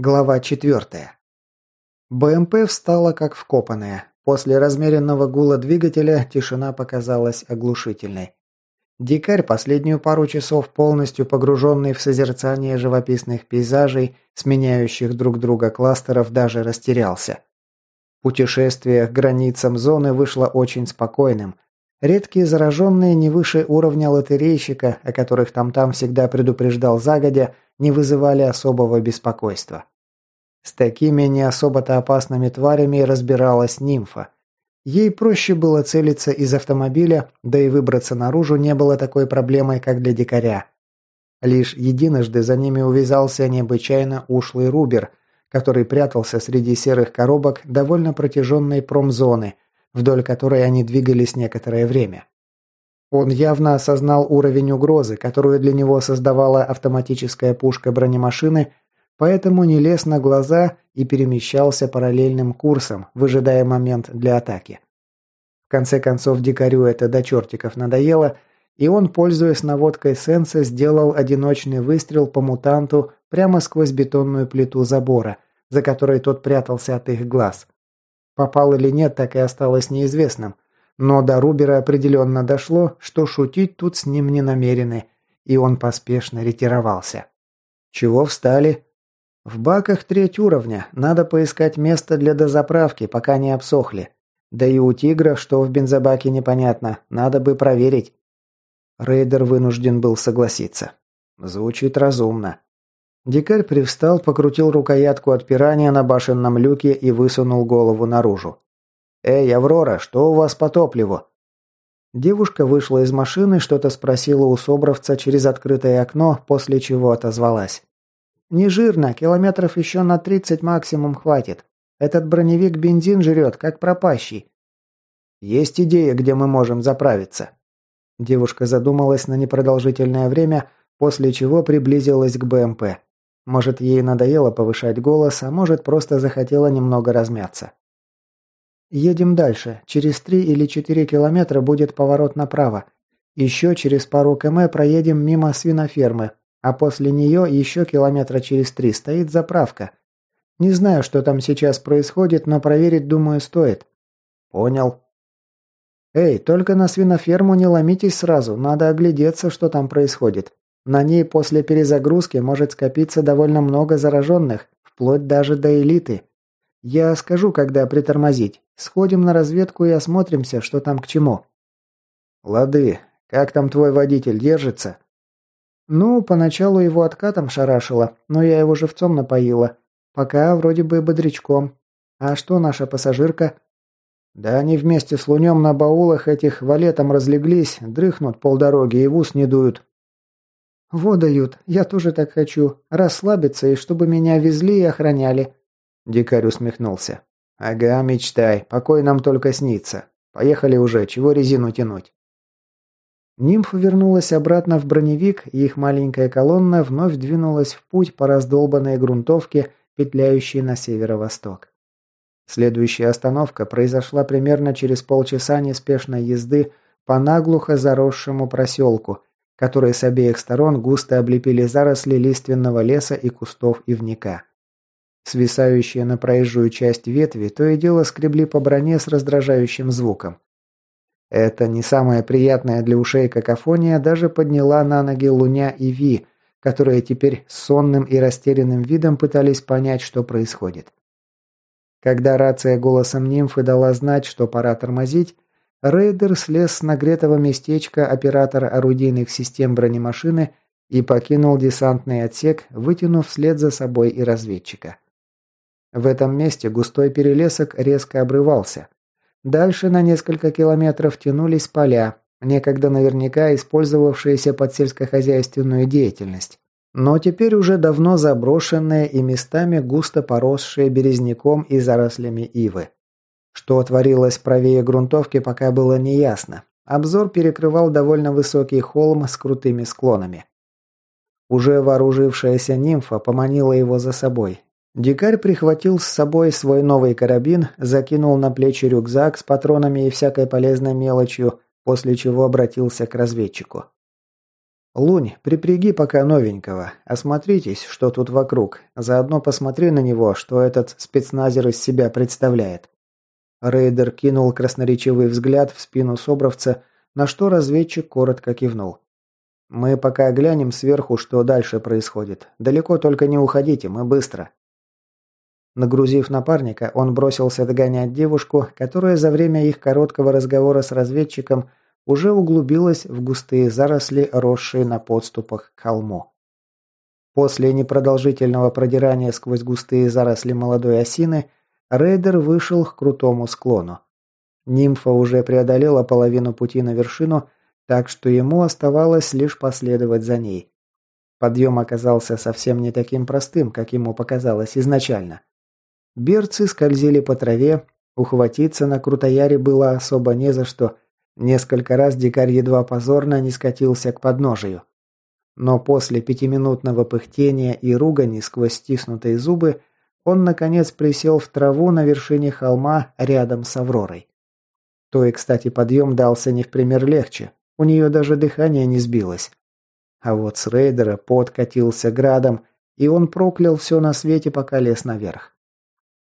Глава 4. БМП встала как вкопанная. После размеренного гула двигателя тишина показалась оглушительной. Дикарь, последнюю пару часов полностью погруженный в созерцание живописных пейзажей, сменяющих друг друга кластеров, даже растерялся. Путешествие к границам зоны вышло очень спокойным. Редкие зараженные не выше уровня лотерейщика, о которых там-там всегда предупреждал загодя, не вызывали особого беспокойства. С такими не особо-то опасными тварями разбиралась нимфа. Ей проще было целиться из автомобиля, да и выбраться наружу не было такой проблемой, как для дикаря. Лишь единожды за ними увязался необычайно ушлый Рубер, который прятался среди серых коробок довольно протяженной промзоны, вдоль которой они двигались некоторое время. Он явно осознал уровень угрозы, которую для него создавала автоматическая пушка бронемашины, поэтому не лез на глаза и перемещался параллельным курсом, выжидая момент для атаки. В конце концов, дикарю это до чертиков надоело, и он, пользуясь наводкой сенса, сделал одиночный выстрел по мутанту прямо сквозь бетонную плиту забора, за которой тот прятался от их глаз. Попал или нет, так и осталось неизвестным – но до Рубера определенно дошло, что шутить тут с ним не намерены, и он поспешно ретировался. «Чего встали?» «В баках треть уровня. Надо поискать место для дозаправки, пока не обсохли. Да и у тигра, что в бензобаке непонятно, надо бы проверить». Рейдер вынужден был согласиться. Звучит разумно. Дикарь привстал, покрутил рукоятку отпирания на башенном люке и высунул голову наружу. «Эй, Аврора, что у вас по топливу?» Девушка вышла из машины, что-то спросила у Собровца через открытое окно, после чего отозвалась. «Не жирно, километров еще на 30 максимум хватит. Этот броневик бензин жрет, как пропащий». «Есть идея, где мы можем заправиться?» Девушка задумалась на непродолжительное время, после чего приблизилась к БМП. Может, ей надоело повышать голос, а может, просто захотела немного размяться. Едем дальше. Через три или четыре километра будет поворот направо. Еще через пару км проедем мимо свинофермы, а после нее еще километра через три стоит заправка. Не знаю, что там сейчас происходит, но проверить, думаю, стоит. Понял. Эй, только на свиноферму не ломитесь сразу, надо оглядеться, что там происходит. На ней после перезагрузки может скопиться довольно много зараженных, вплоть даже до элиты. Я скажу, когда притормозить. Сходим на разведку и осмотримся, что там к чему. Лады. Как там твой водитель держится? Ну, поначалу его откатом шарашило, но я его живцом напоила. Пока вроде бы бодрячком. А что наша пассажирка? Да они вместе с Лунем на баулах этих валетом разлеглись, дрыхнут полдороги и в ус не дуют. Во дают, я тоже так хочу. Расслабиться и чтобы меня везли и охраняли. Дикарь усмехнулся. «Ага, мечтай. Покой нам только снится. Поехали уже, чего резину тянуть?» Нимф вернулась обратно в броневик, и их маленькая колонна вновь двинулась в путь по раздолбанной грунтовке, петляющей на северо-восток. Следующая остановка произошла примерно через полчаса неспешной езды по наглухо заросшему проселку, который с обеих сторон густо облепили заросли лиственного леса и кустов ивника. Свисающие на проезжую часть ветви то и дело скребли по броне с раздражающим звуком. Это не самая приятная для ушей какофония даже подняла на ноги Луня и Ви, которые теперь с сонным и растерянным видом пытались понять, что происходит. Когда рация голосом нимфы дала знать, что пора тормозить, рейдер слез с нагретого местечка оператора орудийных систем бронемашины и покинул десантный отсек, вытянув вслед за собой и разведчика. В этом месте густой перелесок резко обрывался. Дальше на несколько километров тянулись поля, некогда наверняка использовавшиеся под сельскохозяйственную деятельность. Но теперь уже давно заброшенные и местами густо поросшие березняком и зарослями ивы. Что творилось правее грунтовки, пока было неясно. Обзор перекрывал довольно высокий холм с крутыми склонами. Уже вооружившаяся нимфа поманила его за собой, Дикарь прихватил с собой свой новый карабин, закинул на плечи рюкзак с патронами и всякой полезной мелочью, после чего обратился к разведчику. «Лунь, припряги пока новенького. Осмотритесь, что тут вокруг. Заодно посмотри на него, что этот спецназер из себя представляет». Рейдер кинул красноречивый взгляд в спину Собровца, на что разведчик коротко кивнул. «Мы пока глянем сверху, что дальше происходит. Далеко только не уходите, мы быстро». Нагрузив напарника, он бросился догонять девушку, которая за время их короткого разговора с разведчиком уже углубилась в густые заросли, росшие на подступах к холму. После непродолжительного продирания сквозь густые заросли молодой осины, рейдер вышел к крутому склону. Нимфа уже преодолела половину пути на вершину, так что ему оставалось лишь последовать за ней. Подъем оказался совсем не таким простым, как ему показалось изначально. Берцы скользили по траве, ухватиться на крутояре было особо не за что. Несколько раз дикарь едва позорно не скатился к подножию. Но после пятиминутного пыхтения и ругани сквозь стиснутые зубы, он, наконец, присел в траву на вершине холма рядом с Авророй. Той, кстати, подъем дался не в пример легче. У нее даже дыхание не сбилось. А вот с рейдера подкатился градом, и он проклял все на свете, пока лез наверх.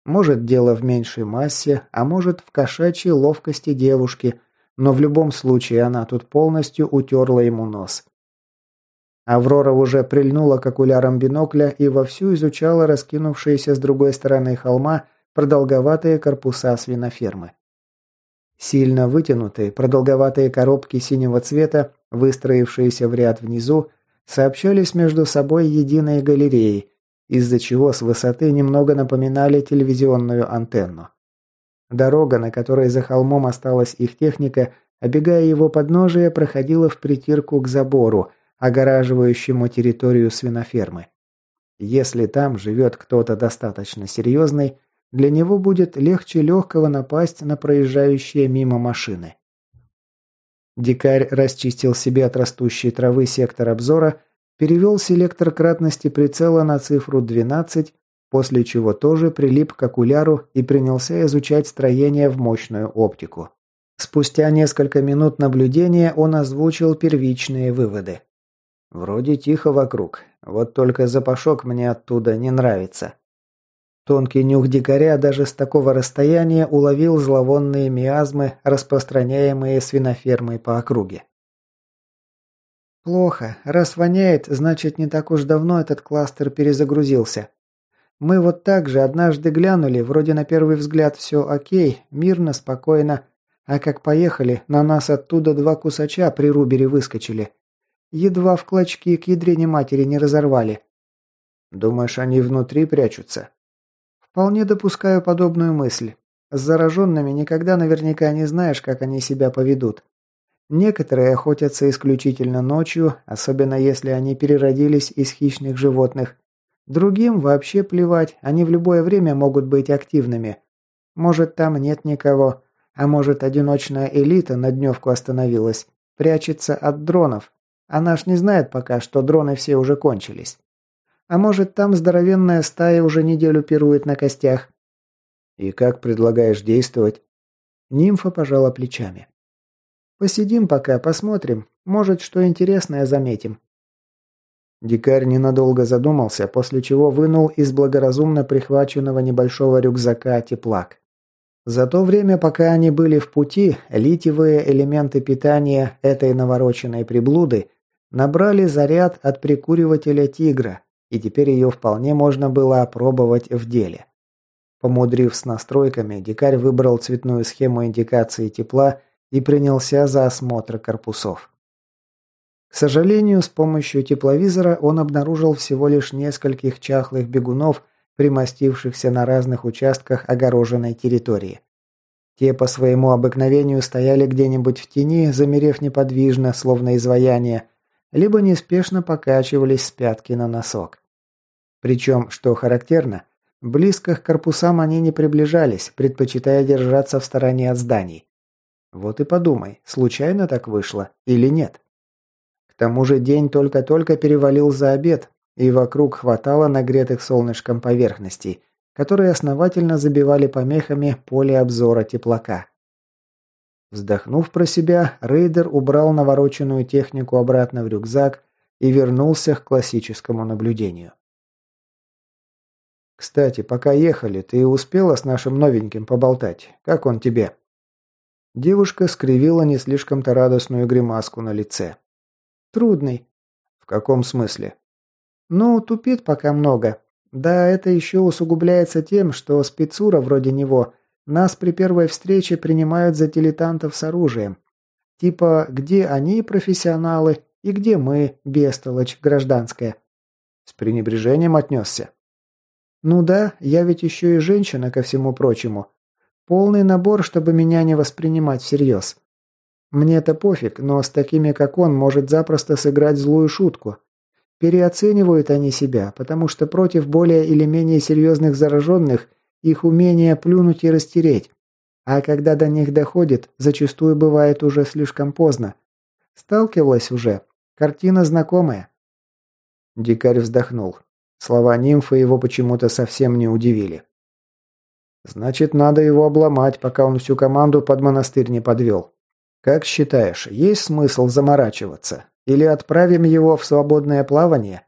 Может, дело в меньшей массе, а может, в кошачьей ловкости девушки, но в любом случае она тут полностью утерла ему нос. Аврора уже прильнула к окулярам бинокля и вовсю изучала раскинувшиеся с другой стороны холма продолговатые корпуса свинофермы. Сильно вытянутые, продолговатые коробки синего цвета, выстроившиеся в ряд внизу, сообщались между собой единой галереей, из-за чего с высоты немного напоминали телевизионную антенну. Дорога, на которой за холмом осталась их техника, обегая его подножие, проходила в притирку к забору, огораживающему территорию свинофермы. Если там живет кто-то достаточно серьезный, для него будет легче легкого напасть на проезжающие мимо машины. Дикарь расчистил себе от растущей травы сектор обзора перевел селектор кратности прицела на цифру 12, после чего тоже прилип к окуляру и принялся изучать строение в мощную оптику. Спустя несколько минут наблюдения он озвучил первичные выводы. «Вроде тихо вокруг, вот только запашок мне оттуда не нравится». Тонкий нюх дикаря даже с такого расстояния уловил зловонные миазмы, распространяемые свинофермой по округе. Плохо. Раз воняет, значит не так уж давно этот кластер перезагрузился. Мы вот так же однажды глянули, вроде на первый взгляд все окей, мирно, спокойно. А как поехали, на нас оттуда два кусача при рубере выскочили. Едва в клочки к ядрене матери не разорвали. Думаешь, они внутри прячутся? Вполне допускаю подобную мысль. С зараженными никогда наверняка не знаешь, как они себя поведут. Некоторые охотятся исключительно ночью, особенно если они переродились из хищных животных. Другим вообще плевать, они в любое время могут быть активными. Может, там нет никого, а может, одиночная элита на дневку остановилась, прячется от дронов. А наш не знает пока, что дроны все уже кончились. А может, там здоровенная стая уже неделю пирует на костях. И как предлагаешь действовать? Нимфа пожала плечами. Посидим пока, посмотрим. Может, что интересное заметим». Дикарь ненадолго задумался, после чего вынул из благоразумно прихваченного небольшого рюкзака теплак. За то время, пока они были в пути, литиевые элементы питания этой навороченной приблуды набрали заряд от прикуривателя «Тигра», и теперь ее вполне можно было опробовать в деле. Помудрив с настройками, дикарь выбрал цветную схему индикации тепла и принялся за осмотр корпусов. К сожалению, с помощью тепловизора он обнаружил всего лишь нескольких чахлых бегунов, примостившихся на разных участках огороженной территории. Те по своему обыкновению стояли где-нибудь в тени, замерев неподвижно, словно изваяние, либо неспешно покачивались с пятки на носок. Причем, что характерно, близко к корпусам они не приближались, предпочитая держаться в стороне от зданий. Вот и подумай, случайно так вышло или нет. К тому же день только-только перевалил за обед, и вокруг хватало нагретых солнышком поверхностей, которые основательно забивали помехами поле обзора теплака. Вздохнув про себя, рейдер убрал навороченную технику обратно в рюкзак, и вернулся к классическому наблюдению. «Кстати, пока ехали, ты успела с нашим новеньким поболтать? Как он тебе?» Девушка скривила не слишком-то радостную гримаску на лице. «Трудный». «В каком смысле?» «Ну, тупит пока много. Да, это еще усугубляется тем, что спецура вроде него нас при первой встрече принимают за дилетантов с оружием. Типа, где они профессионалы и где мы, бестолочь, гражданская. С пренебрежением отнесся. Ну да, я ведь еще и женщина ко всему прочему. Полный набор, чтобы меня не воспринимать всерьез. Мне-то пофиг, но с такими, как он, может запросто сыграть злую шутку. Переоценивают они себя, потому что против более или менее серьезных зараженных их умение плюнуть и растереть. А когда до них доходит, зачастую бывает уже слишком поздно. Сталкивалась уже. Картина знакомая. Дикарь вздохнул. Слова нимфы его почему-то совсем не удивили. Значит, надо его обломать, пока он всю команду под монастырь не подвел. Как считаешь, есть смысл заморачиваться? Или отправим его в свободное плавание?»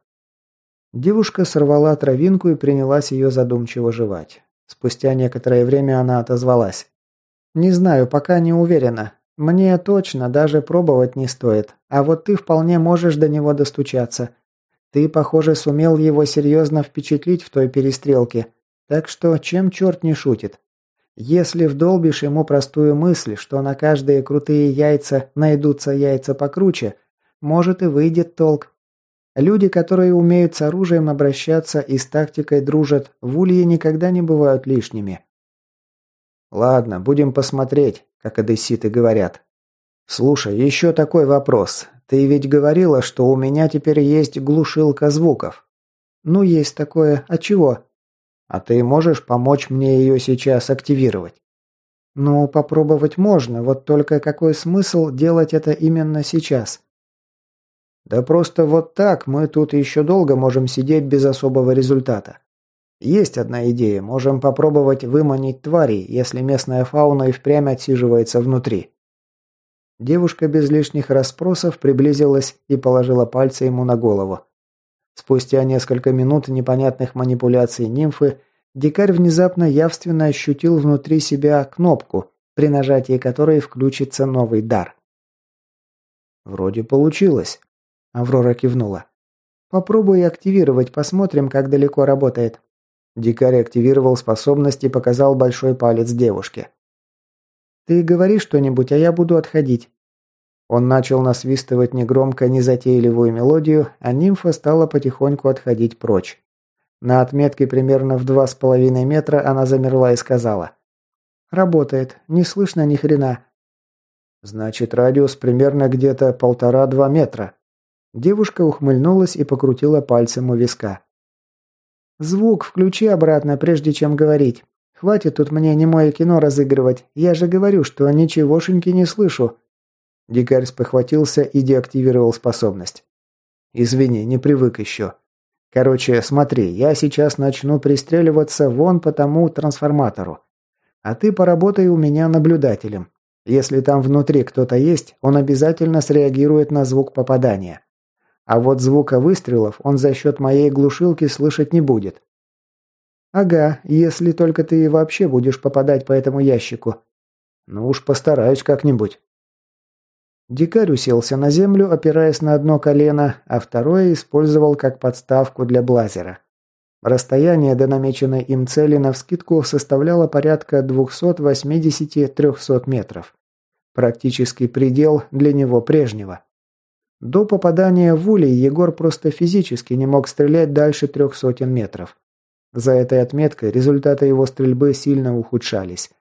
Девушка сорвала травинку и принялась ее задумчиво жевать. Спустя некоторое время она отозвалась. «Не знаю, пока не уверена. Мне точно даже пробовать не стоит. А вот ты вполне можешь до него достучаться. Ты, похоже, сумел его серьезно впечатлить в той перестрелке. Так что чем черт не шутит? Если вдолбишь ему простую мысль, что на каждые крутые яйца найдутся яйца покруче, может и выйдет толк. Люди, которые умеют с оружием обращаться и с тактикой дружат, в улье никогда не бывают лишними. Ладно, будем посмотреть, как одесситы говорят. Слушай, еще такой вопрос. Ты ведь говорила, что у меня теперь есть глушилка звуков. Ну, есть такое. А чего? А ты можешь помочь мне ее сейчас активировать? Ну, попробовать можно, вот только какой смысл делать это именно сейчас? Да просто вот так мы тут еще долго можем сидеть без особого результата. Есть одна идея, можем попробовать выманить тварей, если местная фауна и впрямь отсиживается внутри. Девушка без лишних расспросов приблизилась и положила пальцы ему на голову. Спустя несколько минут непонятных манипуляций нимфы, дикарь внезапно явственно ощутил внутри себя кнопку, при нажатии которой включится новый дар. Вроде получилось. Аврора кивнула. «Попробуй активировать, посмотрим, как далеко работает». Дикарь активировал способность и показал большой палец девушке. «Ты говори что-нибудь, а я буду отходить». Он начал насвистывать негромко незатейливую мелодию, а нимфа стала потихоньку отходить прочь. На отметке примерно в два с половиной метра она замерла и сказала. «Работает. Не слышно ни хрена». «Значит, радиус примерно где-то полтора-два метра», Девушка ухмыльнулась и покрутила пальцем у виска. «Звук включи обратно, прежде чем говорить. Хватит тут мне немое кино разыгрывать. Я же говорю, что ничегошеньки не слышу». Дикарь спохватился и деактивировал способность. «Извини, не привык еще. Короче, смотри, я сейчас начну пристреливаться вон по тому трансформатору. А ты поработай у меня наблюдателем. Если там внутри кто-то есть, он обязательно среагирует на звук попадания. А вот звука выстрелов он за счет моей глушилки слышать не будет. Ага, если только ты вообще будешь попадать по этому ящику. Ну уж постараюсь как-нибудь. Дикарь уселся на землю, опираясь на одно колено, а второе использовал как подставку для блазера. Расстояние до намеченной им цели навскидку составляло порядка 280-300 метров. Практически предел для него прежнего. До попадания в улей Егор просто физически не мог стрелять дальше трех сотен метров. За этой отметкой результаты его стрельбы сильно ухудшались.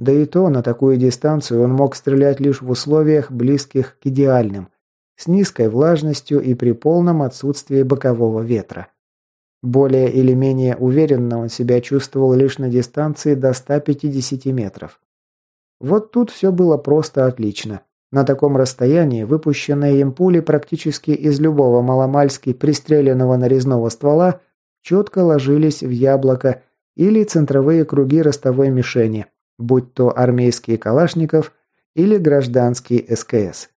Да и то на такую дистанцию он мог стрелять лишь в условиях, близких к идеальным, с низкой влажностью и при полном отсутствии бокового ветра. Более или менее уверенно он себя чувствовал лишь на дистанции до 150 метров. Вот тут все было просто отлично. На таком расстоянии выпущенные им пули практически из любого маломальски пристреленного нарезного ствола четко ложились в яблоко или центровые круги ростовой мишени, будь то армейские калашников или гражданский СКС.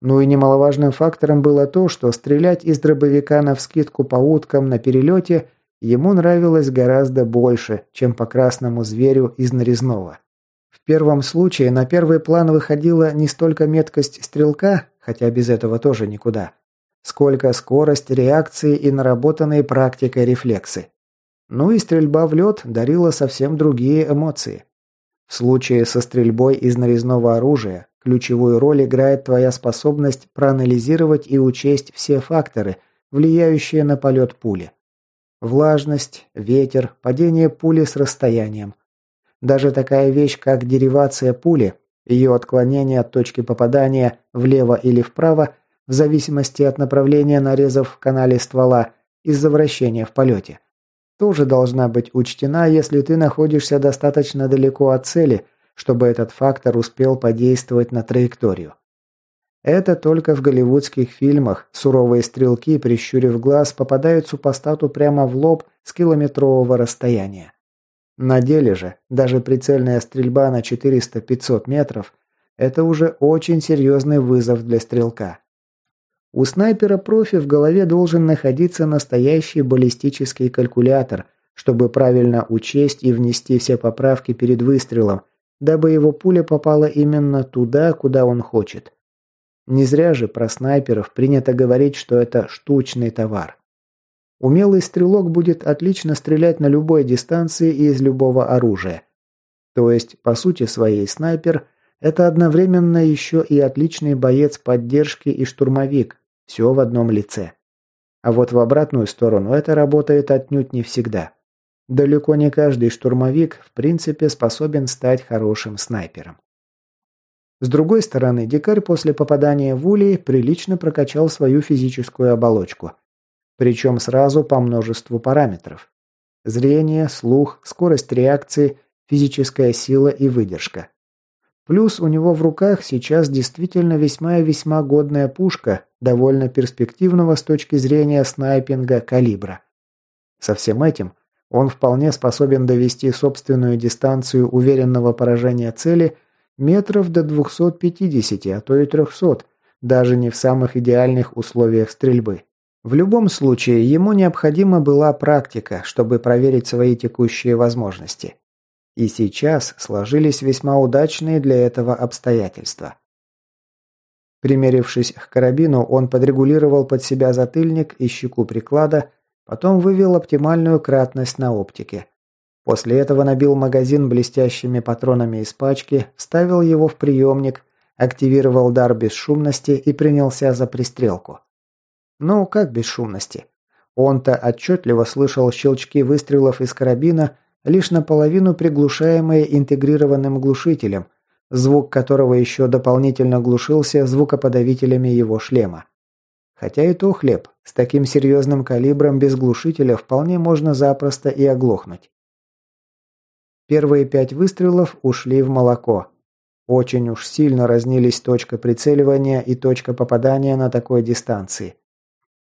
Ну и немаловажным фактором было то, что стрелять из дробовика навскидку по уткам на перелете ему нравилось гораздо больше, чем по красному зверю из нарезного. В первом случае на первый план выходила не столько меткость стрелка, хотя без этого тоже никуда, сколько скорость реакции и наработанные практикой рефлексы. Ну и стрельба в лед дарила совсем другие эмоции. В случае со стрельбой из нарезного оружия ключевую роль играет твоя способность проанализировать и учесть все факторы, влияющие на полет пули. Влажность, ветер, падение пули с расстоянием. Даже такая вещь, как деривация пули, ее отклонение от точки попадания влево или вправо, в зависимости от направления нарезов в канале ствола из-за вращения в полете – тоже должна быть учтена, если ты находишься достаточно далеко от цели, чтобы этот фактор успел подействовать на траекторию. Это только в голливудских фильмах суровые стрелки, прищурив глаз, попадают супостату прямо в лоб с километрового расстояния. На деле же, даже прицельная стрельба на 400-500 метров – это уже очень серьезный вызов для стрелка. У снайпера-профи в голове должен находиться настоящий баллистический калькулятор, чтобы правильно учесть и внести все поправки перед выстрелом, дабы его пуля попала именно туда, куда он хочет. Не зря же про снайперов принято говорить, что это штучный товар. Умелый стрелок будет отлично стрелять на любой дистанции и из любого оружия. То есть, по сути своей, снайпер – это одновременно еще и отличный боец поддержки и штурмовик, все в одном лице. А вот в обратную сторону это работает отнюдь не всегда. Далеко не каждый штурмовик в принципе способен стать хорошим снайпером. С другой стороны, дикарь после попадания в улей прилично прокачал свою физическую оболочку. Причем сразу по множеству параметров. Зрение, слух, скорость реакции, физическая сила и выдержка. Плюс у него в руках сейчас действительно весьма и весьма годная пушка, довольно перспективного с точки зрения снайпинга калибра. Со всем этим он вполне способен довести собственную дистанцию уверенного поражения цели метров до 250, а то и 300, даже не в самых идеальных условиях стрельбы. В любом случае, ему необходима была практика, чтобы проверить свои текущие возможности. И сейчас сложились весьма удачные для этого обстоятельства. Примерившись к карабину, он подрегулировал под себя затыльник и щеку приклада, потом вывел оптимальную кратность на оптике. После этого набил магазин блестящими патронами из пачки, вставил его в приемник, активировал дар бесшумности и принялся за пристрелку. Ну, как бесшумности? Он-то отчетливо слышал щелчки выстрелов из карабина лишь наполовину приглушаемые интегрированным глушителем, звук которого еще дополнительно глушился звукоподавителями его шлема. Хотя и то хлеб, с таким серьезным калибром без глушителя вполне можно запросто и оглохнуть. Первые пять выстрелов ушли в молоко. Очень уж сильно разнились точка прицеливания и точка попадания на такой дистанции.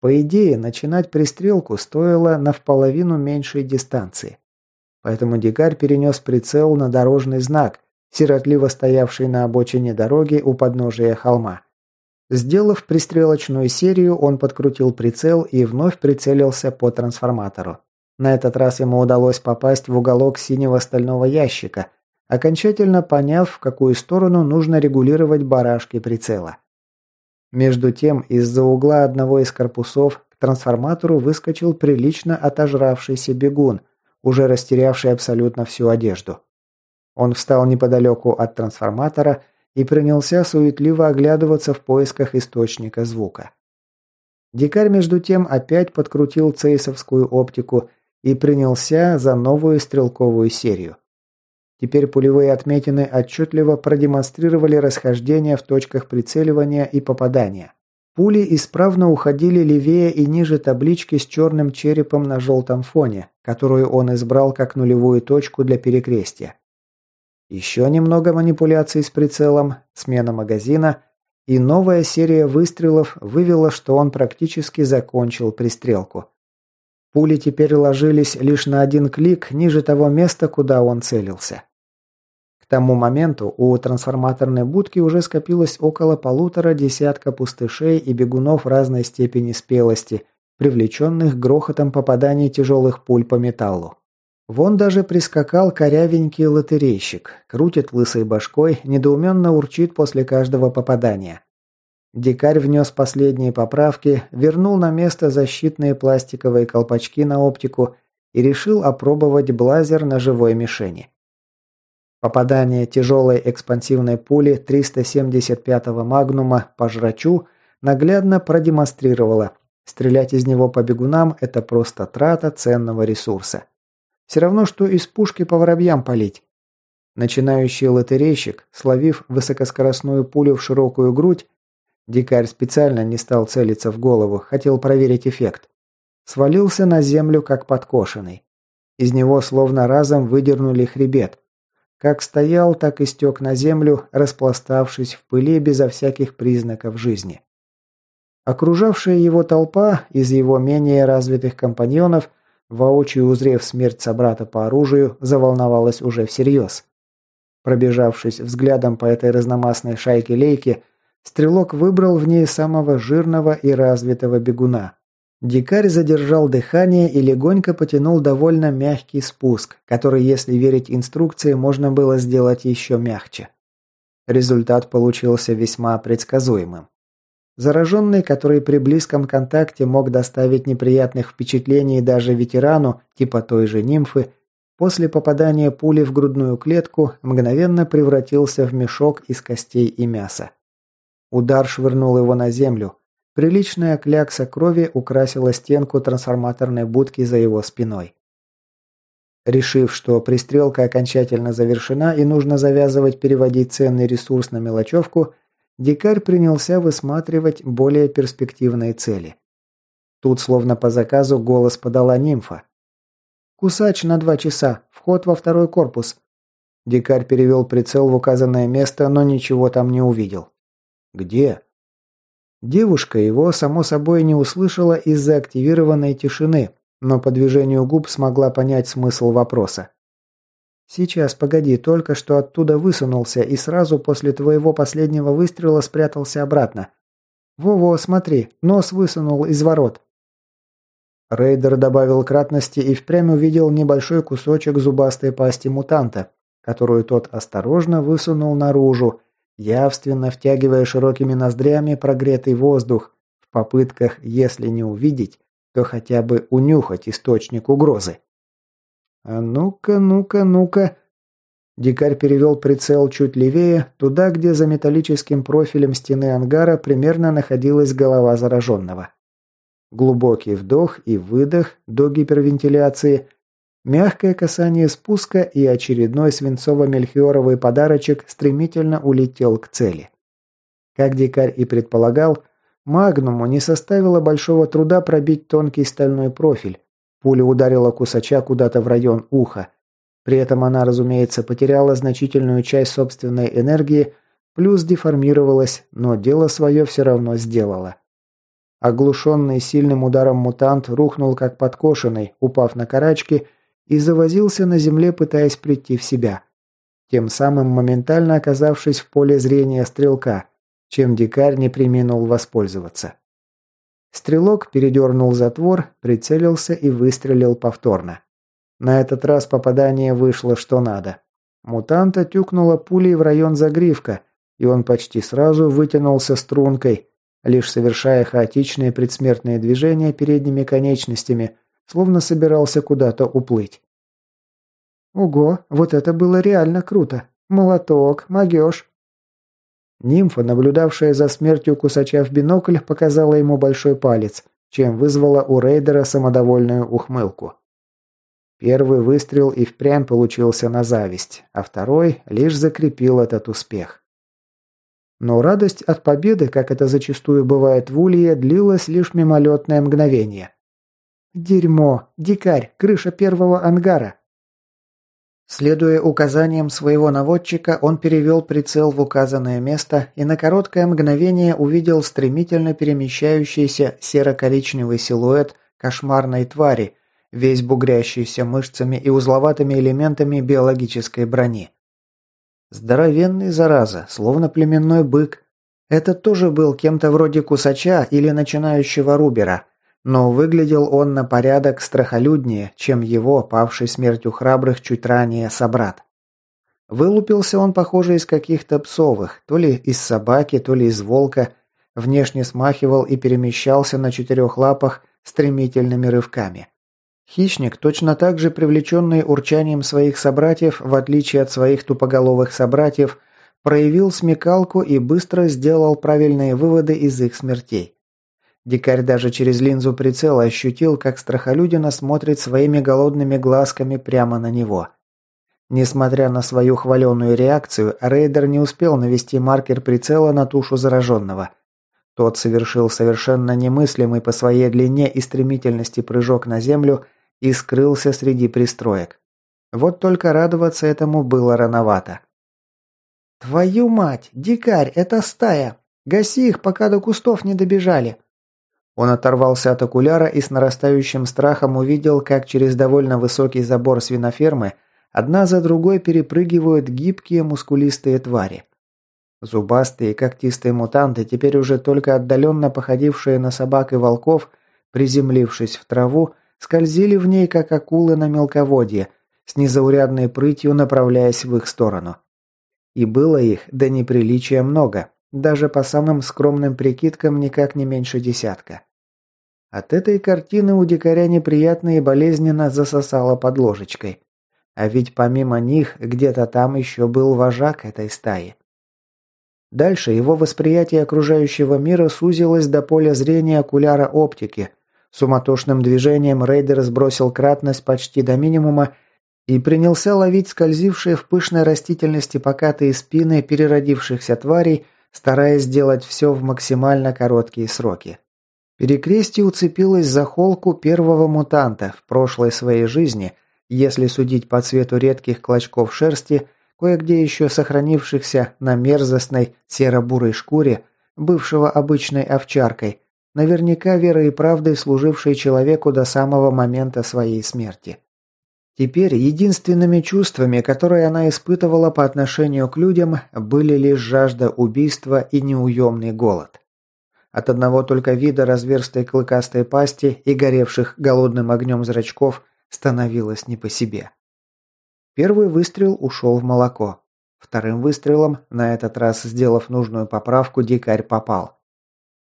По идее, начинать пристрелку стоило на вполовину меньшей дистанции. Поэтому дикарь перенес прицел на дорожный знак, сиротливо стоявший на обочине дороги у подножия холма. Сделав пристрелочную серию, он подкрутил прицел и вновь прицелился по трансформатору. На этот раз ему удалось попасть в уголок синего стального ящика, окончательно поняв, в какую сторону нужно регулировать барашки прицела. Между тем, из-за угла одного из корпусов к трансформатору выскочил прилично отожравшийся бегун – уже растерявший абсолютно всю одежду. Он встал неподалеку от трансформатора и принялся суетливо оглядываться в поисках источника звука. Дикарь, между тем, опять подкрутил цейсовскую оптику и принялся за новую стрелковую серию. Теперь пулевые отметины отчетливо продемонстрировали расхождение в точках прицеливания и попадания. Пули исправно уходили левее и ниже таблички с черным черепом на желтом фоне, которую он избрал как нулевую точку для перекрестия. Еще немного манипуляций с прицелом, смена магазина, и новая серия выстрелов вывела, что он практически закончил пристрелку. Пули теперь ложились лишь на один клик ниже того места, куда он целился. К тому моменту у трансформаторной будки уже скопилось около полутора десятка пустышей и бегунов разной степени спелости, привлеченных грохотом попаданий тяжелых пуль по металлу. Вон даже прискакал корявенький лотерейщик, крутит лысой башкой, недоуменно урчит после каждого попадания. Дикарь внес последние поправки, вернул на место защитные пластиковые колпачки на оптику и решил опробовать блазер на живой мишени. Попадание тяжелой экспансивной пули 375-го магнума по жрачу наглядно продемонстрировало. Стрелять из него по бегунам – это просто трата ценного ресурса. Все равно, что из пушки по воробьям палить. Начинающий лотерейщик, словив высокоскоростную пулю в широкую грудь, дикарь специально не стал целиться в голову, хотел проверить эффект. Свалился на землю, как подкошенный. Из него словно разом выдернули хребет. Как стоял, так и стек на землю, распластавшись в пыли безо всяких признаков жизни. Окружавшая его толпа из его менее развитых компаньонов, воочию узрев смерть собрата по оружию, заволновалась уже всерьез. Пробежавшись взглядом по этой разномастной шайке-лейке, стрелок выбрал в ней самого жирного и развитого бегуна. Дикарь задержал дыхание и легонько потянул довольно мягкий спуск, который, если верить инструкции, можно было сделать еще мягче. Результат получился весьма предсказуемым. Зараженный, который при близком контакте мог доставить неприятных впечатлений даже ветерану, типа той же нимфы, после попадания пули в грудную клетку мгновенно превратился в мешок из костей и мяса. Удар швырнул его на землю, Приличная клякса крови украсила стенку трансформаторной будки за его спиной. Решив, что пристрелка окончательно завершена и нужно завязывать переводить ценный ресурс на мелочевку, дикарь принялся высматривать более перспективные цели. Тут, словно по заказу, голос подала нимфа. «Кусач на два часа. Вход во второй корпус». Дикарь перевел прицел в указанное место, но ничего там не увидел. «Где?» Девушка его, само собой, не услышала из-за активированной тишины, но по движению губ смогла понять смысл вопроса. «Сейчас, погоди, только что оттуда высунулся и сразу после твоего последнего выстрела спрятался обратно. Во-во, смотри, нос высунул из ворот». Рейдер добавил кратности и впрямь увидел небольшой кусочек зубастой пасти мутанта, которую тот осторожно высунул наружу, явственно втягивая широкими ноздрями прогретый воздух, в попытках, если не увидеть, то хотя бы унюхать источник угрозы. «А ну-ка, ну-ка, ну-ка!» Дикарь перевел прицел чуть левее, туда, где за металлическим профилем стены ангара примерно находилась голова зараженного. Глубокий вдох и выдох до гипервентиляции, Мягкое касание спуска и очередной свинцово-мельхиоровый подарочек стремительно улетел к цели. Как дикарь и предполагал, Магнуму не составило большого труда пробить тонкий стальной профиль. Пуля ударила кусача куда-то в район уха. При этом она, разумеется, потеряла значительную часть собственной энергии, плюс деформировалась, но дело свое все равно сделала. Оглушенный сильным ударом мутант рухнул как подкошенный, упав на карачки и завозился на земле, пытаясь прийти в себя. Тем самым моментально оказавшись в поле зрения стрелка, чем дикарь не приминул воспользоваться. Стрелок передернул затвор, прицелился и выстрелил повторно. На этот раз попадание вышло что надо. Мутанта тюкнуло пулей в район загривка, и он почти сразу вытянулся стрункой, лишь совершая хаотичные предсмертные движения передними конечностями, словно собирался куда-то уплыть. «Ого, вот это было реально круто! Молоток, магёж!» Нимфа, наблюдавшая за смертью кусача в бинокль, показала ему большой палец, чем вызвала у рейдера самодовольную ухмылку. Первый выстрел и впрямь получился на зависть, а второй лишь закрепил этот успех. Но радость от победы, как это зачастую бывает в Улье, длилась лишь мимолетное мгновение. «Дерьмо! Дикарь! Крыша первого ангара!» Следуя указаниям своего наводчика, он перевел прицел в указанное место и на короткое мгновение увидел стремительно перемещающийся серо-коричневый силуэт кошмарной твари, весь бугрящийся мышцами и узловатыми элементами биологической брони. Здоровенный, зараза, словно племенной бык. Этот тоже был кем-то вроде кусача или начинающего рубера, но выглядел он на порядок страхолюднее, чем его, павший смертью храбрых чуть ранее, собрат. Вылупился он, похоже, из каких-то псовых, то ли из собаки, то ли из волка, внешне смахивал и перемещался на четырех лапах стремительными рывками. Хищник, точно так же привлеченный урчанием своих собратьев, в отличие от своих тупоголовых собратьев, проявил смекалку и быстро сделал правильные выводы из их смертей. Дикарь даже через линзу прицела ощутил, как страхолюдина смотрит своими голодными глазками прямо на него. Несмотря на свою хваленую реакцию, рейдер не успел навести маркер прицела на тушу зараженного. Тот совершил совершенно немыслимый по своей длине и стремительности прыжок на землю и скрылся среди пристроек. Вот только радоваться этому было рановато. «Твою мать! Дикарь! Это стая! Гаси их, пока до кустов не добежали!» Он оторвался от окуляра и с нарастающим страхом увидел, как через довольно высокий забор свинофермы одна за другой перепрыгивают гибкие мускулистые твари. Зубастые когтистые мутанты, теперь уже только отдаленно походившие на собак и волков, приземлившись в траву, скользили в ней, как акулы на мелководье, с незаурядной прытью направляясь в их сторону. И было их до неприличия много, даже по самым скромным прикидкам никак не меньше десятка. От этой картины у дикаря неприятно и болезненно засосало под ложечкой. А ведь помимо них, где-то там еще был вожак этой стаи. Дальше его восприятие окружающего мира сузилось до поля зрения окуляра оптики. Суматошным движением рейдер сбросил кратность почти до минимума и принялся ловить скользившие в пышной растительности покатые спины переродившихся тварей, стараясь сделать все в максимально короткие сроки. Перекрестие уцепилось за холку первого мутанта в прошлой своей жизни, если судить по цвету редких клочков шерсти – кое-где еще сохранившихся на мерзостной серо-бурой шкуре, бывшего обычной овчаркой, наверняка верой и правдой служившей человеку до самого момента своей смерти. Теперь единственными чувствами, которые она испытывала по отношению к людям, были лишь жажда убийства и неуемный голод. От одного только вида разверстой клыкастой пасти и горевших голодным огнем зрачков становилось не по себе. Первый выстрел ушел в молоко. Вторым выстрелом, на этот раз сделав нужную поправку, дикарь попал.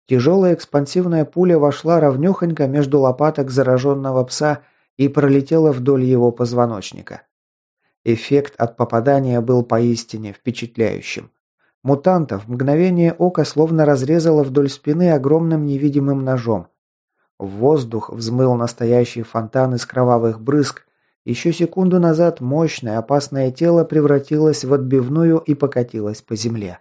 Тяжелая экспансивная пуля вошла ровнёхонько между лопаток зараженного пса и пролетела вдоль его позвоночника. Эффект от попадания был поистине впечатляющим. Мутанта в мгновение ока словно разрезало вдоль спины огромным невидимым ножом. В воздух взмыл настоящий фонтан из кровавых брызг, еще секунду назад мощное опасное тело превратилось в отбивную и покатилось по земле.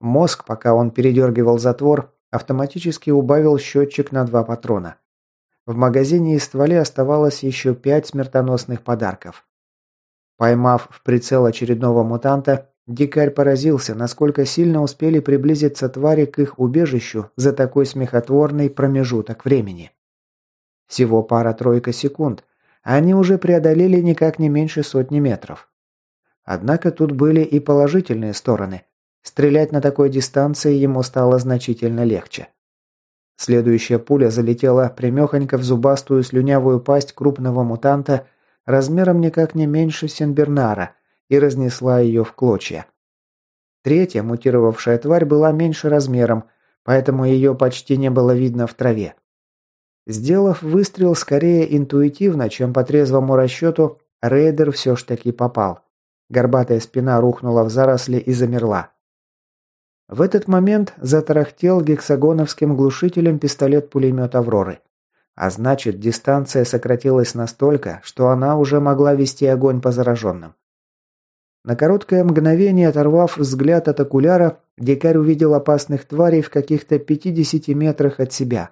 Мозг, пока он передергивал затвор, автоматически убавил счетчик на два патрона. В магазине и стволе оставалось еще пять смертоносных подарков. Поймав в прицел очередного мутанта, дикарь поразился, насколько сильно успели приблизиться твари к их убежищу за такой смехотворный промежуток времени. Всего пара-тройка секунд – они уже преодолели никак не меньше сотни метров. Однако тут были и положительные стороны. Стрелять на такой дистанции ему стало значительно легче. Следующая пуля залетела прямехонько в зубастую слюнявую пасть крупного мутанта размером никак не меньше Сенбернара и разнесла ее в клочья. Третья мутировавшая тварь была меньше размером, поэтому ее почти не было видно в траве. Сделав выстрел скорее интуитивно, чем по трезвому расчету, рейдер все ж таки попал. Горбатая спина рухнула в заросли и замерла. В этот момент затарахтел гексагоновским глушителем пистолет-пулемет «Авроры». А значит, дистанция сократилась настолько, что она уже могла вести огонь по зараженным. На короткое мгновение, оторвав взгляд от окуляра, дикарь увидел опасных тварей в каких-то 50 метрах от себя.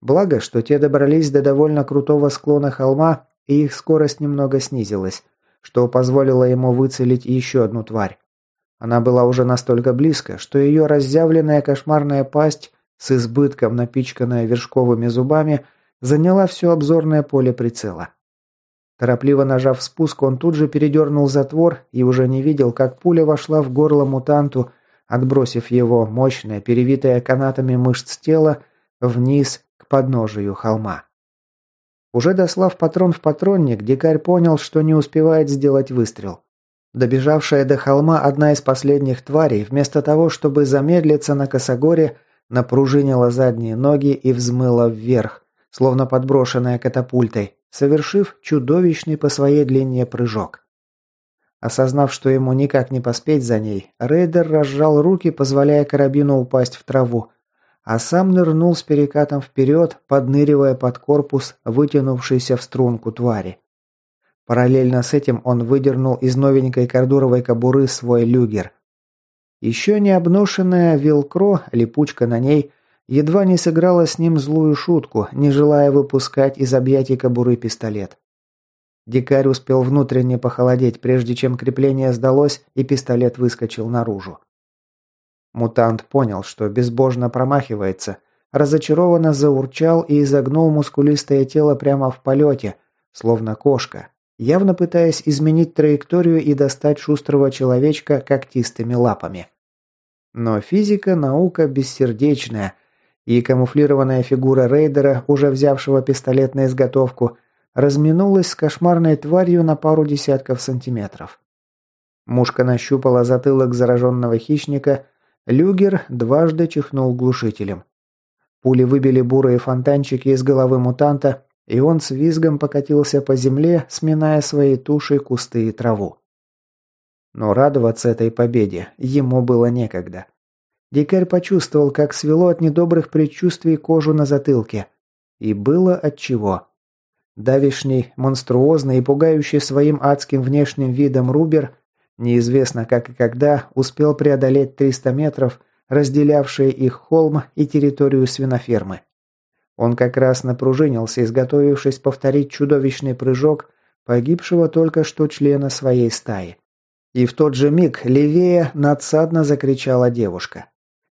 Благо, что те добрались до довольно крутого склона холма, и их скорость немного снизилась, что позволило ему выцелить еще одну тварь. Она была уже настолько близко, что ее разъявленная кошмарная пасть, с избытком напичканная вершковыми зубами, заняла все обзорное поле прицела. Торопливо нажав спуск, он тут же передернул затвор и уже не видел, как пуля вошла в горло мутанту, отбросив его мощное, перевитое канатами мышц тела, вниз к подножию холма. Уже дослав патрон в патронник, дикарь понял, что не успевает сделать выстрел. Добежавшая до холма одна из последних тварей, вместо того, чтобы замедлиться на косогоре, напружинила задние ноги и взмыла вверх, словно подброшенная катапультой, совершив чудовищный по своей длине прыжок. Осознав, что ему никак не поспеть за ней, рейдер разжал руки, позволяя карабину упасть в траву, а сам нырнул с перекатом вперед, подныривая под корпус, вытянувшийся в струнку твари. Параллельно с этим он выдернул из новенькой кордуровой кобуры свой люгер. Еще не обношенная вилкро, липучка на ней, едва не сыграла с ним злую шутку, не желая выпускать из объятий кобуры пистолет. Дикарь успел внутренне похолодеть, прежде чем крепление сдалось и пистолет выскочил наружу. Мутант понял, что безбожно промахивается, разочарованно заурчал и изогнул мускулистое тело прямо в полете, словно кошка, явно пытаясь изменить траекторию и достать шустрого человечка когтистыми лапами. Но физика – наука бессердечная, и камуфлированная фигура рейдера, уже взявшего пистолет на изготовку – разминулась с кошмарной тварью на пару десятков сантиметров. Мушка нащупала затылок зараженного хищника, люгер дважды чихнул глушителем. Пули выбили бурые фонтанчики из головы мутанта, и он с визгом покатился по земле, сминая своей тушей кусты и траву. Но радоваться этой победе ему было некогда. Дикарь почувствовал, как свело от недобрых предчувствий кожу на затылке. И было отчего. Давишний, монструозный и пугающий своим адским внешним видом Рубер, неизвестно как и когда, успел преодолеть 300 метров, разделявшие их холм и территорию свинофермы. Он как раз напружинился, изготовившись повторить чудовищный прыжок погибшего только что члена своей стаи. И в тот же миг левее надсадно закричала девушка.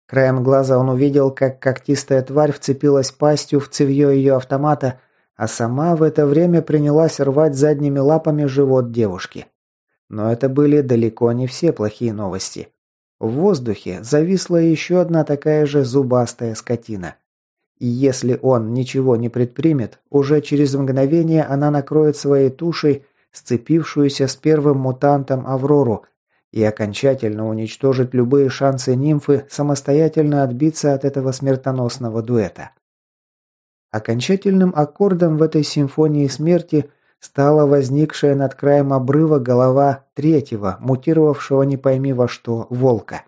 Краем глаза он увидел, как когтистая тварь вцепилась пастью в цевье ее автомата, а сама в это время принялась рвать задними лапами живот девушки. Но это были далеко не все плохие новости. В воздухе зависла еще одна такая же зубастая скотина. И если он ничего не предпримет, уже через мгновение она накроет своей тушей сцепившуюся с первым мутантом Аврору и окончательно уничтожит любые шансы нимфы самостоятельно отбиться от этого смертоносного дуэта. Окончательным аккордом в этой симфонии смерти стала возникшая над краем обрыва голова третьего, мутировавшего не пойми во что, волка.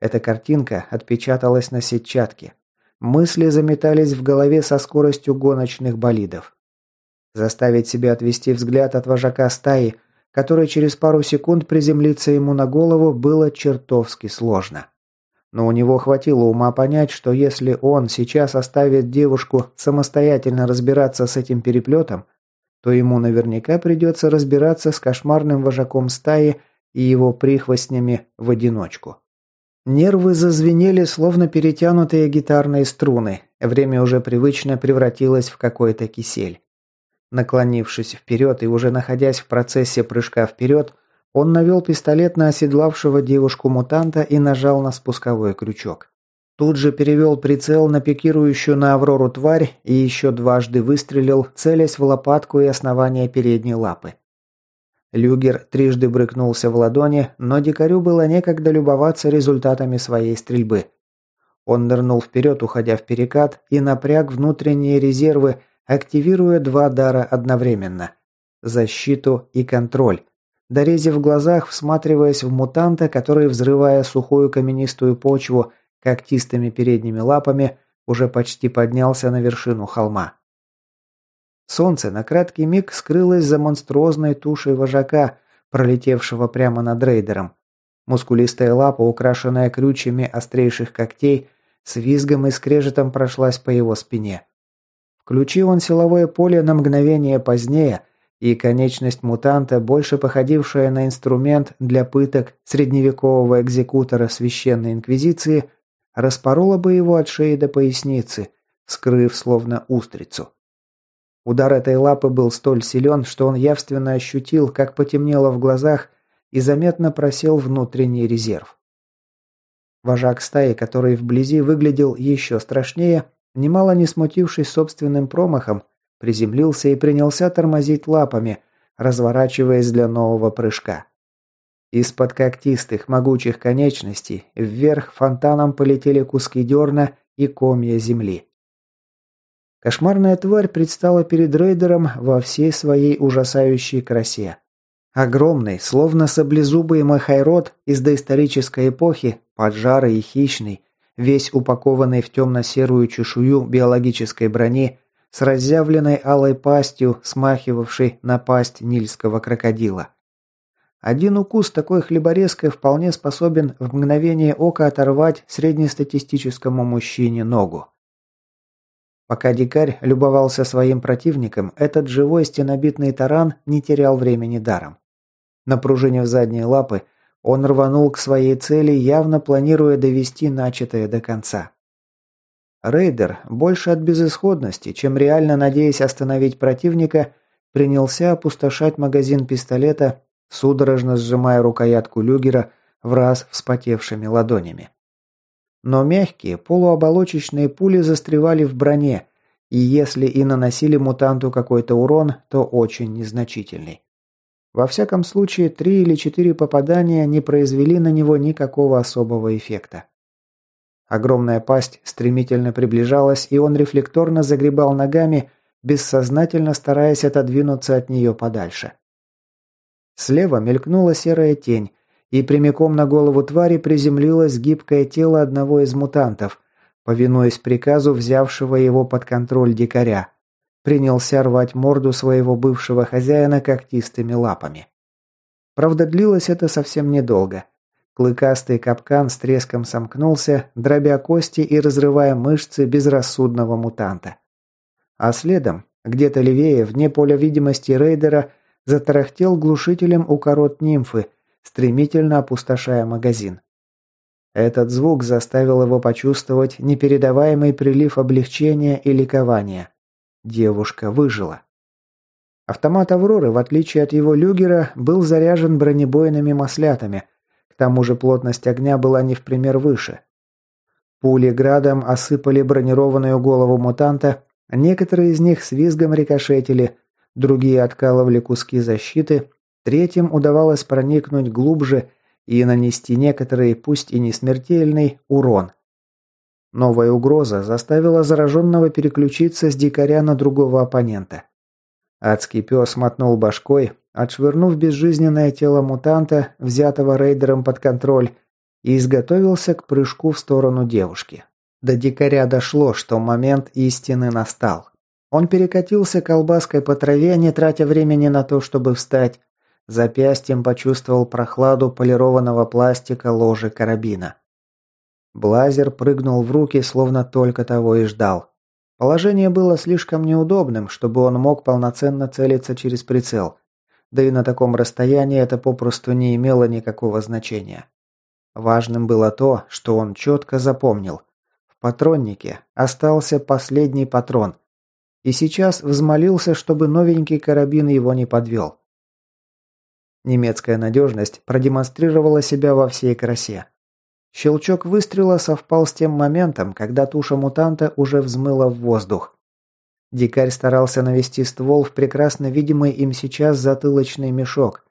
Эта картинка отпечаталась на сетчатке. Мысли заметались в голове со скоростью гоночных болидов. Заставить себя отвести взгляд от вожака стаи, который через пару секунд приземлится ему на голову, было чертовски сложно. Но у него хватило ума понять, что если он сейчас оставит девушку самостоятельно разбираться с этим переплетом, то ему наверняка придется разбираться с кошмарным вожаком стаи и его прихвостнями в одиночку. Нервы зазвенели, словно перетянутые гитарные струны. Время уже привычно превратилось в какой-то кисель. Наклонившись вперед и уже находясь в процессе прыжка вперед, он навел пистолет на оседлавшего девушку-мутанта и нажал на спусковой крючок. Тут же перевел прицел на пикирующую на Аврору тварь и еще дважды выстрелил, целясь в лопатку и основание передней лапы. Люгер трижды брыкнулся в ладони, но дикарю было некогда любоваться результатами своей стрельбы. Он нырнул вперед, уходя в перекат, и напряг внутренние резервы, активируя два дара одновременно – защиту и контроль, дорезив в глазах, всматриваясь в мутанта, который, взрывая сухую каменистую почву когтистыми передними лапами, уже почти поднялся на вершину холма. Солнце на краткий миг скрылось за монструозной тушей вожака, пролетевшего прямо над рейдером. Мускулистая лапа, украшенная крючьями острейших когтей, с визгом и скрежетом прошлась по его спине. Включил он силовое поле на мгновение позднее – и конечность мутанта, больше походившая на инструмент для пыток средневекового экзекутора Священной Инквизиции, распорола бы его от шеи до поясницы, скрыв словно устрицу. Удар этой лапы был столь силен, что он явственно ощутил, как потемнело в глазах и заметно просел внутренний резерв. Вожак стаи, который вблизи выглядел еще страшнее, немало не смутившись собственным промахом, приземлился и принялся тормозить лапами, разворачиваясь для нового прыжка. Из-под когтистых могучих конечностей вверх фонтаном полетели куски дерна и комья земли. Кошмарная тварь предстала перед рейдером во всей своей ужасающей красе. Огромный, словно саблезубый махайрод из доисторической эпохи, поджарый и хищный, весь упакованный в темно-серую чешую биологической брони, с разъявленной алой пастью, смахивавшей на пасть нильского крокодила. Один укус такой хлеборезкой вполне способен в мгновение ока оторвать среднестатистическому мужчине ногу. Пока дикарь любовался своим противником, этот живой стенобитный таран не терял времени даром. Напружинив задние лапы, он рванул к своей цели, явно планируя довести начатое до конца. Рейдер, больше от безысходности, чем реально надеясь остановить противника, принялся опустошать магазин пистолета, судорожно сжимая рукоятку люгера в раз вспотевшими ладонями. Но мягкие, полуоболочечные пули застревали в броне, и если и наносили мутанту какой-то урон, то очень незначительный. Во всяком случае, три или четыре попадания не произвели на него никакого особого эффекта. Огромная пасть стремительно приближалась, и он рефлекторно загребал ногами, бессознательно стараясь отодвинуться от нее подальше. Слева мелькнула серая тень, и прямиком на голову твари приземлилось гибкое тело одного из мутантов, повинуясь приказу взявшего его под контроль дикаря принялся рвать морду своего бывшего хозяина когтистыми лапами. Правда, длилось это совсем недолго. Клыкастый капкан с треском сомкнулся, дробя кости и разрывая мышцы безрассудного мутанта. А следом, где-то левее, вне поля видимости рейдера, затарахтел глушителем у корот нимфы, стремительно опустошая магазин. Этот звук заставил его почувствовать непередаваемый прилив облегчения и ликования. Девушка выжила. Автомат «Авроры», в отличие от его люгера, был заряжен бронебойными маслятами. К тому же плотность огня была не в пример выше. Пули градом осыпали бронированную голову мутанта, некоторые из них с визгом рикошетили, другие откалывали куски защиты, третьим удавалось проникнуть глубже и нанести некоторый, пусть и не смертельный, урон – Новая угроза заставила зараженного переключиться с дикаря на другого оппонента. Адский пес мотнул башкой, отшвырнув безжизненное тело мутанта, взятого рейдером под контроль, и изготовился к прыжку в сторону девушки. До дикаря дошло, что момент истины настал. Он перекатился колбаской по траве, не тратя времени на то, чтобы встать. Запястьем почувствовал прохладу полированного пластика ложи карабина. Блазер прыгнул в руки, словно только того и ждал. Положение было слишком неудобным, чтобы он мог полноценно целиться через прицел. Да и на таком расстоянии это попросту не имело никакого значения. Важным было то, что он четко запомнил. В патроннике остался последний патрон. И сейчас взмолился, чтобы новенький карабин его не подвел. Немецкая надежность продемонстрировала себя во всей красе. Щелчок выстрела совпал с тем моментом, когда туша мутанта уже взмыла в воздух. Дикарь старался навести ствол в прекрасно видимый им сейчас затылочный мешок,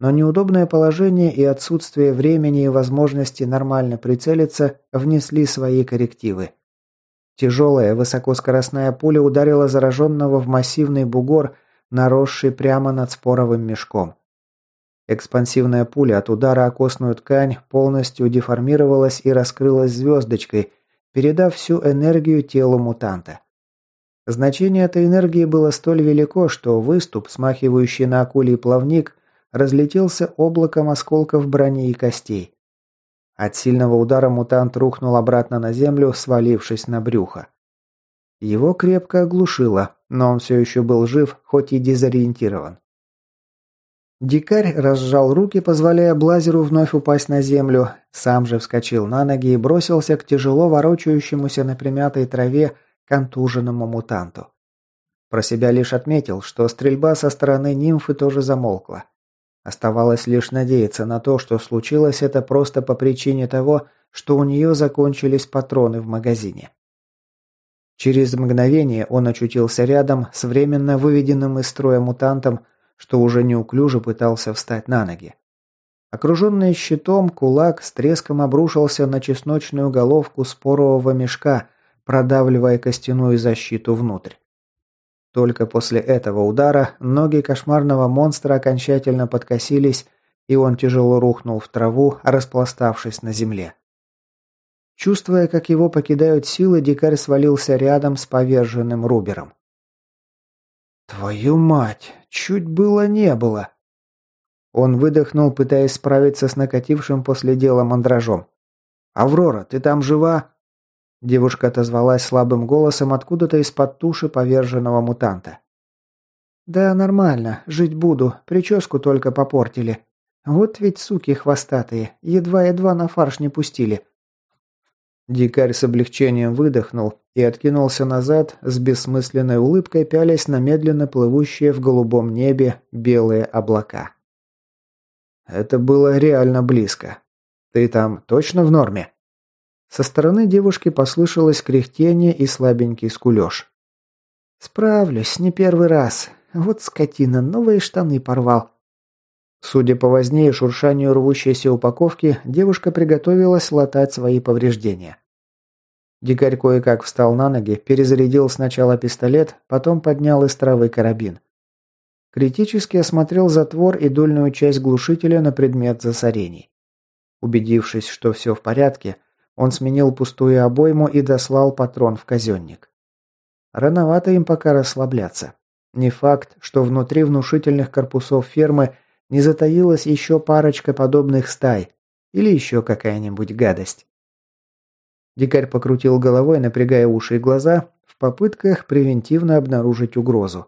но неудобное положение и отсутствие времени и возможности нормально прицелиться внесли свои коррективы. Тяжелая высокоскоростная пуля ударила зараженного в массивный бугор, наросший прямо над споровым мешком. Экспансивная пуля от удара о костную ткань полностью деформировалась и раскрылась звездочкой, передав всю энергию телу мутанта. Значение этой энергии было столь велико, что выступ, смахивающий на акулий плавник, разлетелся облаком осколков брони и костей. От сильного удара мутант рухнул обратно на землю, свалившись на брюхо. Его крепко оглушило, но он все еще был жив, хоть и дезориентирован. Дикарь разжал руки, позволяя Блазеру вновь упасть на землю, сам же вскочил на ноги и бросился к тяжело ворочающемуся на примятой траве контуженному мутанту. Про себя лишь отметил, что стрельба со стороны нимфы тоже замолкла. Оставалось лишь надеяться на то, что случилось это просто по причине того, что у нее закончились патроны в магазине. Через мгновение он очутился рядом с временно выведенным из строя мутантом, что уже неуклюже пытался встать на ноги. Окруженный щитом, кулак с треском обрушился на чесночную головку спорового мешка, продавливая костяную защиту внутрь. Только после этого удара ноги кошмарного монстра окончательно подкосились, и он тяжело рухнул в траву, распластавшись на земле. Чувствуя, как его покидают силы, дикарь свалился рядом с поверженным Рубером. «Твою мать! Чуть было не было!» Он выдохнул, пытаясь справиться с накатившим после дела мандражом. «Аврора, ты там жива?» Девушка отозвалась слабым голосом откуда-то из-под туши поверженного мутанта. «Да, нормально, жить буду, прическу только попортили. Вот ведь суки хвостатые, едва-едва на фарш не пустили». Дикарь с облегчением выдохнул и откинулся назад с бессмысленной улыбкой, пялясь на медленно плывущие в голубом небе белые облака. Это было реально близко. Ты там точно в норме? Со стороны девушки послышалось кряхтение и слабенький скулёж. «Справлюсь, не первый раз. Вот скотина, новые штаны порвал». Судя по возне и шуршанию рвущейся упаковки, девушка приготовилась латать свои повреждения. Дикарь кое-как встал на ноги, перезарядил сначала пистолет, потом поднял из травы карабин. Критически осмотрел затвор и дульную часть глушителя на предмет засорений. Убедившись, что все в порядке, он сменил пустую обойму и дослал патрон в казенник. Рановато им пока расслабляться. Не факт, что внутри внушительных корпусов фермы не затаилась еще парочка подобных стай или еще какая-нибудь гадость. Дикарь покрутил головой, напрягая уши и глаза, в попытках превентивно обнаружить угрозу.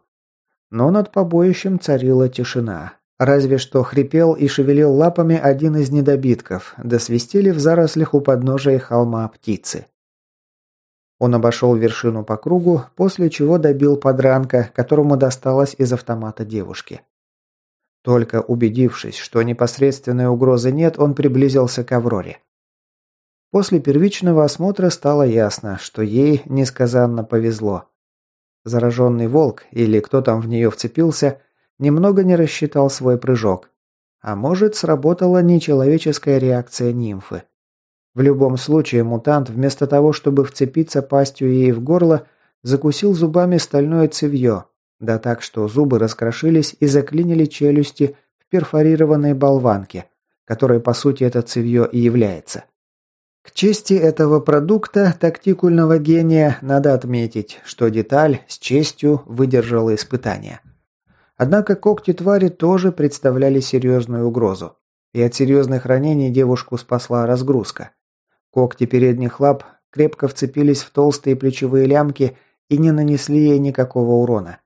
Но над побоищем царила тишина. Разве что хрипел и шевелил лапами один из недобитков, да свистели в зарослях у подножия холма птицы. Он обошел вершину по кругу, после чего добил подранка, которому досталось из автомата девушки. Только убедившись, что непосредственной угрозы нет, он приблизился к Авроре. После первичного осмотра стало ясно, что ей несказанно повезло. Зараженный волк, или кто там в нее вцепился – немного не рассчитал свой прыжок. А может, сработала нечеловеческая реакция нимфы. В любом случае, мутант, вместо того, чтобы вцепиться пастью ей в горло, закусил зубами стальное цевье, да так, что зубы раскрошились и заклинили челюсти в перфорированной болванке, которой по сути это цевье и является. К чести этого продукта тактикульного гения надо отметить, что деталь с честью выдержала испытание. Однако когти твари тоже представляли серьезную угрозу. И от серьезных ранений девушку спасла разгрузка. Когти передних лап крепко вцепились в толстые плечевые лямки и не нанесли ей никакого урона.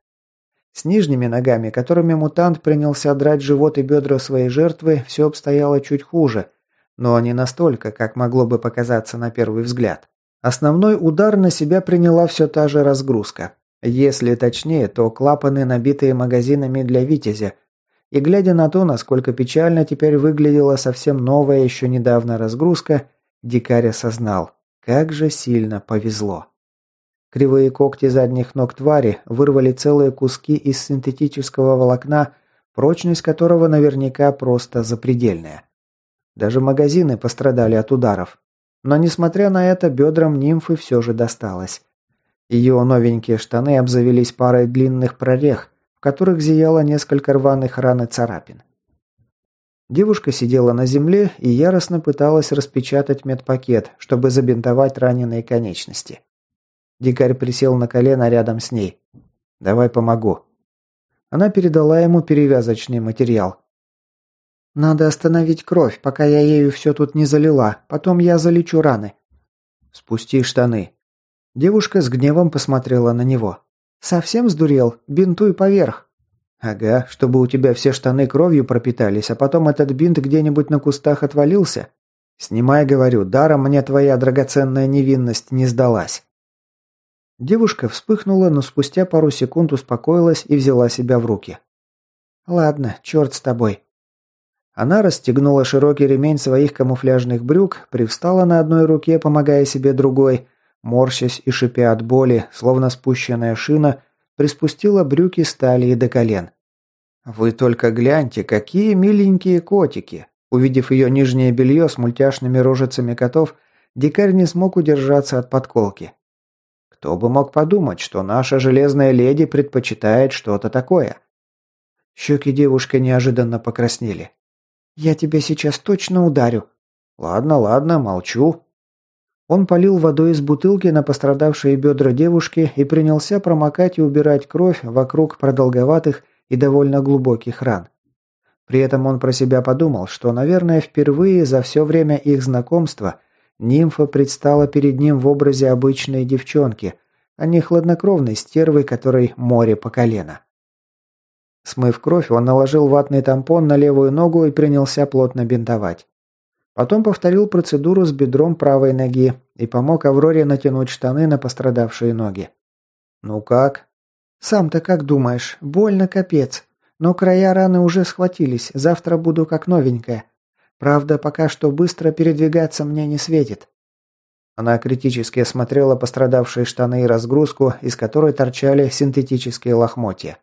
С нижними ногами, которыми мутант принялся драть живот и бедра своей жертвы, все обстояло чуть хуже, но не настолько, как могло бы показаться на первый взгляд. Основной удар на себя приняла все та же разгрузка. Если точнее, то клапаны, набитые магазинами для «Витязя». И глядя на то, насколько печально теперь выглядела совсем новая еще недавно разгрузка, дикарь осознал, как же сильно повезло. Кривые когти задних ног твари вырвали целые куски из синтетического волокна, прочность которого наверняка просто запредельная. Даже магазины пострадали от ударов. Но несмотря на это, бедрам нимфы все же досталось. Ее новенькие штаны обзавелись парой длинных прорех, в которых зияло несколько рваных ран и царапин. Девушка сидела на земле и яростно пыталась распечатать медпакет, чтобы забинтовать раненые конечности. Дикарь присел на колено рядом с ней. «Давай помогу». Она передала ему перевязочный материал. «Надо остановить кровь, пока я ею все тут не залила. Потом я залечу раны». «Спусти штаны», Девушка с гневом посмотрела на него. «Совсем сдурел? Бинтуй поверх!» «Ага, чтобы у тебя все штаны кровью пропитались, а потом этот бинт где-нибудь на кустах отвалился? Снимай, говорю, даром мне твоя драгоценная невинность не сдалась». Девушка вспыхнула, но спустя пару секунд успокоилась и взяла себя в руки. «Ладно, черт с тобой». Она расстегнула широкий ремень своих камуфляжных брюк, привстала на одной руке, помогая себе другой, морщась и шипя от боли, словно спущенная шина, приспустила брюки с талии до колен. «Вы только гляньте, какие миленькие котики!» Увидев ее нижнее белье с мультяшными рожицами котов, дикарь не смог удержаться от подколки. Кто бы мог подумать, что наша железная леди предпочитает что-то такое? Щеки девушки неожиданно покраснели. «Я тебя сейчас точно ударю». «Ладно, ладно, молчу». Он полил водой из бутылки на пострадавшие бедра девушки и принялся промокать и убирать кровь вокруг продолговатых и довольно глубоких ран. При этом он про себя подумал, что, наверное, впервые за все время их знакомства нимфа предстала перед ним в образе обычной девчонки, а не хладнокровной стервы, которой море по колено. Смыв кровь, он наложил ватный тампон на левую ногу и принялся плотно бинтовать. Потом повторил процедуру с бедром правой ноги и помог Авроре натянуть штаны на пострадавшие ноги. «Ну как?» «Сам-то как думаешь? Больно капец. Но края раны уже схватились, завтра буду как новенькая. Правда, пока что быстро передвигаться мне не светит». Она критически осмотрела пострадавшие штаны и разгрузку, из которой торчали синтетические лохмотья.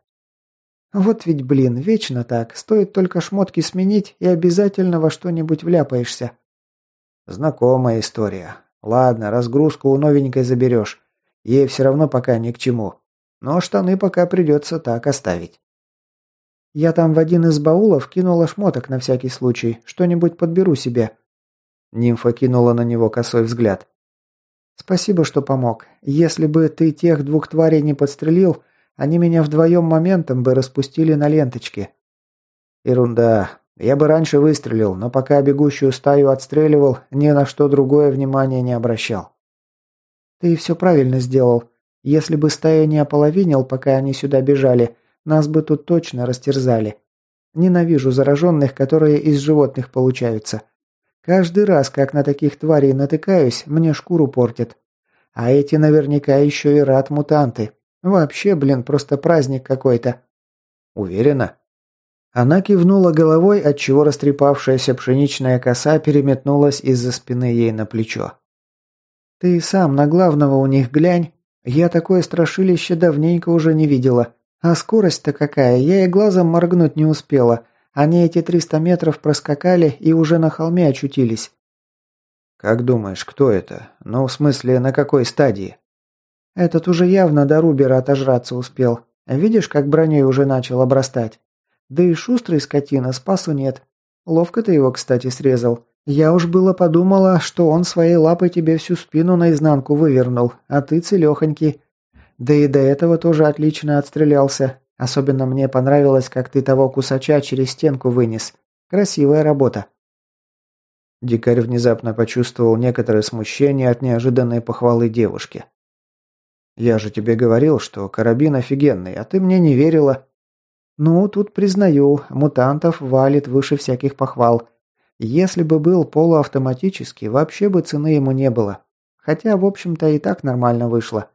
«Вот ведь, блин, вечно так. Стоит только шмотки сменить, и обязательно во что-нибудь вляпаешься». «Знакомая история. Ладно, разгрузку у новенькой заберешь. Ей все равно пока ни к чему. Но штаны пока придется так оставить». «Я там в один из баулов кинула шмоток на всякий случай. Что-нибудь подберу себе». Нимфа кинула на него косой взгляд. «Спасибо, что помог. Если бы ты тех двух тварей не подстрелил, они меня вдвоем моментом бы распустили на ленточке». «Ерунда. Я бы раньше выстрелил, но пока бегущую стаю отстреливал, ни на что другое внимание не обращал». «Ты все правильно сделал. Если бы стая не ополовинил, пока они сюда бежали, нас бы тут точно растерзали. Ненавижу зараженных, которые из животных получаются. Каждый раз, как на таких тварей натыкаюсь, мне шкуру портят. А эти наверняка еще и рад-мутанты. Вообще, блин, просто праздник какой-то. Уверена? Она кивнула головой, отчего растрепавшаяся пшеничная коса переметнулась из-за спины ей на плечо. «Ты сам на главного у них глянь. Я такое страшилище давненько уже не видела. А скорость-то какая, я и глазом моргнуть не успела. Они эти триста метров проскакали и уже на холме очутились. «Как думаешь, кто это? Ну, в смысле, на какой стадии?» «Этот уже явно до Рубера отожраться успел. Видишь, как броней уже начал обрастать? Да и шустрый скотина, спасу нет. Ловко ты его, кстати, срезал. Я уж было подумала, что он своей лапой тебе всю спину наизнанку вывернул, а ты целехонький. Да и до этого тоже отлично отстрелялся. Особенно мне понравилось, как ты того кусача через стенку вынес. Красивая работа». Дикарь внезапно почувствовал некоторое смущение от неожиданной похвалы девушки. «Я же тебе говорил, что карабин офигенный, а ты мне не верила». «Ну, тут признаю, мутантов валит выше всяких похвал. Если бы был полуавтоматический, вообще бы цены ему не было. Хотя, в общем-то, и так нормально вышло.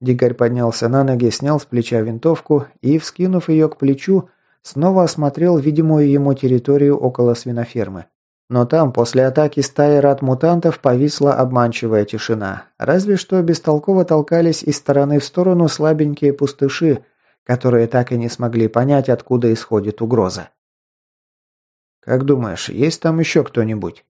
Дикарь поднялся на ноги, снял с плеча винтовку и, вскинув ее к плечу, снова осмотрел видимую ему территорию около свинофермы. Но там, после атаки стаи рад-мутантов, повисла обманчивая тишина. Разве что бестолково толкались из стороны в сторону слабенькие пустыши, которые так и не смогли понять, откуда исходит угроза. «Как думаешь, есть там еще кто-нибудь?»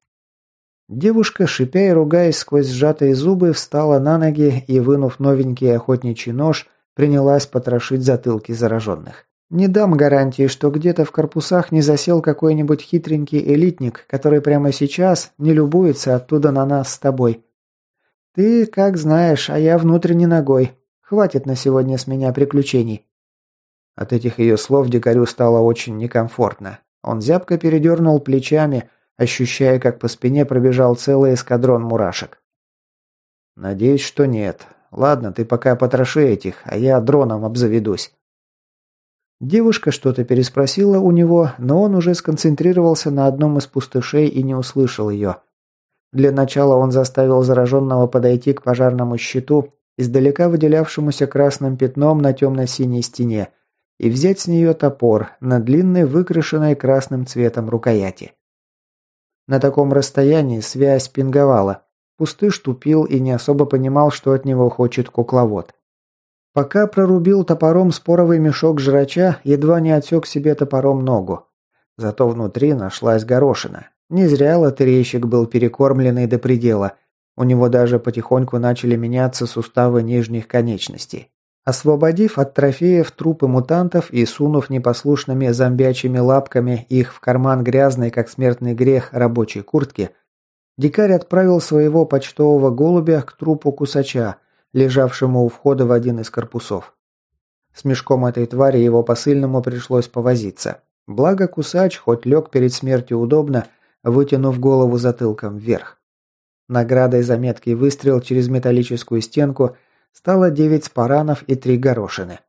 Девушка, шипя и ругаясь сквозь сжатые зубы, встала на ноги и, вынув новенький охотничий нож, принялась потрошить затылки зараженных. «Не дам гарантии, что где-то в корпусах не засел какой-нибудь хитренький элитник, который прямо сейчас не любуется оттуда на нас с тобой. Ты как знаешь, а я внутренне ногой. Хватит на сегодня с меня приключений». От этих ее слов дикарю стало очень некомфортно. Он зябко передернул плечами, ощущая, как по спине пробежал целый эскадрон мурашек. «Надеюсь, что нет. Ладно, ты пока потроши этих, а я дроном обзаведусь». Девушка что-то переспросила у него, но он уже сконцентрировался на одном из пустышей и не услышал ее. Для начала он заставил зараженного подойти к пожарному щиту, издалека выделявшемуся красным пятном на темно-синей стене, и взять с нее топор на длинной выкрашенной красным цветом рукояти. На таком расстоянии связь пинговала. Пустыш тупил и не особо понимал, что от него хочет кукловод. Пока прорубил топором споровый мешок жрача, едва не отсек себе топором ногу. Зато внутри нашлась горошина. Не зря лотерейщик был перекормленный до предела. У него даже потихоньку начали меняться суставы нижних конечностей. Освободив от трофеев трупы мутантов и сунув непослушными зомбячими лапками их в карман грязной, как смертный грех, рабочей куртки, дикарь отправил своего почтового голубя к трупу кусача, лежавшему у входа в один из корпусов. С мешком этой твари его посыльному пришлось повозиться. Благо кусач, хоть лег перед смертью удобно, вытянув голову затылком вверх. Наградой за меткий выстрел через металлическую стенку – стало девять спаранов и три горошины.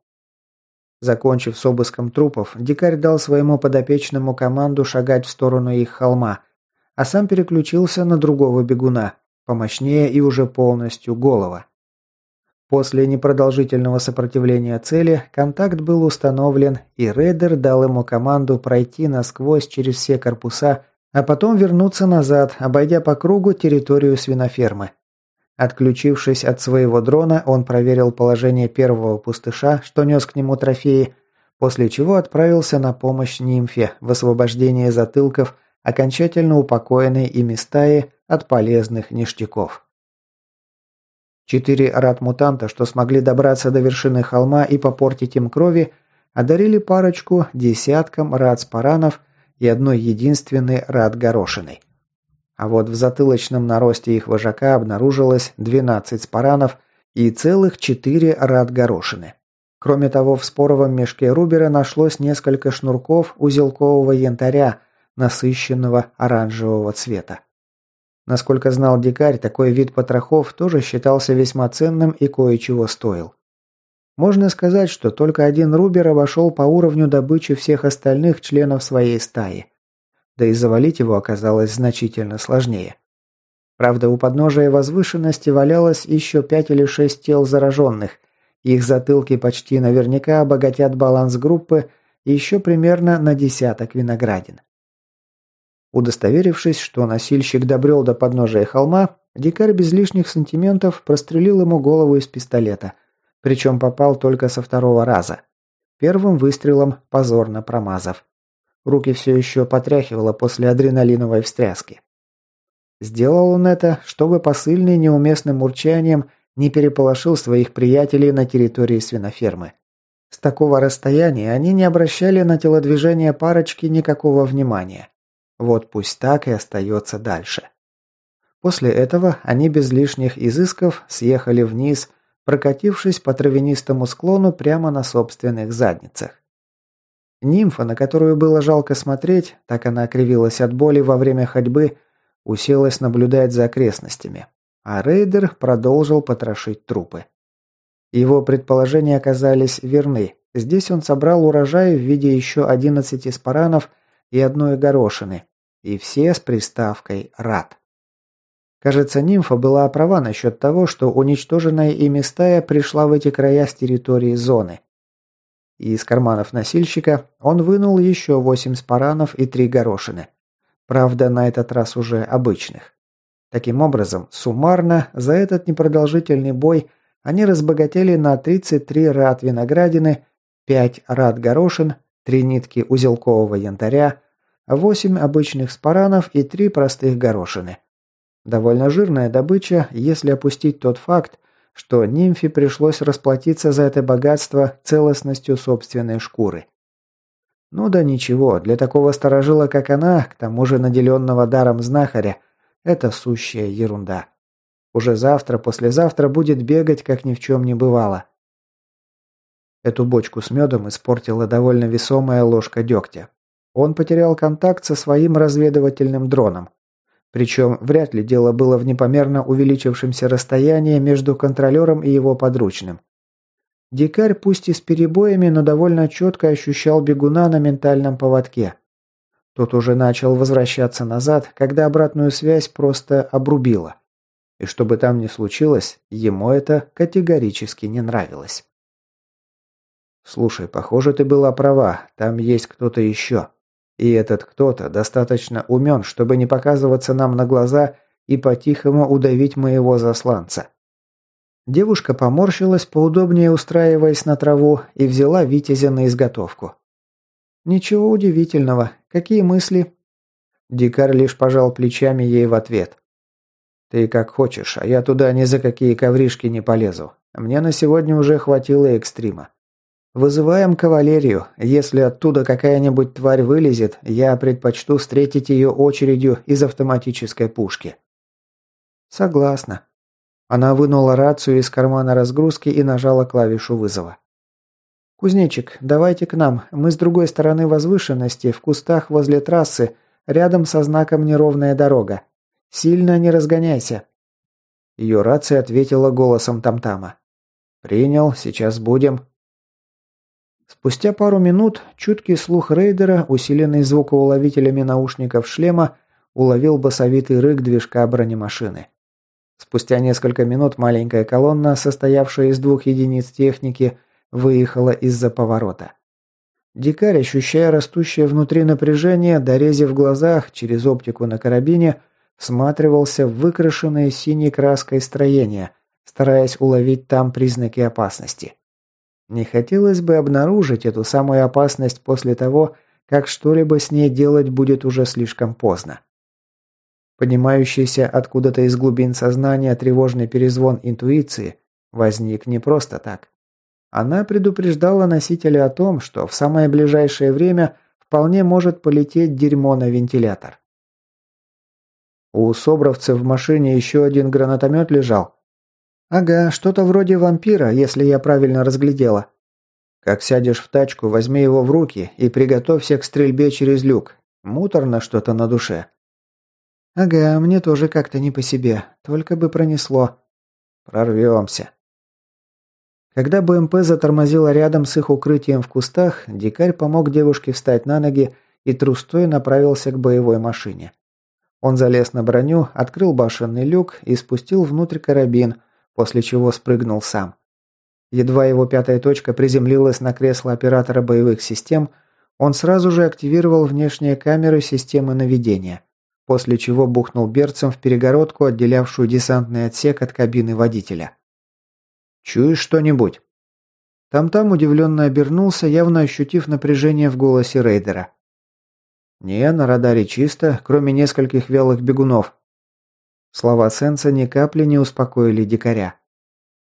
Закончив с обыском трупов, дикарь дал своему подопечному команду шагать в сторону их холма, а сам переключился на другого бегуна, помощнее и уже полностью голова. После непродолжительного сопротивления цели контакт был установлен, и рейдер дал ему команду пройти насквозь через все корпуса, а потом вернуться назад, обойдя по кругу территорию свинофермы. Отключившись от своего дрона, он проверил положение первого пустыша, что нес к нему трофеи, после чего отправился на помощь нимфе в освобождении затылков, окончательно упокоенной ими стаи от полезных ништяков. Четыре рад-мутанта, что смогли добраться до вершины холма и попортить им крови, одарили парочку десяткам рад-спаранов и одной единственной рад-горошиной. А вот в затылочном наросте их вожака обнаружилось 12 спаранов и целых 4 рад-горошины. Кроме того, в споровом мешке Рубера нашлось несколько шнурков узелкового янтаря, насыщенного оранжевого цвета. Насколько знал дикарь, такой вид потрохов тоже считался весьма ценным и кое-чего стоил. Можно сказать, что только один Рубер обошел по уровню добычи всех остальных членов своей стаи да и завалить его оказалось значительно сложнее. Правда, у подножия возвышенности валялось еще пять или шесть тел зараженных, их затылки почти наверняка обогатят баланс группы еще примерно на десяток виноградин. Удостоверившись, что носильщик добрел до подножия холма, дикарь без лишних сантиментов прострелил ему голову из пистолета, причем попал только со второго раза. Первым выстрелом позорно промазав. Руки все еще потряхивало после адреналиновой встряски. Сделал он это, чтобы посыльный неуместным урчанием не переполошил своих приятелей на территории свинофермы. С такого расстояния они не обращали на телодвижение парочки никакого внимания. Вот пусть так и остается дальше. После этого они без лишних изысков съехали вниз, прокатившись по травянистому склону прямо на собственных задницах. Нимфа, на которую было жалко смотреть, так она окривилась от боли во время ходьбы, уселась наблюдать за окрестностями. А рейдер продолжил потрошить трупы. Его предположения оказались верны. Здесь он собрал урожай в виде еще 11 спаранов и одной горошины. И все с приставкой «рад». Кажется, нимфа была права насчет того, что уничтоженная ими стая пришла в эти края с территории зоны и из карманов носильщика он вынул еще восемь спаранов и три горошины. Правда, на этот раз уже обычных. Таким образом, суммарно, за этот непродолжительный бой они разбогатели на 33 рад виноградины, 5 рад горошин, 3 нитки узелкового янтаря, 8 обычных спаранов и 3 простых горошины. Довольно жирная добыча, если опустить тот факт, что нимфе пришлось расплатиться за это богатство целостностью собственной шкуры. Ну да ничего, для такого сторожила, как она, к тому же наделенного даром знахаря, это сущая ерунда. Уже завтра, послезавтра будет бегать, как ни в чем не бывало. Эту бочку с медом испортила довольно весомая ложка дегтя. Он потерял контакт со своим разведывательным дроном. Причем вряд ли дело было в непомерно увеличившемся расстоянии между контролером и его подручным. Дикарь, пусть и с перебоями, но довольно четко ощущал бегуна на ментальном поводке. Тот уже начал возвращаться назад, когда обратную связь просто обрубило. И что бы там ни случилось, ему это категорически не нравилось. «Слушай, похоже, ты была права, там есть кто-то еще. И этот кто-то достаточно умен, чтобы не показываться нам на глаза и по-тихому удавить моего засланца». Девушка поморщилась, поудобнее устраиваясь на траву, и взяла Витязя на изготовку. «Ничего удивительного. Какие мысли?» Дикарь лишь пожал плечами ей в ответ. «Ты как хочешь, а я туда ни за какие ковришки не полезу. Мне на сегодня уже хватило экстрима. Вызываем кавалерию. Если оттуда какая-нибудь тварь вылезет, я предпочту встретить ее очередью из автоматической пушки». «Согласна». Она вынула рацию из кармана разгрузки и нажала клавишу вызова. «Кузнечик, давайте к нам. Мы с другой стороны возвышенности, в кустах возле трассы, рядом со знаком «Неровная дорога». Сильно не разгоняйся». Ее рация ответила голосом Тамтама. «Принял, сейчас будем». Спустя пару минут чуткий слух рейдера, усиленный звукоуловителями наушников шлема, уловил басовитый рык движка бронемашины. Спустя несколько минут маленькая колонна, состоявшая из двух единиц техники, выехала из-за поворота. Дикарь, ощущая растущее внутри напряжение, дорезив глазах через оптику на карабине, всматривался в выкрашенное синей краской строение, стараясь уловить там признаки опасности. Не хотелось бы обнаружить эту самую опасность после того, как что-либо с ней делать будет уже слишком поздно. Поднимающийся откуда-то из глубин сознания тревожный перезвон интуиции возник не просто так. Она предупреждала носителя о том, что в самое ближайшее время вполне может полететь дерьмо на вентилятор. У собровцев в машине еще один гранатомет лежал. Ага, что-то вроде вампира, если я правильно разглядела. Как сядешь в тачку, возьми его в руки и приготовься к стрельбе через люк. Муторно что-то на душе. Ага, мне тоже как-то не по себе, только бы пронесло. Прорвемся. Когда БМП затормозила рядом с их укрытием в кустах, дикарь помог девушке встать на ноги и трустой направился к боевой машине. Он залез на броню, открыл башенный люк и спустил внутрь карабин, после чего спрыгнул сам. Едва его пятая точка приземлилась на кресло оператора боевых систем, он сразу же активировал внешние камеры системы наведения, после чего бухнул берцем в перегородку, отделявшую десантный отсек от кабины водителя. Чуешь что-нибудь?» Там-там удивленно обернулся, явно ощутив напряжение в голосе рейдера. «Не, на радаре чисто, кроме нескольких вялых бегунов». Слова Сенса ни капли не успокоили дикаря.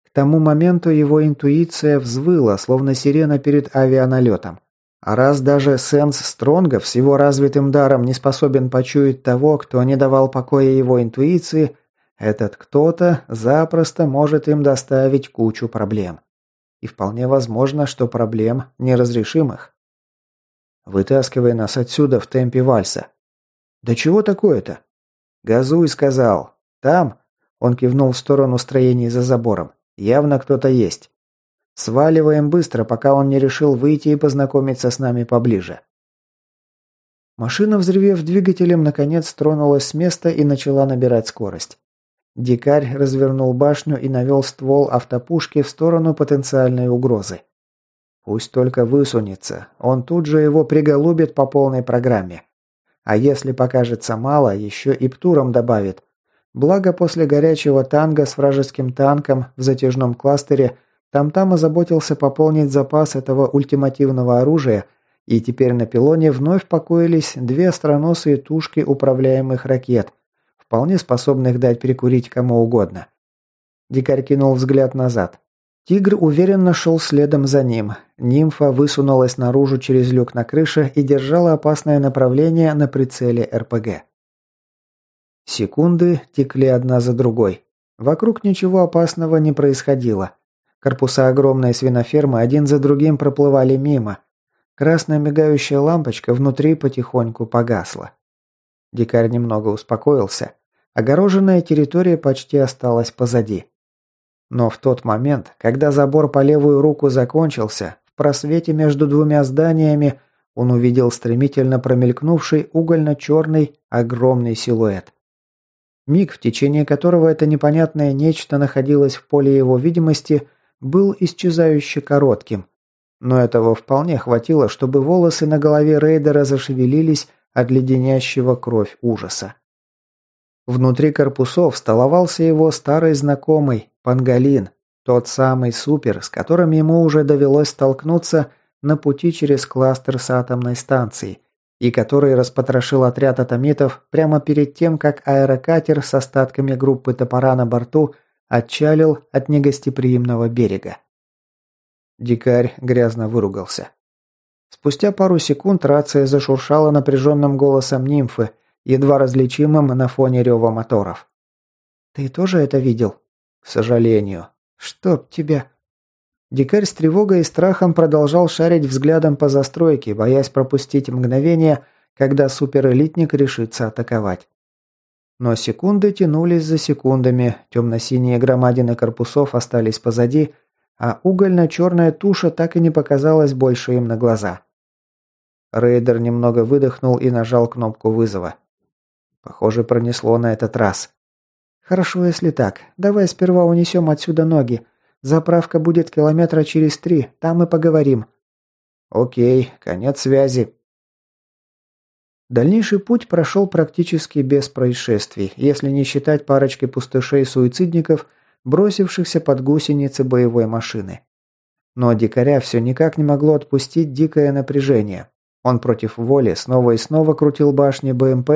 К тому моменту его интуиция взвыла, словно сирена перед авианалетом. А раз даже Сенс Стронгов с его развитым даром не способен почуять того, кто не давал покоя его интуиции, этот кто-то запросто может им доставить кучу проблем. И вполне возможно, что проблем неразрешимых. Вытаскивай нас отсюда в темпе вальса. Да чего такое-то? Газуй, сказал. Там, он кивнул в сторону строений за забором. Явно кто-то есть. Сваливаем быстро, пока он не решил выйти и познакомиться с нами поближе. Машина, взрывев двигателем, наконец тронулась с места и начала набирать скорость. Дикарь развернул башню и навел ствол автопушки в сторону потенциальной угрозы. Пусть только высунется, он тут же его приголубит по полной программе. А если покажется мало, еще и птуром добавит. Благо после горячего танга с вражеским танком в затяжном кластере там-там озаботился пополнить запас этого ультимативного оружия, и теперь на пилоне вновь покоились две остроносые тушки управляемых ракет, вполне способных дать перекурить кому угодно. Дикарь кинул взгляд назад. Тигр уверенно шел следом за ним. Нимфа высунулась наружу через люк на крыше и держала опасное направление на прицеле РПГ. Секунды текли одна за другой. Вокруг ничего опасного не происходило. Корпуса огромной свинофермы один за другим проплывали мимо. Красная мигающая лампочка внутри потихоньку погасла. Дикарь немного успокоился. Огороженная территория почти осталась позади. Но в тот момент, когда забор по левую руку закончился, в просвете между двумя зданиями он увидел стремительно промелькнувший угольно-черный огромный силуэт. Миг, в течение которого это непонятное нечто находилось в поле его видимости, был исчезающе коротким. Но этого вполне хватило, чтобы волосы на голове рейдера зашевелились от леденящего кровь ужаса. Внутри корпусов столовался его старый знакомый, Пангалин, тот самый супер, с которым ему уже довелось столкнуться на пути через кластер с атомной станцией, и который распотрошил отряд атомитов прямо перед тем, как аэрокатер с остатками группы топора на борту отчалил от негостеприимного берега. Дикарь грязно выругался. Спустя пару секунд рация зашуршала напряженным голосом нимфы, едва различимым на фоне рева моторов. «Ты тоже это видел?» «К сожалению. Чтоб тебя...» Дикарь с тревогой и страхом продолжал шарить взглядом по застройке, боясь пропустить мгновение, когда суперэлитник решится атаковать. Но секунды тянулись за секундами, темно-синие громадины корпусов остались позади, а угольно-черная туша так и не показалась больше им на глаза. Рейдер немного выдохнул и нажал кнопку вызова. Похоже, пронесло на этот раз. «Хорошо, если так. Давай сперва унесем отсюда ноги. Заправка будет километра через три, там мы поговорим». «Окей, конец связи». Дальнейший путь прошел практически без происшествий, если не считать парочки пустышей-суицидников, бросившихся под гусеницы боевой машины. Но дикаря все никак не могло отпустить дикое напряжение. Он против воли снова и снова крутил башни БМП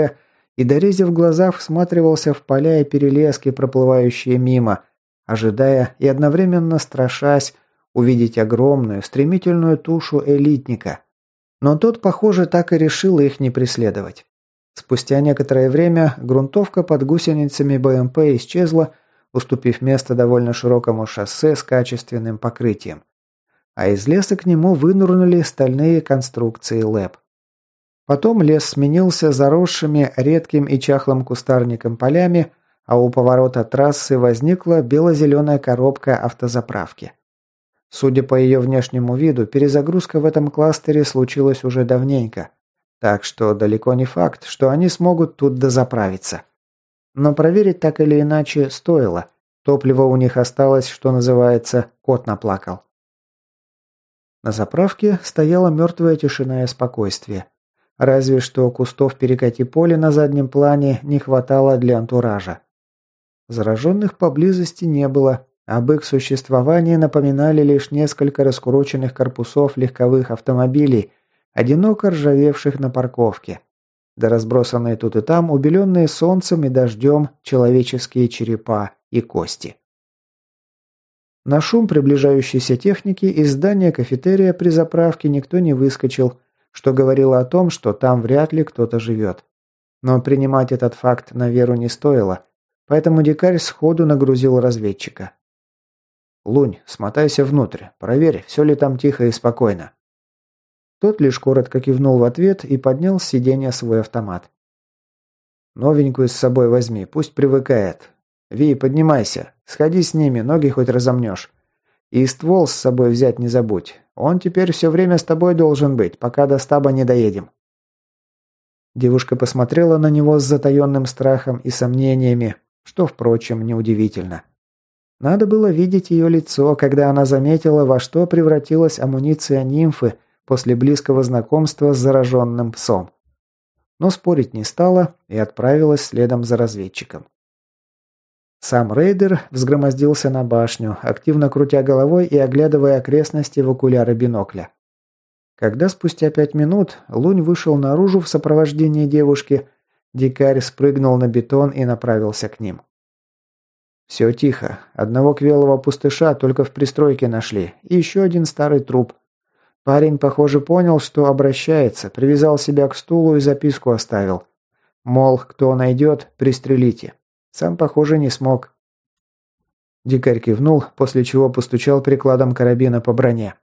и, дорезив глаза, всматривался в поля и перелески, проплывающие мимо, ожидая и одновременно страшась увидеть огромную, стремительную тушу элитника. Но тот, похоже, так и решил их не преследовать. Спустя некоторое время грунтовка под гусеницами БМП исчезла, уступив место довольно широкому шоссе с качественным покрытием. А из леса к нему вынурнули стальные конструкции ЛЭП. Потом лес сменился заросшими редким и чахлым кустарником полями, а у поворота трассы возникла бело-зеленая коробка автозаправки. Судя по ее внешнему виду, перезагрузка в этом кластере случилась уже давненько, так что далеко не факт, что они смогут тут дозаправиться. Но проверить так или иначе стоило. Топливо у них осталось, что называется, кот наплакал. На заправке стояла мертвая тишина и спокойствие. Разве что кустов перекати поля на заднем плане не хватало для антуража. Зараженных поблизости не было, об их существовании напоминали лишь несколько раскуроченных корпусов легковых автомобилей, одиноко ржавевших на парковке. Да разбросанные тут и там, убеленные солнцем и дождем, человеческие черепа и кости. На шум приближающейся техники из здания кафетерия при заправке никто не выскочил, что говорило о том, что там вряд ли кто-то живет. Но принимать этот факт на веру не стоило – Поэтому дикарь сходу нагрузил разведчика. «Лунь, смотайся внутрь, проверь, все ли там тихо и спокойно». Тот лишь коротко кивнул в ответ и поднял с сиденья свой автомат. «Новенькую с собой возьми, пусть привыкает. Ви, поднимайся, сходи с ними, ноги хоть разомнешь. И ствол с собой взять не забудь. Он теперь все время с тобой должен быть, пока до стаба не доедем». Девушка посмотрела на него с затаенным страхом и сомнениями, что, впрочем, неудивительно. Надо было видеть ее лицо, когда она заметила, во что превратилась амуниция нимфы после близкого знакомства с зараженным псом. Но спорить не стала и отправилась следом за разведчиком. Сам рейдер взгромоздился на башню, активно крутя головой и оглядывая окрестности в окуляры бинокля. Когда спустя пять минут Лунь вышел наружу в сопровождении девушки, Дикарь спрыгнул на бетон и направился к ним. Все тихо. Одного квелого пустыша только в пристройке нашли. И еще один старый труп. Парень, похоже, понял, что обращается, привязал себя к стулу и записку оставил. Мол, кто найдет, пристрелите. Сам, похоже, не смог. Дикарь кивнул, после чего постучал прикладом карабина по броне.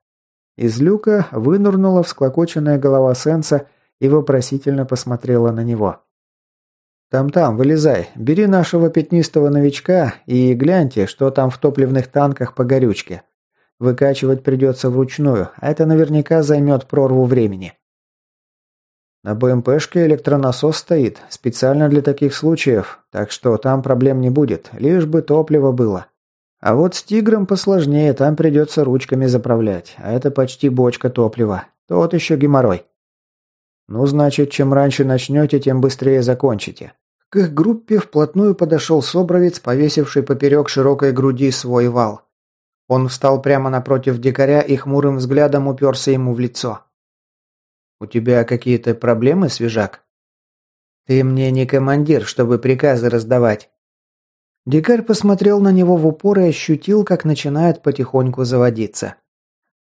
Из люка вынырнула всклокоченная голова Сенса и вопросительно посмотрела на него. «Там-там, вылезай, бери нашего пятнистого новичка и гляньте, что там в топливных танках по горючке. Выкачивать придется вручную, а это наверняка займет прорву времени». На БМПшке электронасос стоит, специально для таких случаев, так что там проблем не будет, лишь бы топливо было. А вот с «Тигром» посложнее, там придется ручками заправлять, а это почти бочка топлива. Тот еще геморрой. Ну, значит, чем раньше начнете, тем быстрее закончите. К их группе вплотную подошел Собровец, повесивший поперек широкой груди свой вал. Он встал прямо напротив дикаря и хмурым взглядом уперся ему в лицо. «У тебя какие-то проблемы, свежак?» «Ты мне не командир, чтобы приказы раздавать». Дикарь посмотрел на него в упор и ощутил, как начинает потихоньку заводиться.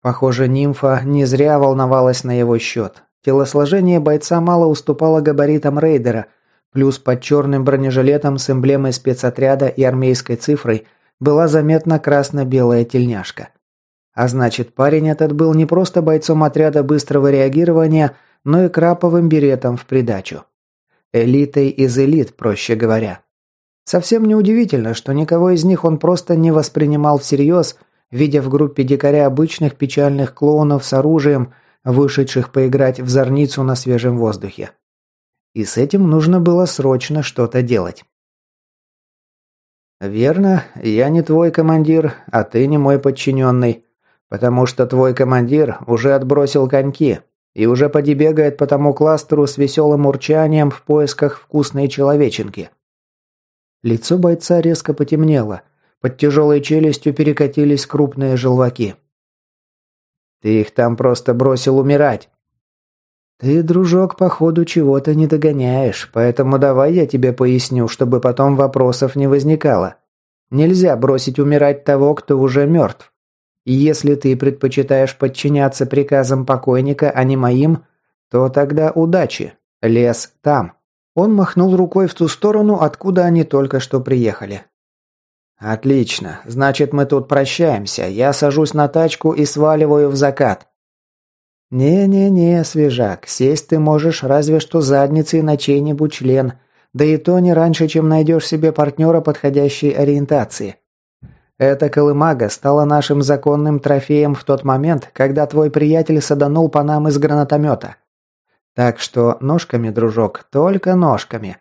Похоже, нимфа не зря волновалась на его счет. Телосложение бойца мало уступало габаритам рейдера, плюс под черным бронежилетом с эмблемой спецотряда и армейской цифрой была заметна красно-белая тельняшка. А значит, парень этот был не просто бойцом отряда быстрого реагирования, но и краповым беретом в придачу. Элитой из элит, проще говоря. Совсем неудивительно, что никого из них он просто не воспринимал всерьез, видя в группе дикаря обычных печальных клоунов с оружием, вышедших поиграть в зорницу на свежем воздухе. И с этим нужно было срочно что-то делать. «Верно, я не твой командир, а ты не мой подчиненный. Потому что твой командир уже отбросил коньки и уже поди бегает по тому кластеру с веселым урчанием в поисках вкусной человеченки. Лицо бойца резко потемнело. Под тяжелой челюстью перекатились крупные желваки. «Ты их там просто бросил умирать!» «Ты, дружок, походу чего-то не догоняешь, поэтому давай я тебе поясню, чтобы потом вопросов не возникало. Нельзя бросить умирать того, кто уже мертв. И если ты предпочитаешь подчиняться приказам покойника, а не моим, то тогда удачи. Лес там». Он махнул рукой в ту сторону, откуда они только что приехали. «Отлично. Значит, мы тут прощаемся. Я сажусь на тачку и сваливаю в закат». «Не-не-не, свежак, сесть ты можешь разве что задницей на чей-нибудь член, да и то не раньше, чем найдешь себе партнера подходящей ориентации. Эта колымага стала нашим законным трофеем в тот момент, когда твой приятель саданул по нам из гранатомета. Так что ножками, дружок, только ножками.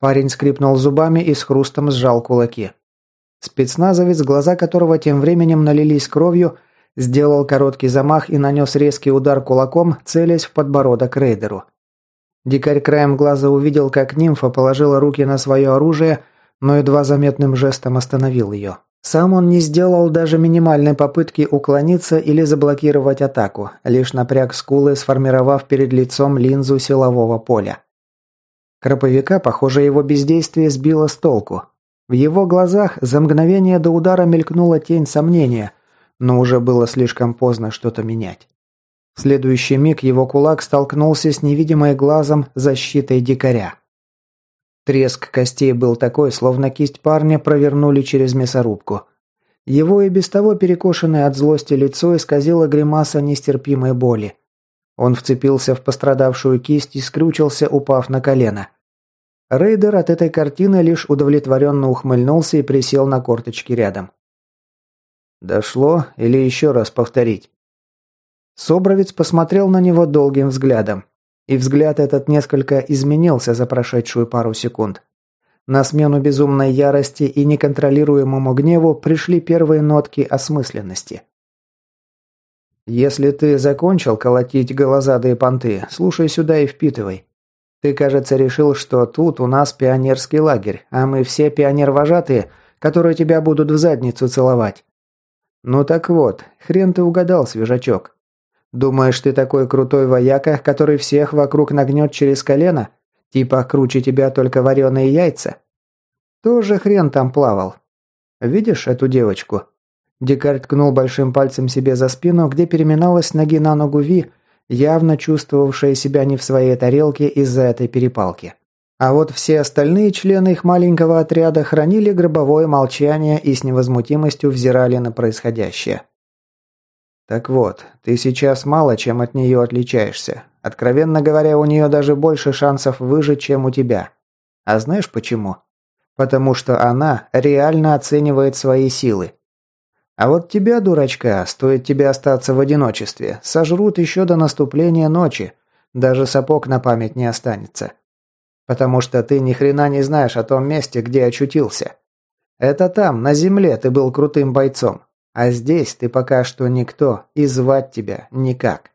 Парень скрипнул зубами и с хрустом сжал кулаки. Спецназовец, глаза которого тем временем налились кровью, сделал короткий замах и нанес резкий удар кулаком, целясь в подбородок рейдеру. Дикарь краем глаза увидел, как нимфа положила руки на свое оружие – но едва заметным жестом остановил ее. Сам он не сделал даже минимальной попытки уклониться или заблокировать атаку, лишь напряг скулы, сформировав перед лицом линзу силового поля. Краповика, похоже, его бездействие сбило с толку. В его глазах за мгновение до удара мелькнула тень сомнения, но уже было слишком поздно что-то менять. В следующий миг его кулак столкнулся с невидимой глазом защитой дикаря. Треск костей был такой, словно кисть парня провернули через мясорубку. Его и без того перекошенное от злости лицо исказило гримаса нестерпимой боли. Он вцепился в пострадавшую кисть и скрючился, упав на колено. Рейдер от этой картины лишь удовлетворенно ухмыльнулся и присел на корточки рядом. «Дошло или еще раз повторить?» Собровец посмотрел на него долгим взглядом. И взгляд этот несколько изменился за прошедшую пару секунд. На смену безумной ярости и неконтролируемому гневу пришли первые нотки осмысленности. «Если ты закончил колотить голозадые понты, слушай сюда и впитывай. Ты, кажется, решил, что тут у нас пионерский лагерь, а мы все пионер-вожатые, которые тебя будут в задницу целовать. Ну так вот, хрен ты угадал, свежачок. Думаешь, ты такой крутой вояка, который всех вокруг нагнет через колено? Типа круче тебя только вареные яйца? Тоже хрен там плавал. Видишь эту девочку?» Дикарь ткнул большим пальцем себе за спину, где переминалась ноги на ногу Ви, явно чувствовавшая себя не в своей тарелке из-за этой перепалки. А вот все остальные члены их маленького отряда хранили гробовое молчание и с невозмутимостью взирали на происходящее. Так вот, ты сейчас мало чем от нее отличаешься. Откровенно говоря, у нее даже больше шансов выжить, чем у тебя. А знаешь почему? Потому что она реально оценивает свои силы. А вот тебя, дурачка, стоит тебе остаться в одиночестве, сожрут еще до наступления ночи, Даже сапог на память не останется. Потому что ты ни хрена не знаешь о том месте, где очутился. Это там, на земле, ты был крутым бойцом. А здесь ты пока что никто, и звать тебя никак.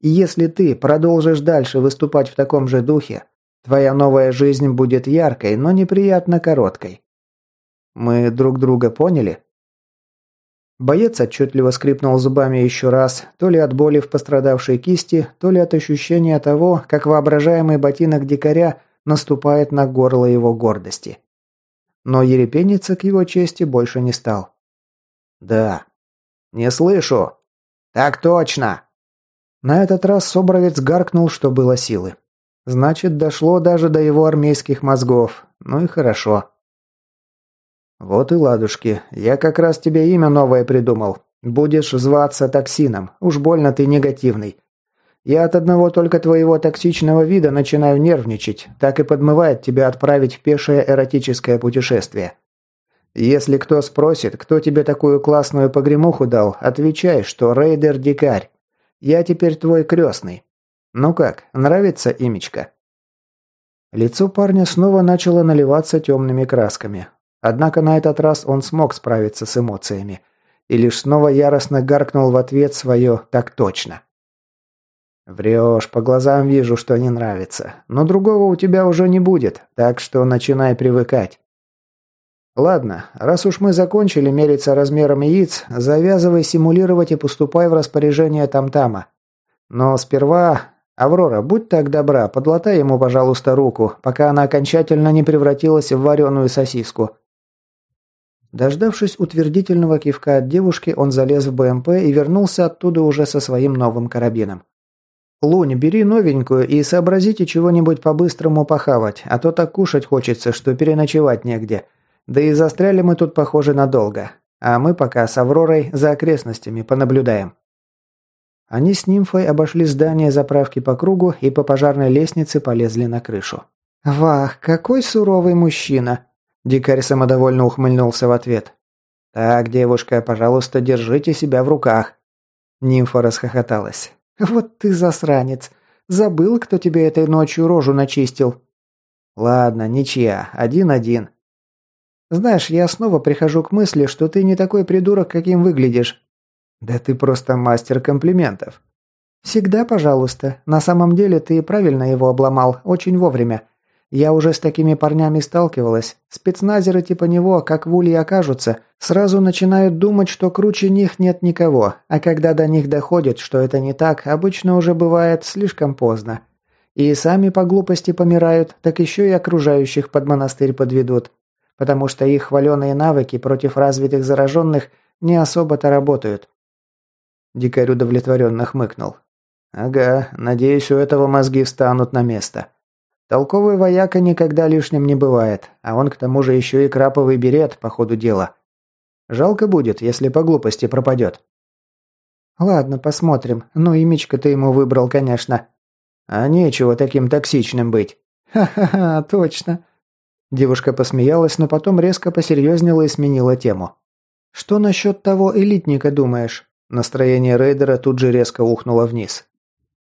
И если ты продолжишь дальше выступать в таком же духе, твоя новая жизнь будет яркой, но неприятно короткой. Мы друг друга поняли? Боец отчетливо скрипнул зубами еще раз, то ли от боли в пострадавшей кисти, то ли от ощущения того, как воображаемый ботинок дикаря наступает на горло его гордости. Но ерепениться к его чести больше не стал. «Да». «Не слышу». «Так точно». На этот раз Собровец гаркнул, что было силы. Значит, дошло даже до его армейских мозгов. Ну и хорошо. «Вот и ладушки. Я как раз тебе имя новое придумал. Будешь зваться токсином. Уж больно ты негативный. Я от одного только твоего токсичного вида начинаю нервничать. Так и подмывает тебя отправить в пешее эротическое путешествие. Если кто спросит, кто тебе такую классную погремуху дал, отвечай, что рейдер-дикарь. Я теперь твой крестный. Ну как, нравится имечко?» Лицо парня снова начало наливаться темными красками. Однако на этот раз он смог справиться с эмоциями. И лишь снова яростно гаркнул в ответ свое «так точно». «Врешь, по глазам вижу, что не нравится. Но другого у тебя уже не будет, так что начинай привыкать». «Ладно, раз уж мы закончили мериться размером яиц, завязывай симулировать и поступай в распоряжение Тамтама. Но сперва... Аврора, будь так добра, подлатай ему, пожалуйста, руку, пока она окончательно не превратилась в вареную сосиску. Дождавшись утвердительного кивка от девушки, он залез в БМП и вернулся оттуда уже со своим новым карабином. «Лунь, бери новенькую и сообразите чего-нибудь по-быстрому похавать, а то так кушать хочется, что переночевать негде. Да и застряли мы тут, похоже, надолго. А мы пока с Авророй за окрестностями понаблюдаем». Они с нимфой обошли здание заправки по кругу и по пожарной лестнице полезли на крышу. «Вах, какой суровый мужчина!» Дикарь самодовольно ухмыльнулся в ответ. «Так, девушка, пожалуйста, держите себя в руках». Нимфа расхохоталась. «Вот ты засранец. Забыл, кто тебе этой ночью рожу начистил?» «Ладно, ничья. Один-один». «Знаешь, я снова прихожу к мысли, что ты не такой придурок, каким выглядишь». «Да ты просто мастер комплиментов». «Всегда, пожалуйста. На самом деле ты правильно его обломал, очень вовремя. Я уже с такими парнями сталкивалась. Спецназеры типа него, как в улье окажутся, сразу начинают думать, что круче них нет никого, а когда до них доходит, что это не так, обычно уже бывает слишком поздно. И сами по глупости помирают, так еще и окружающих под монастырь подведут. Потому что их хваленые навыки против развитых зараженных не особо-то работают. Дикарь удовлетворенно хмыкнул. «Ага, надеюсь, у этого мозги встанут на место». Толковый вояка никогда лишним не бывает, а он к тому же еще и краповый берет по ходу дела. Жалко будет, если по глупости пропадет. Ладно, посмотрим. Ну, имечко ты ему выбрал, конечно. А нечего таким токсичным быть. Ха-ха-ха, точно. Девушка посмеялась, но потом резко посерьезнела и сменила тему. Что насчет того элитника думаешь? Настроение рейдера тут же резко ухнуло вниз.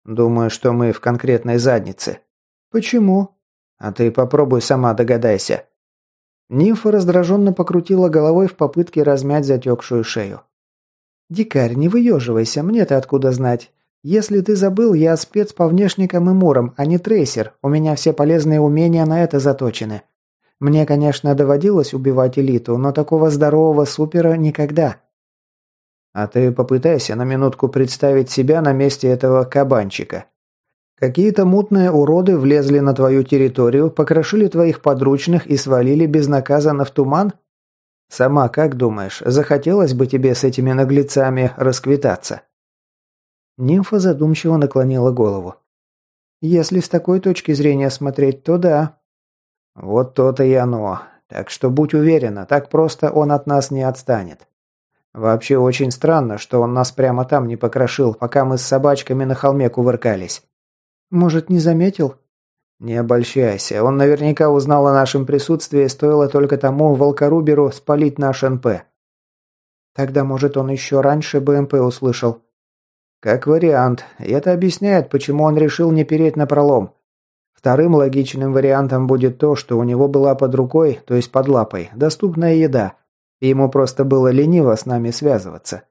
Думаю, что мы в конкретной заднице. «Почему?» «А ты попробуй сама догадайся». Нимфа раздраженно покрутила головой в попытке размять затекшую шею. «Дикарь, не выеживайся, мне-то откуда знать. Если ты забыл, я спец по внешникам и мурам, а не трейсер. У меня все полезные умения на это заточены. Мне, конечно, доводилось убивать элиту, но такого здорового супера никогда». «А ты попытайся на минутку представить себя на месте этого кабанчика. Какие-то мутные уроды влезли на твою территорию, покрошили твоих подручных и свалили безнаказанно в туман? Сама как думаешь, захотелось бы тебе с этими наглецами расквитаться?» Нимфа задумчиво наклонила голову. «Если с такой точки зрения смотреть, то да». «Вот то-то и оно. Так что будь уверена, так просто он от нас не отстанет. Вообще очень странно, что он нас прямо там не покрошил, пока мы с собачками на холме кувыркались. Может, не заметил? Не обольщайся, он наверняка узнал о нашем присутствии, стоило только тому волкоруберу спалить наш НП. Тогда, может, он еще раньше БМП услышал. Как вариант. Это объясняет, почему он решил не переть на пролом. Вторым логичным вариантом будет то, что у него была под рукой, то есть под лапой, доступная еда, ему просто было лениво с нами связываться.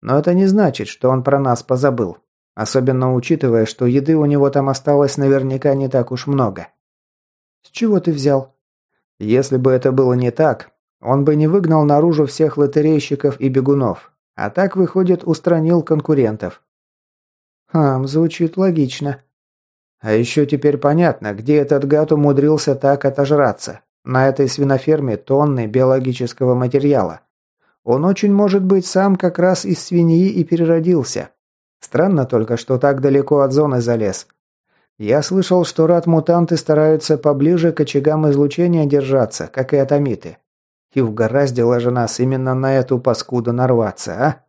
Но это не значит, что он про нас позабыл. Особенно учитывая, что еды у него там осталось наверняка не так уж много. «С чего ты взял?» Если бы это было не так, он бы не выгнал наружу всех лотерейщиков и бегунов. А так, выходит, устранил конкурентов. Хм, звучит логично. А еще теперь понятно, где этот гад умудрился так отожраться. На этой свиноферме тонны биологического материала. Он очень может быть сам как раз из свиньи и переродился. Странно только, что так далеко от зоны залез. Я слышал, что рад-мутанты стараются поближе к очагам излучения держаться, как и атомиты. И угораздила же нас именно на эту паскуду нарваться, а?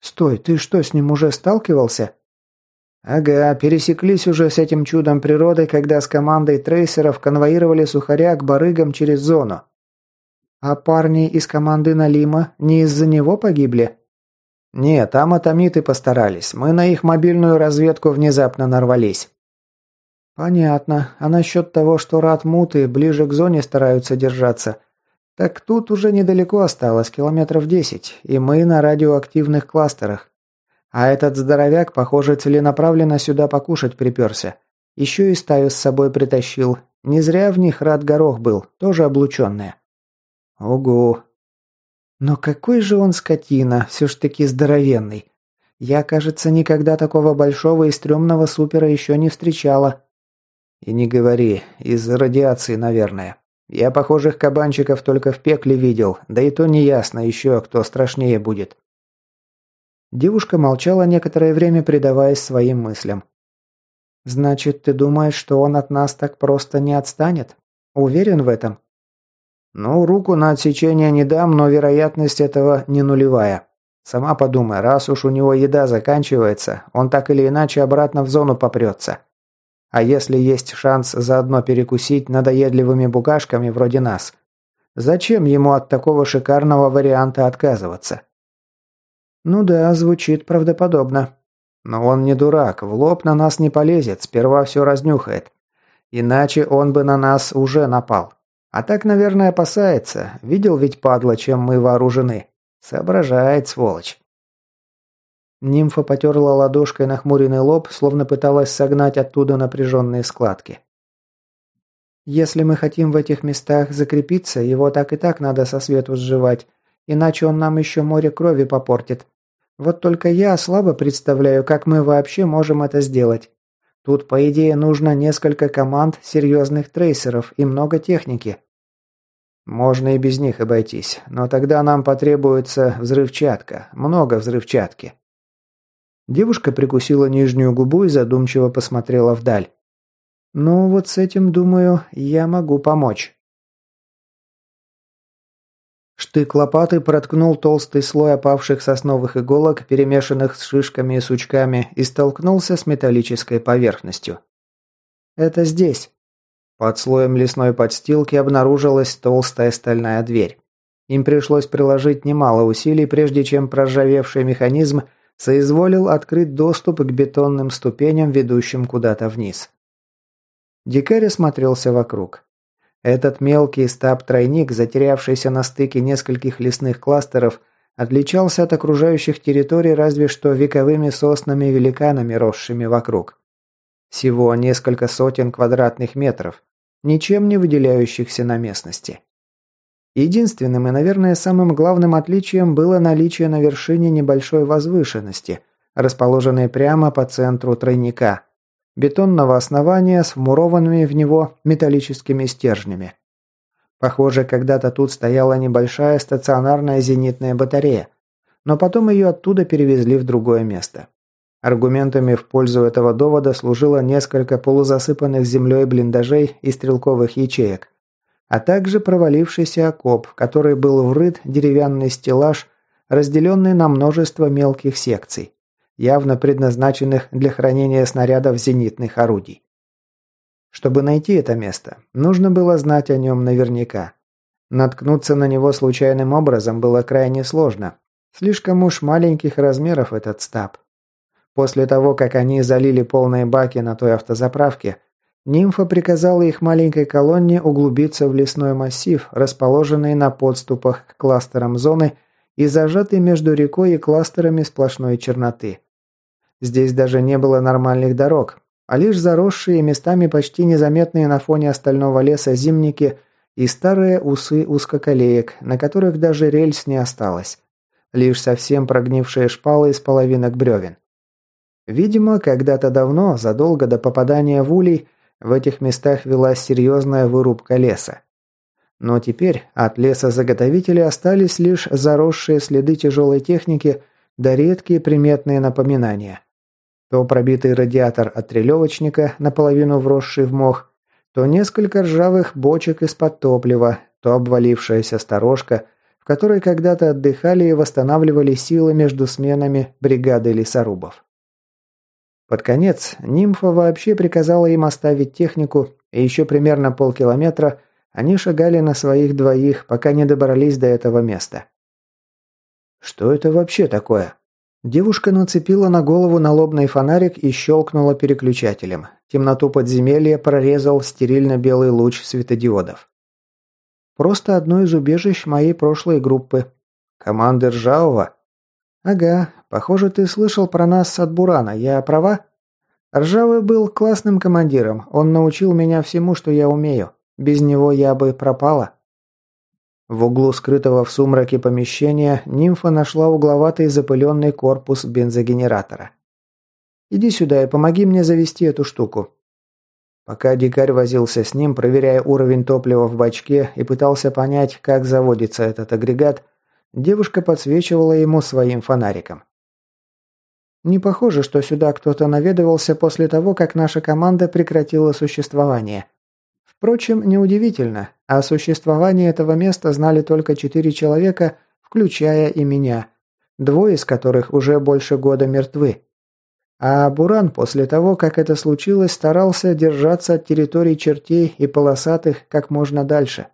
Стой, ты что, с ним уже сталкивался? Ага, пересеклись уже с этим чудом природы, когда с командой трейсеров конвоировали сухаря к барыгам через зону. А парни из команды Налима не из-за него погибли? Нет, там атомиты постарались. Мы на их мобильную разведку внезапно нарвались. Понятно. А насчет того, что Ратмуты ближе к зоне стараются держаться, так тут уже недалеко осталось, километров десять, и мы на радиоактивных кластерах. А этот здоровяк, похоже, целенаправленно сюда покушать приперся. Еще и стаю с собой притащил. Не зря в них рад горох был, тоже облученная. Ого. Но какой же он скотина, все ж таки здоровенный. Я, кажется, никогда такого большого и стрёмного супера еще не встречала. И не говори, из-за радиации, наверное. Я похожих кабанчиков только в пекле видел, да и то неясно еще, кто страшнее будет. Девушка молчала некоторое время, предаваясь своим мыслям. «Значит, ты думаешь, что он от нас так просто не отстанет? Уверен в этом?» «Ну, руку на отсечение не дам, но вероятность этого не нулевая. Сама подумай, раз уж у него еда заканчивается, он так или иначе обратно в зону попрется. А если есть шанс заодно перекусить надоедливыми букашками вроде нас? Зачем ему от такого шикарного варианта отказываться? Ну да, звучит правдоподобно. Но он не дурак, в лоб на нас не полезет, сперва все разнюхает. Иначе он бы на нас уже напал. А так, наверное, опасается. Видел ведь, падла, чем мы вооружены. Соображает, сволочь. Нимфа потерла ладошкой нахмуренный лоб, словно пыталась согнать оттуда напряженные складки. «Если мы хотим в этих местах закрепиться, его так и так надо со свету сживать, иначе он нам еще море крови попортит. Вот только я слабо представляю, как мы вообще можем это сделать. Тут, по идее, нужно несколько команд серьезных трейсеров и много техники». «Можно и без них обойтись, но тогда нам потребуется взрывчатка, много взрывчатки», Девушка прикусила нижнюю губу и задумчиво посмотрела вдаль. «Ну, вот с этим, думаю, я могу помочь». Штык лопаты проткнул толстый слой опавших сосновых иголок, перемешанных с шишками и сучками, и столкнулся с металлической поверхностью. «Это здесь». Под слоем лесной подстилки обнаружилась толстая стальная дверь. Им пришлось приложить немало усилий, прежде чем проржавевший механизм соизволил открыть доступ к бетонным ступеням, ведущим куда-то вниз. Дикарь осмотрелся вокруг. Этот мелкий стаб-тройник, затерявшийся на стыке нескольких лесных кластеров, отличался от окружающих территорий разве что вековыми соснами-великанами, росшими вокруг. Всего несколько сотен квадратных метров, ничем не выделяющихся на местности. Единственным и, наверное, самым главным отличием было наличие на вершине небольшой возвышенности, расположенной прямо по центру тройника, бетонного основания с вмурованными в него металлическими стержнями. Похоже, когда-то тут стояла небольшая стационарная зенитная батарея, но потом ее оттуда перевезли в другое место. Аргументами в пользу этого довода служило несколько полузасыпанных землей блиндажей и стрелковых ячеек, а также провалившийся окоп, в который был врыт деревянный стеллаж, разделенный на множество мелких секций, явно предназначенных для хранения снарядов зенитных орудий. Чтобы найти это место, нужно было знать о нем наверняка. Наткнуться на него случайным образом было крайне сложно. Слишком уж маленьких размеров этот стаб. После того, как они залили полные баки на той автозаправке, нимфа приказала их маленькой колонне углубиться в лесной массив, расположенный на подступах к кластерам зоны и зажатый между рекой и кластерами сплошной черноты. Здесь даже не было нормальных дорог, а лишь заросшие местами почти незаметные на фоне остального леса зимники и старые усы узкоколеек, на которых даже рельс не осталось. Лишь совсем прогнившие шпалы из половинок бревен. Видимо, когда-то давно, задолго до попадания в улей, в этих местах велась серьезная вырубка леса. Но теперь от леса-заготовителя остались лишь заросшие следы тяжелой техники да редкие приметные напоминания. То пробитый радиатор от трелевочника, наполовину вросший в мох, то несколько ржавых бочек из-под топлива, то обвалившаяся сторожка, в которой когда-то отдыхали и восстанавливали силы между сменами бригады лесорубов. Под конец нимфа вообще приказала им оставить технику, и еще примерно полкилометра они шагали на своих двоих, пока не добрались до этого места. «Что это вообще такое?» Девушка нацепила на голову налобный фонарик и щелкнула переключателем. Темноту подземелья прорезал стерильно-белый луч светодиодов. «Просто одно из убежищ моей прошлой группы. Команды Ржавого?» «Ага, похоже, ты слышал про нас от Бурана, я права?» «Ржавый был классным командиром, он научил меня всему, что я умею. Без него я бы пропала». В углу скрытого в сумраке помещения нимфа нашла угловатый запыленный корпус бензогенератора. «Иди сюда и помоги мне завести эту штуку». Пока дикарь возился с ним, проверяя уровень топлива в бачке и пытался понять, как заводится этот агрегат, девушка подсвечивала ему своим фонариком. Не похоже, что сюда кто-то наведывался после того, как наша команда прекратила существование. Впрочем, неудивительно, о существовании этого места знали только четыре человека, включая и меня, двое из которых уже больше года мертвы. А Буран после того, как это случилось, старался держаться от территорий чертей и полосатых как можно дальше.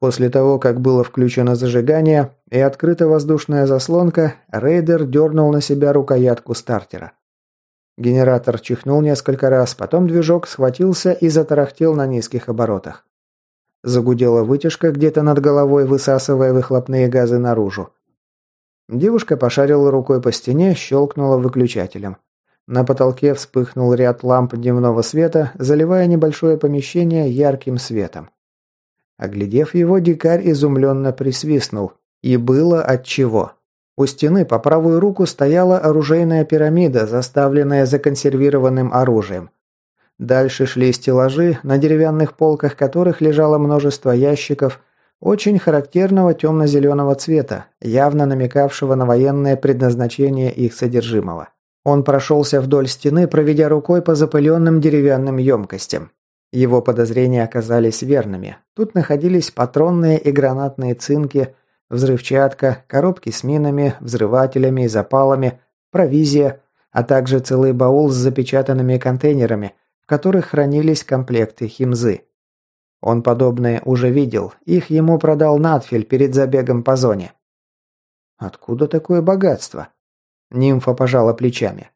После того, как было включено зажигание и открыта воздушная заслонка, рейдер дернул на себя рукоятку стартера. Генератор чихнул несколько раз, потом движок схватился и затарахтел на низких оборотах. Загудела вытяжка где-то над головой, высасывая выхлопные газы наружу. Девушка пошарила рукой по стене, щелкнула выключателем. На потолке вспыхнул ряд ламп дневного света, заливая небольшое помещение ярким светом. Оглядев его, дикарь изумленно присвистнул. И было отчего. У стены по правую руку стояла оружейная пирамида, заставленная законсервированным оружием. Дальше шли стеллажи, на деревянных полках которых лежало множество ящиков, очень характерного темно-зеленого цвета, явно намекавшего на военное предназначение их содержимого. Он прошелся вдоль стены, проведя рукой по запыленным деревянным емкостям. Его подозрения оказались верными. Тут находились патронные и гранатные цинки, Взрывчатка, коробки с минами, взрывателями и запалами, провизия, а также целый баул с запечатанными контейнерами, в которых хранились комплекты химзы. Он подобное уже видел, их ему продал Натфель перед забегом по зоне. Откуда такое богатство? Нимфа пожала плечами.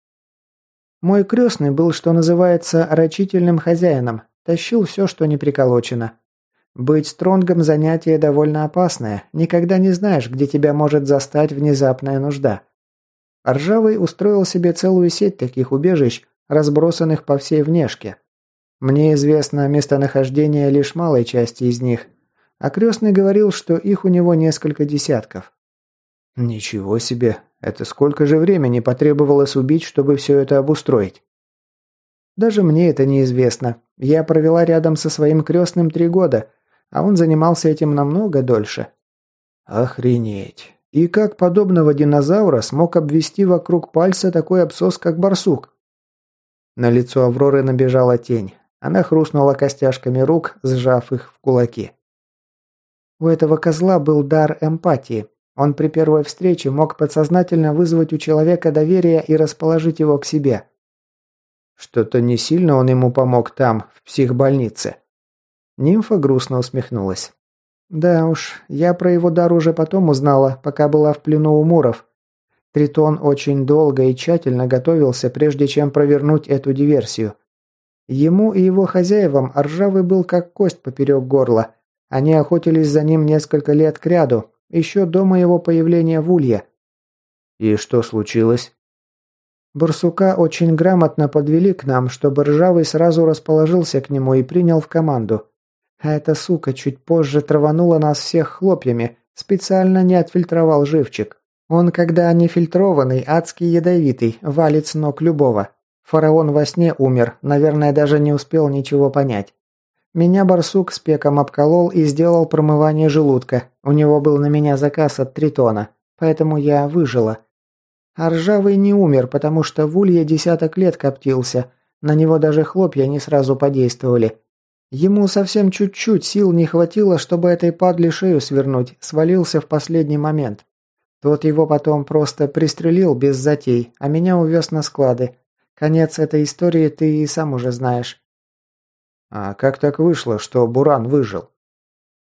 Мой крестный был, что называется, рачительным хозяином, тащил все, что не приколочено. Быть стронгом занятие довольно опасное, никогда не знаешь, где тебя может застать внезапная нужда. Ржавый устроил себе целую сеть таких убежищ, разбросанных по всей внешке. Мне известно местонахождение лишь малой части из них, а крестный говорил, что их у него несколько десятков. Ничего себе, это сколько же времени потребовалось убить, чтобы все это обустроить? Даже мне это неизвестно. Я провела рядом со своим крестным три года – а он занимался этим намного дольше. Охренеть. И как подобного динозавра смог обвести вокруг пальца такой обсос, как барсук? На лицо Авроры набежала тень. Она хрустнула костяшками рук, сжав их в кулаки. У этого козла был дар эмпатии. Он при первой встрече мог подсознательно вызвать у человека доверие и расположить его к себе. Что-то не сильно он ему помог там, в психбольнице. Нимфа грустно усмехнулась. «Да уж, я про его дар уже потом узнала, пока была в плену у Муров. Тритон очень долго и тщательно готовился, прежде чем провернуть эту диверсию. Ему и его хозяевам Ржавый был как кость поперек горла. Они охотились за ним несколько лет кряду, еще до моего появления в Улье. И что случилось? Барсука очень грамотно подвели к нам, чтобы Ржавый сразу расположился к нему и принял в команду. А эта сука чуть позже траванула нас всех хлопьями, специально не отфильтровал живчик. Он, когда не фильтрованный, адский ядовитый, валит с ног любого. Фараон во сне умер, наверное, даже не успел ничего понять. Меня барсук с пеком обколол и сделал промывание желудка. У него был на меня заказ от Тритона, поэтому я выжила. А ржавый не умер, потому что в улье десяток лет коптился. На него даже хлопья не сразу подействовали. Ему совсем чуть-чуть сил не хватило, чтобы этой падле шею свернуть, свалился в последний момент. Тот его потом просто пристрелил без затей, а меня увез на склады. Конец этой истории ты и сам уже знаешь. А как так вышло, что Буран выжил?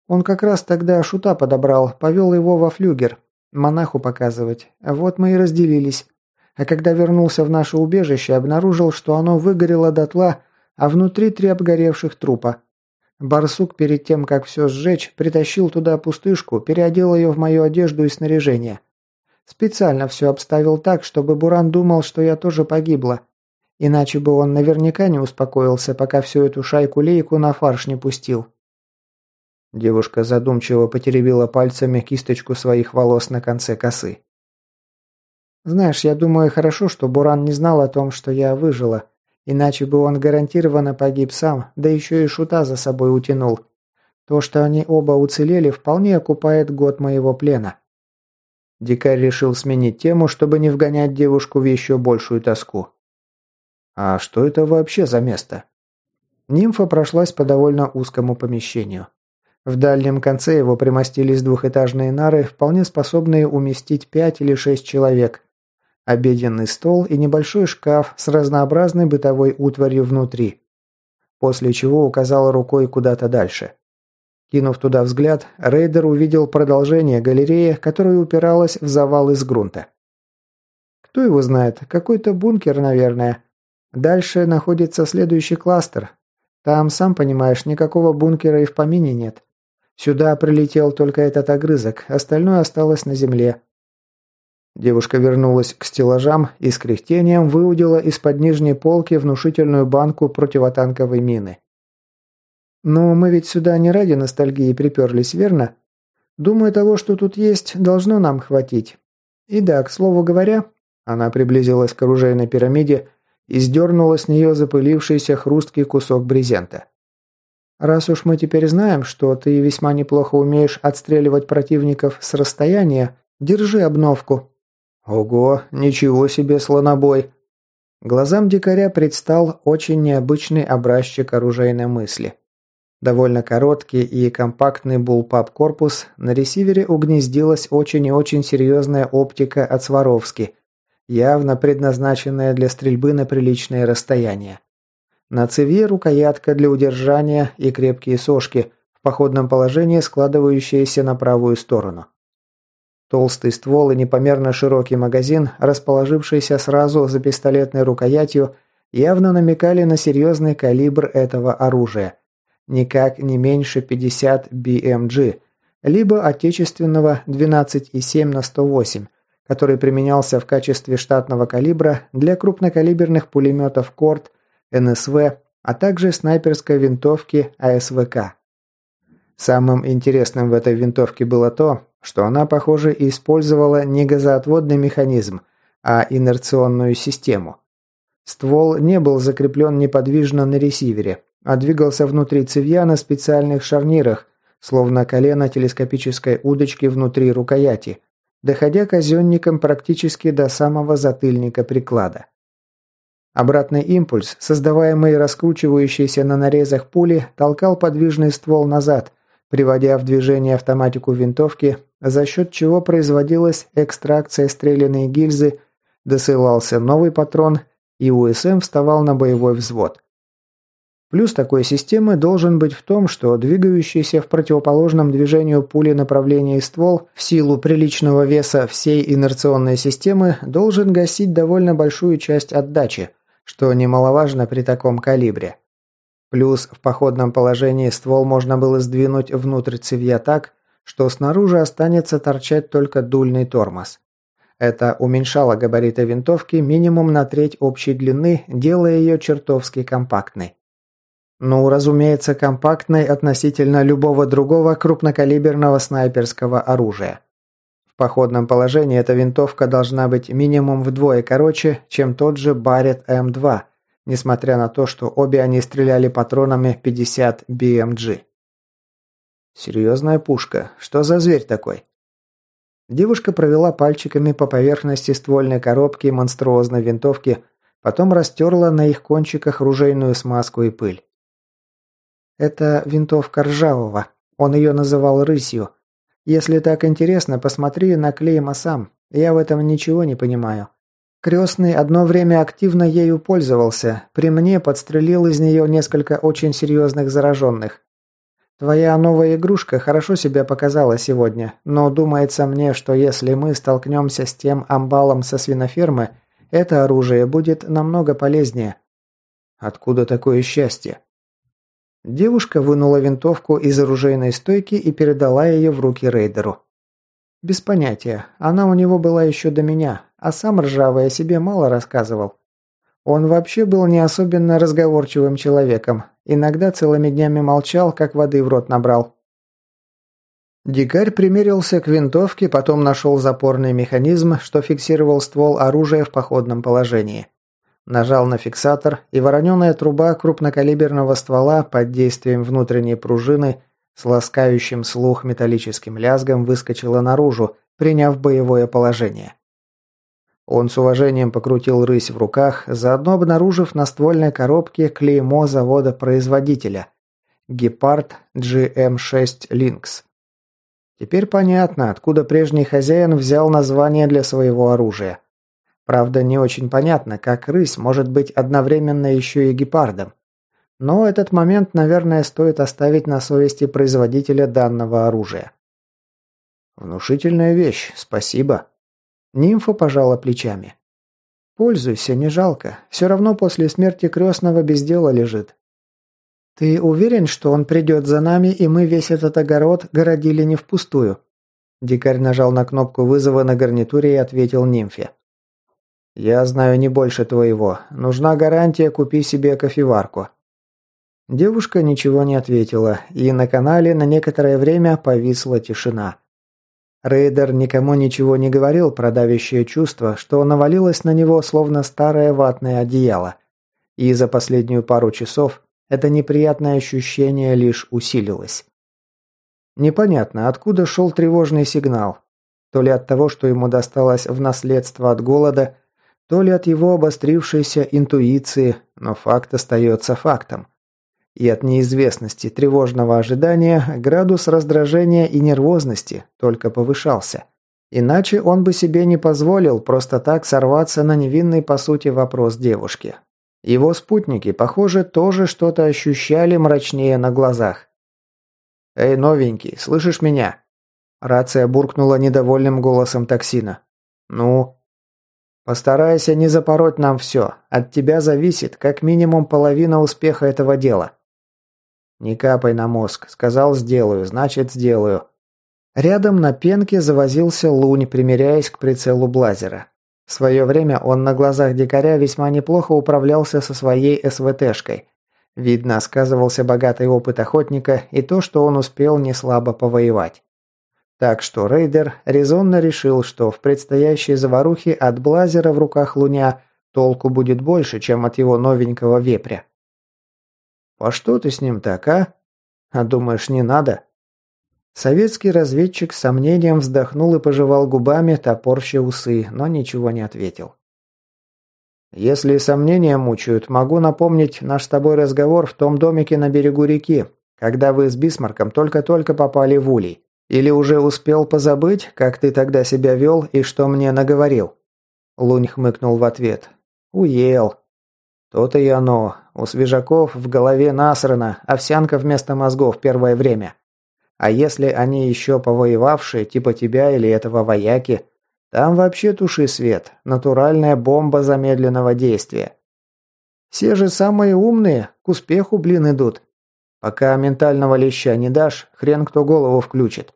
Он как раз тогда шута подобрал, повел его во флюгер. Монаху показывать. Вот мы и разделились. А когда вернулся в наше убежище, обнаружил, что оно выгорело дотла, а внутри три обгоревших трупа. Барсук перед тем, как все сжечь, притащил туда пустышку, переодел ее в мою одежду и снаряжение. Специально все обставил так, чтобы Буран думал, что я тоже погибла. Иначе бы он наверняка не успокоился, пока всю эту шайку-лейку на фарш не пустил. Девушка задумчиво потеребила пальцами кисточку своих волос на конце косы. «Знаешь, я думаю, хорошо, что Буран не знал о том, что я выжила. Иначе бы он гарантированно погиб сам, да еще и шута за собой утянул. То, что они оба уцелели, вполне окупает год моего плена». Дикарь решил сменить тему, чтобы не вгонять девушку в еще большую тоску. «А что это вообще за место?» Нимфа прошлась по довольно узкому помещению. В дальнем конце его примостились двухэтажные нары, вполне способные уместить пять или шесть человек. Обеденный стол и небольшой шкаф с разнообразной бытовой утварью внутри. После чего указал рукой куда-то дальше. Кинув туда взгляд, рейдер увидел продолжение галереи, которая упиралась в завал из грунта. Кто его знает, какой-то бункер, наверное. Дальше находится следующий кластер. Там, сам понимаешь, никакого бункера и в помине нет. Сюда прилетел только этот огрызок, остальное осталось на земле. Девушка вернулась к стеллажам и с кряхтением выудила из-под нижней полки внушительную банку противотанковой мины. «Но мы ведь сюда не ради ностальгии приперлись, верно? Думаю, того, что тут есть, должно нам хватить. И да, к слову говоря...» Она приблизилась к оружейной пирамиде и сдернула с нее запылившийся хрусткий кусок брезента. Раз уж мы теперь знаем, что ты весьма неплохо умеешь отстреливать противников с расстояния, держи обновку». «Ого, ничего себе слонобой!» Глазам дикаря предстал очень необычный образчик оружейной мысли. Довольно короткий и компактный булпап-корпус, на ресивере угнездилась очень и очень серьезная оптика от Сваровски, явно предназначенная для стрельбы на приличное расстояние. На цевье рукоятка для удержания и крепкие сошки, в походном положении складывающиеся на правую сторону. Толстый ствол и непомерно широкий магазин, расположившийся сразу за пистолетной рукоятью, явно намекали на серьезный калибр этого оружия. Никак не меньше 50 BMG, либо отечественного 12,7 на 108, который применялся в качестве штатного калибра для крупнокалиберных пулеметов «Корт» НСВ, а также снайперской винтовки АСВК. Самым интересным в этой винтовке было то, что она, похоже, использовала не газоотводный механизм, а инерционную систему. Ствол не был закреплен неподвижно на ресивере, а двигался внутри цевья на специальных шарнирах, словно колено телескопической удочки внутри рукояти, доходя казенником практически до самого затыльника приклада. Обратный импульс, создаваемый раскручивающейся на нарезах пули, толкал подвижный ствол назад, приводя в движение автоматику винтовки, за счет чего производилась экстракция стрелянной гильзы, досылался новый патрон, и УСМ вставал на боевой взвод. Плюс такой системы должен быть в том, что двигающийся в противоположном движению пули направления и ствол в силу приличного веса всей инерционной системы должен гасить довольно большую часть отдачи, что немаловажно при таком калибре. Плюс в походном положении ствол можно было сдвинуть внутрь цевья так, что снаружи останется торчать только дульный тормоз. Это уменьшало габариты винтовки минимум на треть общей длины, делая ее чертовски компактной. Ну, разумеется, компактной относительно любого другого крупнокалиберного снайперского оружия. Походном положении эта винтовка должна быть минимум вдвое короче, чем тот же Барретт М2, несмотря на то, что обе они стреляли патронами 50 BMG. Серьезная пушка. Что за зверь такой? Девушка провела пальчиками по поверхности ствольной коробки монструозной винтовки, потом растерла на их кончиках ружейную смазку и пыль. Это винтовка Ржавого. Он ее называл рысью. Если так интересно, посмотри на клейма сам. Я в этом ничего не понимаю. Крестный одно время активно ею пользовался. При мне подстрелил из нее несколько очень серьезных зараженных. Твоя новая игрушка хорошо себя показала сегодня, но думается мне, что если мы столкнемся с тем амбалом со свинофермы, это оружие будет намного полезнее. Откуда такое счастье? Девушка вынула винтовку из оружейной стойки и передала ее в руки рейдеру. Без понятия. Она у него была еще до меня, а сам ржавый о себе мало рассказывал. Он вообще был не особенно разговорчивым человеком. Иногда целыми днями молчал, как воды в рот набрал. Дикарь примерился к винтовке, потом нашел запорный механизм, что фиксировал ствол оружия в походном положении. Нажал на фиксатор, и вороненая труба крупнокалиберного ствола под действием внутренней пружины с ласкающим слух металлическим лязгом выскочила наружу, приняв боевое положение. Он с уважением покрутил рысь в руках, заодно обнаружив на ствольной коробке клеймо завода-производителя «Гепард GM6 Lynx». Теперь понятно, откуда прежний хозяин взял название для своего оружия – Правда, не очень понятно, как рысь может быть одновременно еще и гепардом. Но этот момент, наверное, стоит оставить на совести производителя данного оружия. «Внушительная вещь, спасибо». Нимфа пожала плечами. «Пользуйся, не жалко. Все равно после смерти крестного без дела лежит. Ты уверен, что он придет за нами, и мы весь этот огород городили не впустую?» Дикарь нажал на кнопку вызова на гарнитуре и ответил нимфе. «Я знаю не больше твоего. Нужна гарантия, купи себе кофеварку». Девушка ничего не ответила, и на канале на некоторое время повисла тишина. Рейдер никому ничего не говорил про давящее чувство, что навалилось на него словно старое ватное одеяло. И за последнюю пару часов это неприятное ощущение лишь усилилось. Непонятно, откуда шел тревожный сигнал. То ли от того, что ему досталось в наследство от голода – то ли от его обострившейся интуиции, но факт остается фактом. И от неизвестности тревожного ожидания градус раздражения и нервозности только повышался. Иначе он бы себе не позволил просто так сорваться на невинный по сути вопрос девушки. Его спутники, похоже, тоже что-то ощущали мрачнее на глазах. «Эй, новенький, слышишь меня?» Рация буркнула недовольным голосом токсина. «Ну?» Постарайся не запороть нам все. От тебя зависит как минимум половина успеха этого дела. Не капай на мозг. Сказал сделаю, значит сделаю. Рядом на пенке завозился лунь, примеряясь к прицелу блазера. В свое время он на глазах дикаря весьма неплохо управлялся со своей СВТшкой. Видно, сказывался богатый опыт охотника и то, что он успел неслабо повоевать. Так что рейдер резонно решил, что в предстоящей заварухе от блазера в руках Луня толку будет больше, чем от его новенького вепря. «По что ты с ним так, а? А думаешь, не надо?» Советский разведчик с сомнением вздохнул и пожевал губами, топорща усы, но ничего не ответил. «Если сомнения мучают, могу напомнить наш с тобой разговор в том домике на берегу реки, когда вы с Бисмарком только-только попали в улей. Или уже успел позабыть, как ты тогда себя вел и что мне наговорил?» Лунь хмыкнул в ответ. «Уел». «То-то и оно. у свежаков в голове насрано, овсянка вместо мозгов первое время. А если они еще повоевавшие, типа тебя или этого вояки, там вообще туши свет, натуральная бомба замедленного действия. Все же самые умные, к успеху, блин, идут. Пока ментального леща не дашь, хрен кто голову включит.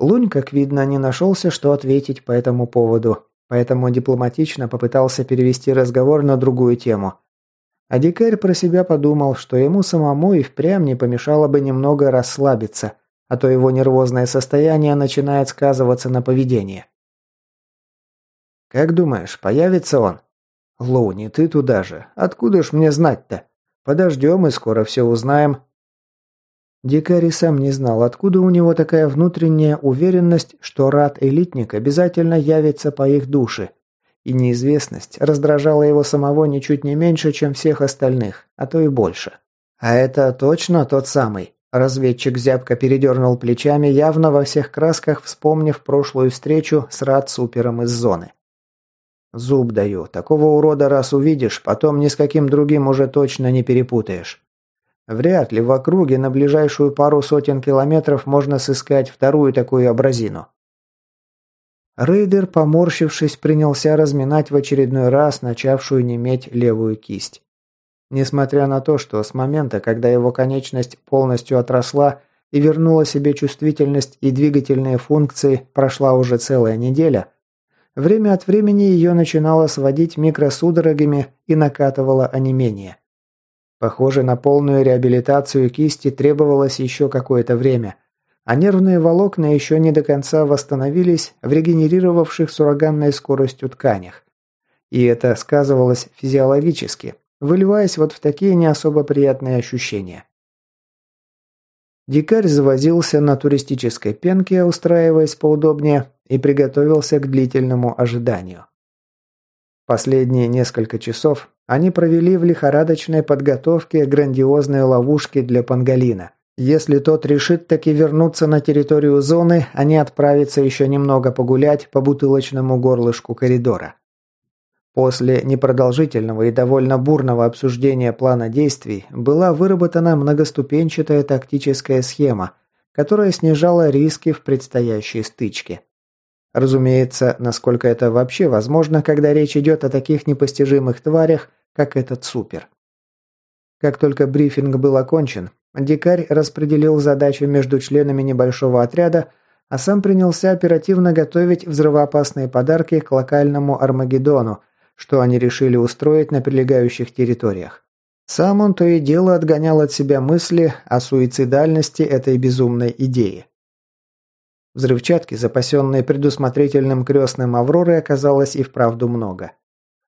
Лунь, как видно, не нашелся, что ответить по этому поводу, поэтому дипломатично попытался перевести разговор на другую тему. А дикарь про себя подумал, что ему самому и впрямь не помешало бы немного расслабиться, а то его нервозное состояние начинает сказываться на поведении. «Как думаешь, появится он?» «Луни, ты туда же. Откуда ж мне знать-то? Подождем и скоро все узнаем». Дикарь сам не знал, откуда у него такая внутренняя уверенность, что рад-элитник обязательно явится по их душе. И неизвестность раздражала его самого ничуть не меньше, чем всех остальных, а то и больше. А это точно тот самый. Разведчик зябко передернул плечами, явно во всех красках вспомнив прошлую встречу с рад-супером из зоны. Зуб даю. Такого урода раз увидишь, потом ни с каким другим уже точно не перепутаешь. Вряд ли в округе на ближайшую пару сотен километров можно сыскать вторую такую образину. Рейдер, поморщившись, принялся разминать в очередной раз начавшую неметь левую кисть. Несмотря на то, что с момента, когда его конечность полностью отросла и вернула себе чувствительность и двигательные функции, прошла уже целая неделя – Время от времени ее начинало сводить микросудорогами и накатывало онемение. Похоже, на полную реабилитацию кисти требовалось еще какое-то время, а нервные волокна еще не до конца восстановились в регенерировавших с ураганной скоростью тканях. И это сказывалось физиологически, выливаясь вот в такие не особо приятные ощущения. Дикарь завозился на туристической пенке, устраиваясь поудобнее, и приготовился к длительному ожиданию. Последние несколько часов они провели в лихорадочной подготовке грандиозной ловушки для Пангалина. Если тот решит таки вернуться на территорию зоны, они отправятся еще немного погулять по бутылочному горлышку коридора. После непродолжительного и довольно бурного обсуждения плана действий была выработана многоступенчатая тактическая схема, которая снижала риски в предстоящей стычке. Разумеется, насколько это вообще возможно, когда речь идет о таких непостижимых тварях, как этот супер. Как только брифинг был окончен, дикарь распределил задачи между членами небольшого отряда, а сам принялся оперативно готовить взрывоопасные подарки к локальному Армагеддону, что они решили устроить на прилегающих территориях. Сам он то и дело отгонял от себя мысли о суицидальности этой безумной идеи. Взрывчатки, запасенные предусмотрительным крестным Авроры, оказалось и вправду много.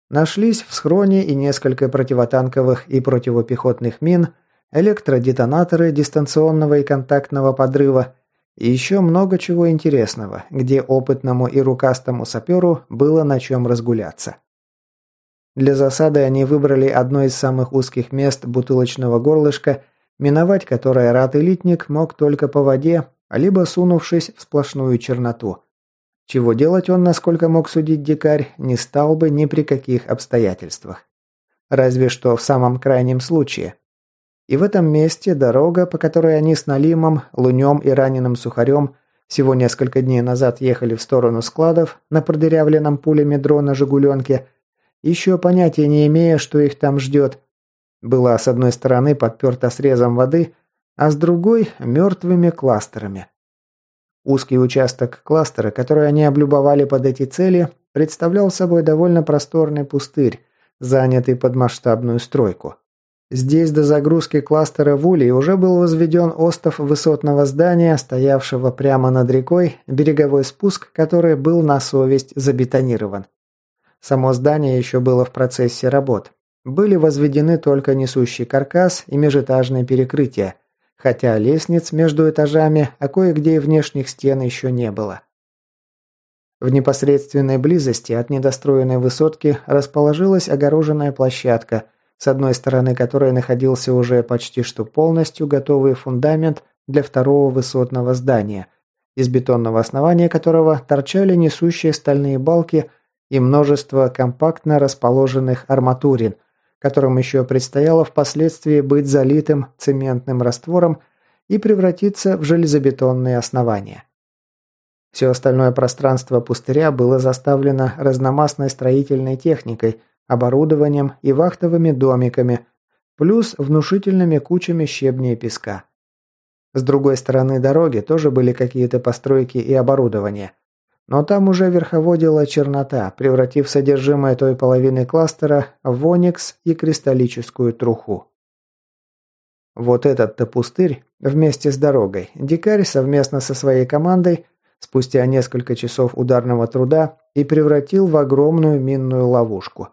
Нашлись в схроне и несколько противотанковых и противопехотных мин, электродетонаторы дистанционного и контактного подрыва и еще много чего интересного, где опытному и рукастому саперу было на чем разгуляться. Для засады они выбрали одно из самых узких мест бутылочного горлышка, миновать которое рад-элитник мог только по воде либо сунувшись в сплошную черноту. Чего делать он, насколько мог судить дикарь, не стал бы ни при каких обстоятельствах. Разве что в самом крайнем случае. И в этом месте дорога, по которой они с Налимом, Лунем и раненым Сухарем всего несколько дней назад ехали в сторону складов на продырявленном пулями дрона «Жигуленке», еще понятия не имея, что их там ждет, была с одной стороны подперта срезом воды – а с другой – мертвыми кластерами. Узкий участок кластера, который они облюбовали под эти цели, представлял собой довольно просторный пустырь, занятый под масштабную стройку. Здесь до загрузки кластера в улей уже был возведен остов высотного здания, стоявшего прямо над рекой, береговой спуск, который был на совесть забетонирован. Само здание еще было в процессе работ. Были возведены только несущий каркас и межэтажное перекрытие – хотя лестниц между этажами, а кое-где и внешних стен еще не было. В непосредственной близости от недостроенной высотки расположилась огороженная площадка, с одной стороны которой находился уже почти что полностью готовый фундамент для второго высотного здания, из бетонного основания которого торчали несущие стальные балки и множество компактно расположенных арматурин, которым еще предстояло впоследствии быть залитым цементным раствором и превратиться в железобетонные основания. Все остальное пространство пустыря было заставлено разномастной строительной техникой, оборудованием и вахтовыми домиками, плюс внушительными кучами щебня и песка. С другой стороны дороги тоже были какие-то постройки и оборудование. Но там уже верховодила чернота, превратив содержимое той половины кластера в оникс и кристаллическую труху. Вот этот-то пустырь вместе с дорогой дикарь совместно со своей командой спустя несколько часов ударного труда и превратил в огромную минную ловушку.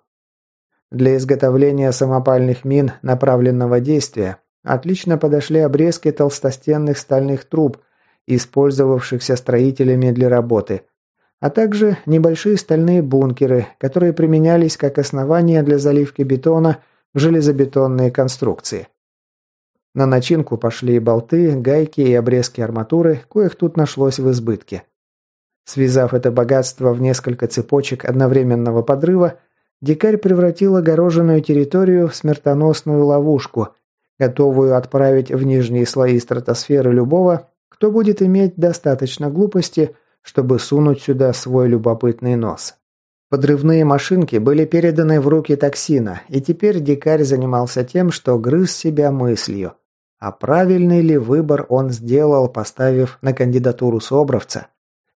Для изготовления самопальных мин направленного действия отлично подошли обрезки толстостенных стальных труб, использовавшихся строителями для работы, а также небольшие стальные бункеры, которые применялись как основание для заливки бетона в железобетонные конструкции. На начинку пошли болты, гайки и обрезки арматуры, коих тут нашлось в избытке. Связав это богатство в несколько цепочек одновременного подрыва, Дикарь превратил огороженную территорию в смертоносную ловушку, готовую отправить в нижние слои стратосферы любого, кто будет иметь достаточно глупости, чтобы сунуть сюда свой любопытный нос. Подрывные машинки были переданы в руки токсина, и теперь дикарь занимался тем, что грыз себя мыслью. А правильный ли выбор он сделал, поставив на кандидатуру Собровца?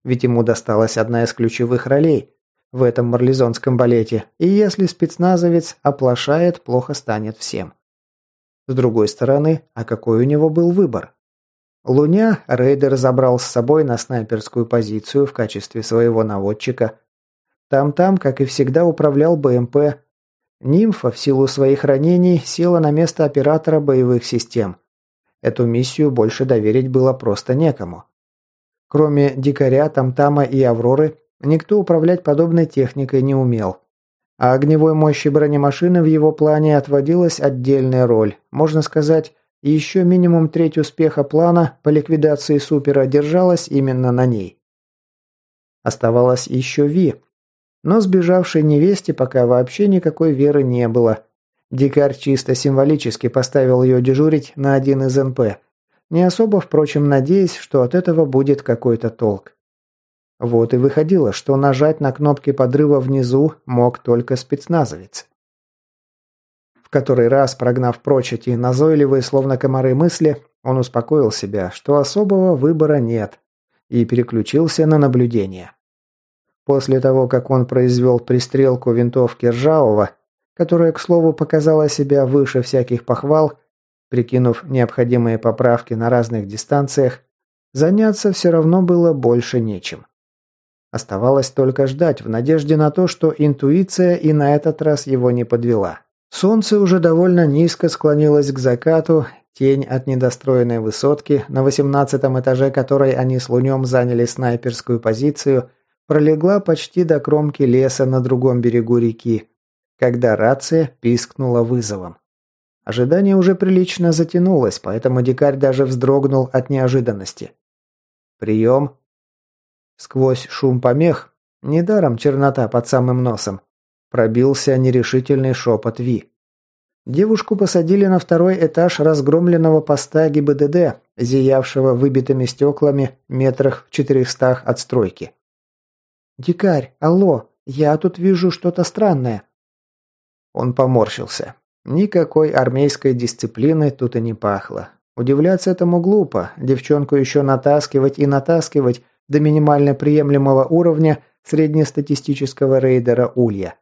Ведь ему досталась одна из ключевых ролей в этом марлезонском балете, и если спецназовец оплошает, плохо станет всем. С другой стороны, а какой у него был выбор? Луня рейдер забрал с собой на снайперскую позицию в качестве своего наводчика. Там-там, как и всегда, управлял БМП. Нимфа в силу своих ранений села на место оператора боевых систем. Эту миссию больше доверить было просто некому. Кроме Дикаря, Тамтама и Авроры, Никто управлять подобной техникой не умел. А огневой мощи бронемашины в его плане отводилась отдельная роль. Можно сказать, еще минимум треть успеха плана по ликвидации Супера держалась именно на ней. Оставалось еще Ви. Но сбежавшей невесте пока вообще никакой веры не было. Дикарь чисто символически поставил ее дежурить на один из НП. Не особо, впрочем, надеясь, что от этого будет какой-то толк. Вот и выходило, что нажать на кнопки подрыва внизу мог только спецназовец. В который раз, прогнав прочь эти назойливые, словно комары мысли, он успокоил себя, что особого выбора нет, и переключился на наблюдение. После того, как он произвел пристрелку винтовки Ржавого, которая, к слову, показала себя выше всяких похвал, прикинув необходимые поправки на разных дистанциях, заняться все равно было больше нечем. Оставалось только ждать, в надежде на то, что интуиция и на этот раз его не подвела. Солнце уже довольно низко склонилось к закату, тень от недостроенной высотки, на восемнадцатом этаже которой они с Лунем заняли снайперскую позицию, пролегла почти до кромки леса на другом берегу реки, когда рация пискнула вызовом. Ожидание уже прилично затянулось, поэтому дикарь даже вздрогнул от неожиданности. «Прием!» Сквозь шум помех, недаром чернота под самым носом, пробился нерешительный шепот Ви. Девушку посадили на второй этаж разгромленного поста ГИБДД, зиявшего выбитыми стеклами метрах в четырехстах от стройки. «Дикарь, алло, я тут вижу что-то странное». Он поморщился. Никакой армейской дисциплины тут и не пахло. Удивляться этому глупо, девчонку еще натаскивать и натаскивать, до минимально приемлемого уровня среднестатистического рейдера Улья.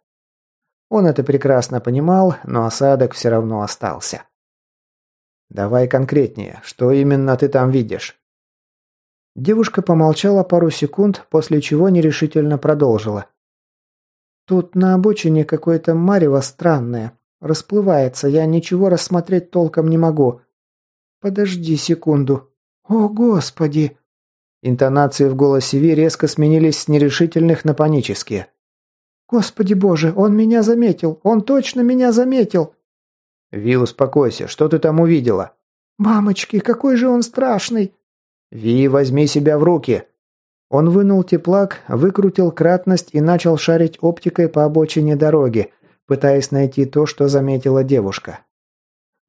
Он это прекрасно понимал, но осадок все равно остался. «Давай конкретнее, что именно ты там видишь?» Девушка помолчала пару секунд, после чего нерешительно продолжила. «Тут на обочине какое-то марево странное. Расплывается, я ничего рассмотреть толком не могу. Подожди секунду. О, Господи!» Интонации в голосе Ви резко сменились с нерешительных на панические. «Господи боже, он меня заметил! Он точно меня заметил!» «Ви, успокойся, что ты там увидела?» «Мамочки, какой же он страшный!» «Ви, возьми себя в руки!» Он вынул теплак, выкрутил кратность и начал шарить оптикой по обочине дороги, пытаясь найти то, что заметила девушка.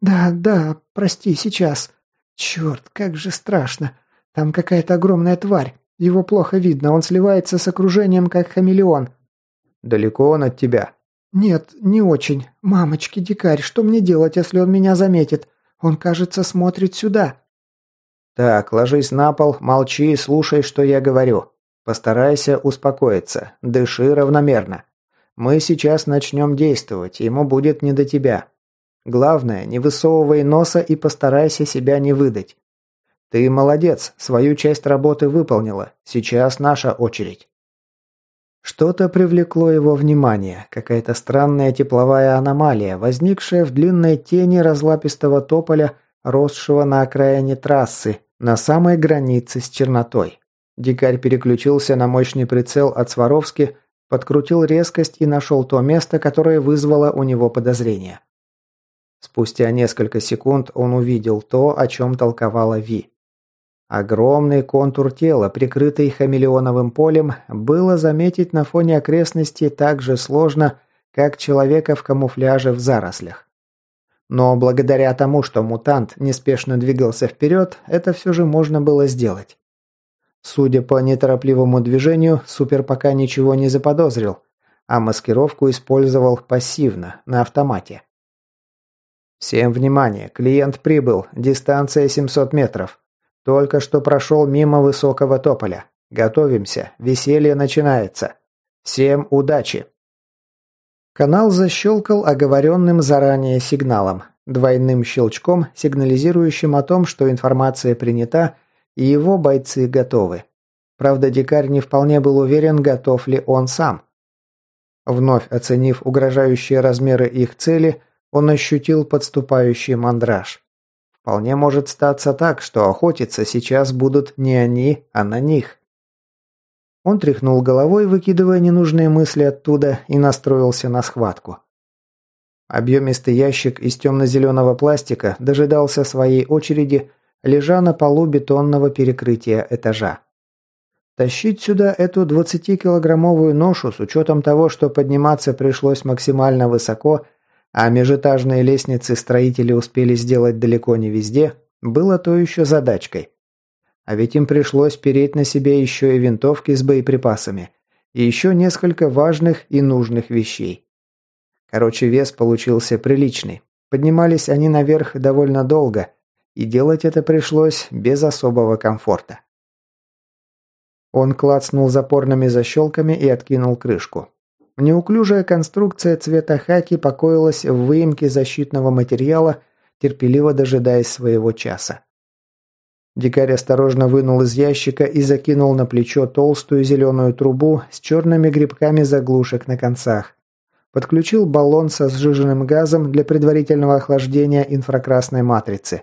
«Да, да, прости, сейчас. Черт, как же страшно. Там какая-то огромная тварь. Его плохо видно, он сливается с окружением, как хамелеон». «Далеко он от тебя?» «Нет, не очень. Мамочки, дикарь, что мне делать, если он меня заметит? Он, кажется, смотрит сюда». «Так, ложись на пол, молчи и слушай, что я говорю. Постарайся успокоиться, дыши равномерно. Мы сейчас начнем действовать, ему будет не до тебя. Главное, не высовывай носа и постарайся себя не выдать. Ты молодец, свою часть работы выполнила. Сейчас наша очередь. Что-то привлекло его внимание, какая-то странная тепловая аномалия, возникшая в длинной тени разлапистого тополя, росшего на окраине трассы, на самой границе с чернотой. Дикарь переключился на мощный прицел от Сваровски, подкрутил резкость и нашел то место, которое вызвало у него подозрение. Спустя несколько секунд он увидел то, о чем толковала Ви. Огромный контур тела, прикрытый хамелеоновым полем, было заметить на фоне окрестностей так же сложно, как человека в камуфляже в зарослях. Но благодаря тому, что мутант неспешно двигался вперед, это все же можно было сделать. Судя по неторопливому движению, Супер пока ничего не заподозрил, а маскировку использовал пассивно, на автомате. «Всем внимание! Клиент прибыл. Дистанция 700 метров. Только что прошел мимо высокого тополя. Готовимся. Веселье начинается. Всем удачи!» Канал защелкал оговоренным заранее сигналом, двойным щелчком, сигнализирующим о том, что информация принята и его бойцы готовы. Правда, дикарь не вполне был уверен, готов ли он сам. Вновь оценив угрожающие размеры их цели, он ощутил подступающий мандраж. Вполне может статься так, что охотиться сейчас будут не они, а на них. Он тряхнул головой, выкидывая ненужные мысли оттуда, и настроился на схватку. Объемистый ящик из темно-зеленого пластика дожидался своей очереди, лежа на полу бетонного перекрытия этажа. Тащить сюда эту 20-килограммовую ношу с учетом того, что подниматься пришлось максимально высоко, а межэтажные лестницы строители успели сделать далеко не везде, было то еще задачкой. А ведь им пришлось переть на себе еще и винтовки с боеприпасами, и еще несколько важных и нужных вещей. Короче, вес получился приличный. Поднимались они наверх довольно долго, и делать это пришлось без особого комфорта. Он клацнул запорными защелками и откинул крышку. Неуклюжая конструкция цвета хаки покоилась в выемке защитного материала, терпеливо дожидаясь своего часа. Дикарь осторожно вынул из ящика и закинул на плечо толстую зеленую трубу с черными грибками заглушек на концах. Подключил баллон со сжиженным газом для предварительного охлаждения инфракрасной матрицы.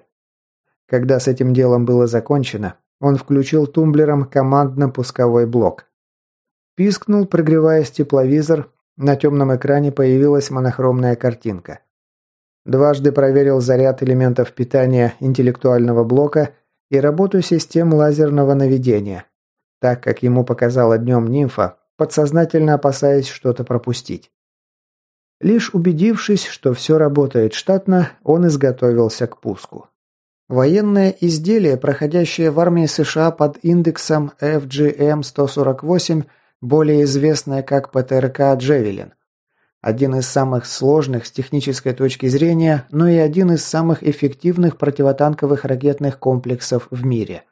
Когда с этим делом было закончено, он включил тумблером командно-пусковой блок. Пискнул, прогреваясь тепловизор, на темном экране появилась монохромная картинка. Дважды проверил заряд элементов питания интеллектуального блока и работу систем лазерного наведения, так как ему показала днем нимфа, подсознательно опасаясь что-то пропустить. Лишь убедившись, что все работает штатно, он изготовился к пуску. Военное изделие, проходящее в армии США под индексом FGM-148, более известное как ПТРК «Джевелин». Один из самых сложных с технической точки зрения, но и один из самых эффективных противотанковых ракетных комплексов в мире.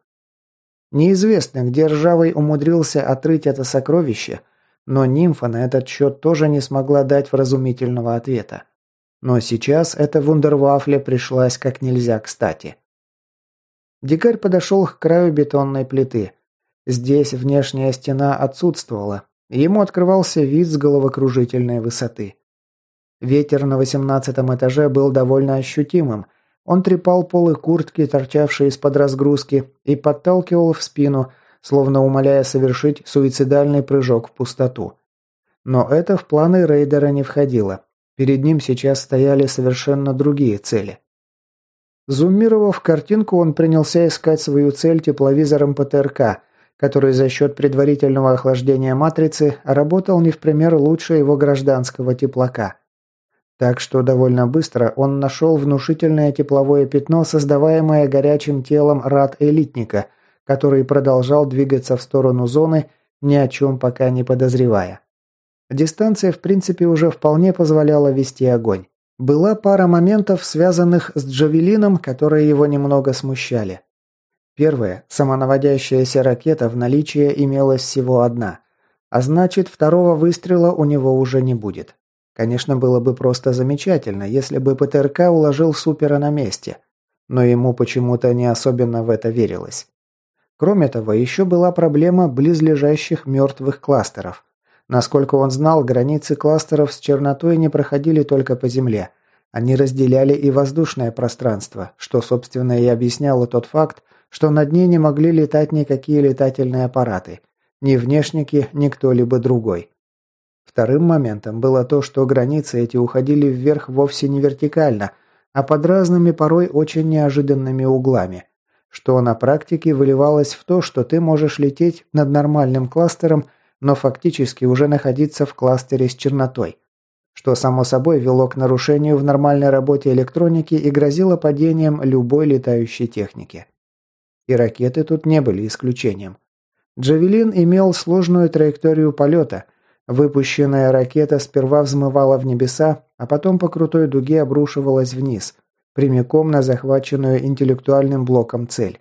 Неизвестно, где Ржавый умудрился отрыть это сокровище, но нимфа на этот счет тоже не смогла дать вразумительного ответа. Но сейчас эта вундервафля пришлась как нельзя кстати. Дикарь подошел к краю бетонной плиты. Здесь внешняя стена отсутствовала. Ему открывался вид с головокружительной высоты. Ветер на восемнадцатом этаже был довольно ощутимым. Он трепал полы куртки, торчавшие из-под разгрузки, и подталкивал в спину, словно умоляя совершить суицидальный прыжок в пустоту. Но это в планы рейдера не входило. Перед ним сейчас стояли совершенно другие цели. Зуммировав картинку, он принялся искать свою цель тепловизором ПТРК, который за счет предварительного охлаждения матрицы работал не в пример лучше его гражданского теплака. Так что довольно быстро он нашел внушительное тепловое пятно, создаваемое горячим телом рад-элитника, который продолжал двигаться в сторону зоны, ни о чем пока не подозревая. Дистанция, в принципе, уже вполне позволяла вести огонь. Была пара моментов, связанных с Джавелином, которые его немного смущали. Первое. Самонаводящаяся ракета в наличии имелась всего одна. А значит, второго выстрела у него уже не будет. Конечно, было бы просто замечательно, если бы ПТРК уложил Супера на месте. Но ему почему-то не особенно в это верилось. Кроме того, еще была проблема близлежащих мертвых кластеров – Насколько он знал, границы кластеров с чернотой не проходили только по Земле. Они разделяли и воздушное пространство, что, собственно, и объясняло тот факт, что над ней не могли летать никакие летательные аппараты. Ни внешники, ни кто-либо другой. Вторым моментом было то, что границы эти уходили вверх вовсе не вертикально, а под разными порой очень неожиданными углами, что на практике выливалось в то, что ты можешь лететь над нормальным кластером – но фактически уже находиться в кластере с чернотой, что само собой вело к нарушению в нормальной работе электроники и грозило падением любой летающей техники. И ракеты тут не были исключением. Джавелин имел сложную траекторию полета. Выпущенная ракета сперва взмывала в небеса, а потом по крутой дуге обрушивалась вниз, прямиком на захваченную интеллектуальным блоком цель.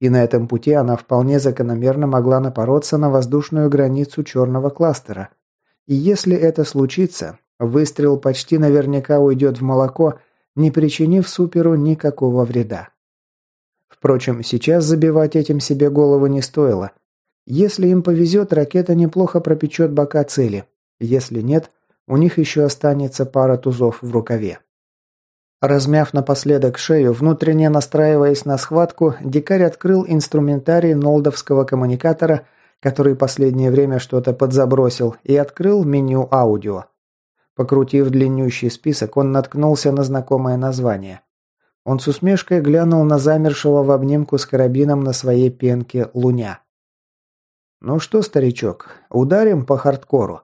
И на этом пути она вполне закономерно могла напороться на воздушную границу черного кластера. И если это случится, выстрел почти наверняка уйдет в молоко, не причинив суперу никакого вреда. Впрочем, сейчас забивать этим себе голову не стоило. Если им повезет, ракета неплохо пропечет бока цели. Если нет, у них еще останется пара тузов в рукаве. Размяв напоследок шею, внутренне настраиваясь на схватку, дикарь открыл инструментарий нолдовского коммуникатора, который последнее время что-то подзабросил, и открыл меню аудио. Покрутив длиннющий список, он наткнулся на знакомое название. Он с усмешкой глянул на замершего в обнимку с карабином на своей пенке луня. «Ну что, старичок, ударим по хардкору?»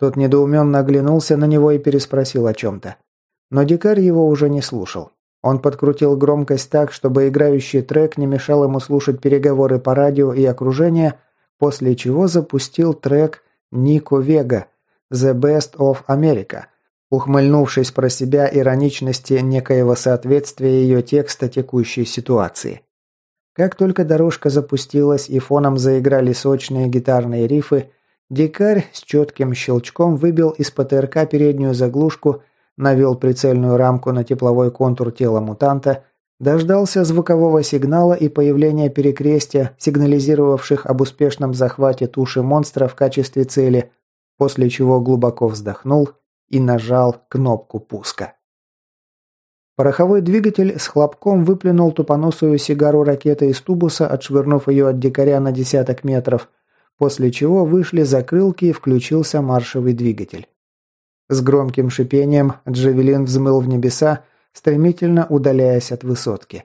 Тот недоуменно оглянулся на него и переспросил о чем-то. Но дикарь его уже не слушал. Он подкрутил громкость так, чтобы играющий трек не мешал ему слушать переговоры по радио и окружение, после чего запустил трек Нико Вега «The Best of America», ухмыльнувшись про себя ироничности некоего соответствия ее текста текущей ситуации. Как только дорожка запустилась и фоном заиграли сочные гитарные рифы, дикарь с четким щелчком выбил из ПТРК переднюю заглушку – навел прицельную рамку на тепловой контур тела мутанта, дождался звукового сигнала и появления перекрестия, сигнализировавших об успешном захвате туши монстра в качестве цели, после чего глубоко вздохнул и нажал кнопку пуска. Пороховой двигатель с хлопком выплюнул тупоносую сигару ракеты из тубуса, отшвырнув ее от дикаря на десяток метров, после чего вышли закрылки и включился маршевый двигатель. С громким шипением Джавелин взмыл в небеса, стремительно удаляясь от высотки.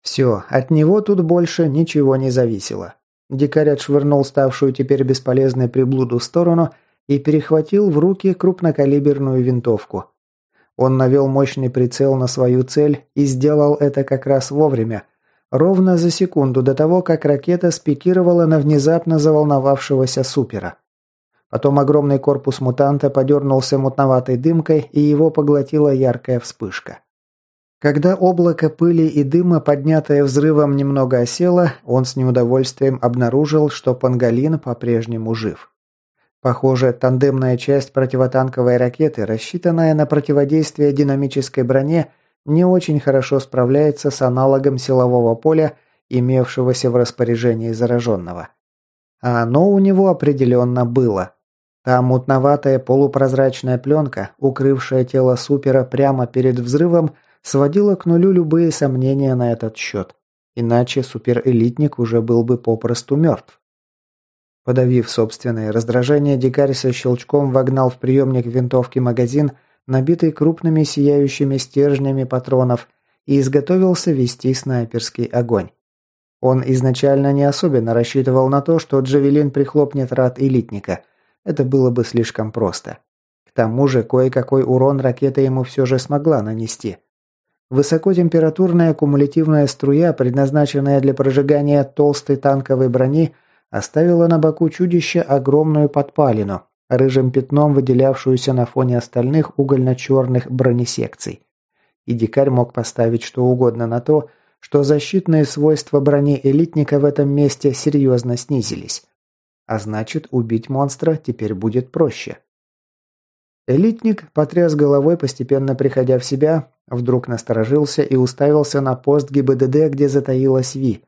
Все, от него тут больше ничего не зависело. Дикарь отшвырнул ставшую теперь бесполезной приблуду в сторону и перехватил в руки крупнокалиберную винтовку. Он навел мощный прицел на свою цель и сделал это как раз вовремя, ровно за секунду до того, как ракета спикировала на внезапно заволновавшегося супера. Потом огромный корпус мутанта подернулся мутноватой дымкой, и его поглотила яркая вспышка. Когда облако пыли и дыма, поднятое взрывом, немного осело, он с неудовольствием обнаружил, что Пангалин по-прежнему жив. Похоже, тандемная часть противотанковой ракеты, рассчитанная на противодействие динамической броне, не очень хорошо справляется с аналогом силового поля, имевшегося в распоряжении зараженного. А оно у него определенно было. Та мутноватая полупрозрачная пленка, укрывшая тело Супера прямо перед взрывом, сводила к нулю любые сомнения на этот счет. Иначе суперэлитник уже был бы попросту мертв. Подавив собственное раздражение, дикарь со щелчком вогнал в приемник винтовки магазин, набитый крупными сияющими стержнями патронов, и изготовился вести снайперский огонь. Он изначально не особенно рассчитывал на то, что Джавелин прихлопнет рад элитника – это было бы слишком просто. К тому же кое-какой урон ракета ему все же смогла нанести. Высокотемпературная кумулятивная струя, предназначенная для прожигания толстой танковой брони, оставила на боку чудища огромную подпалину, рыжим пятном выделявшуюся на фоне остальных угольно-черных бронесекций. И дикарь мог поставить что угодно на то, что защитные свойства брони элитника в этом месте серьезно снизились. А значит, убить монстра теперь будет проще. Элитник потряс головой, постепенно приходя в себя, вдруг насторожился и уставился на пост ГИБДД, где затаилась Ви.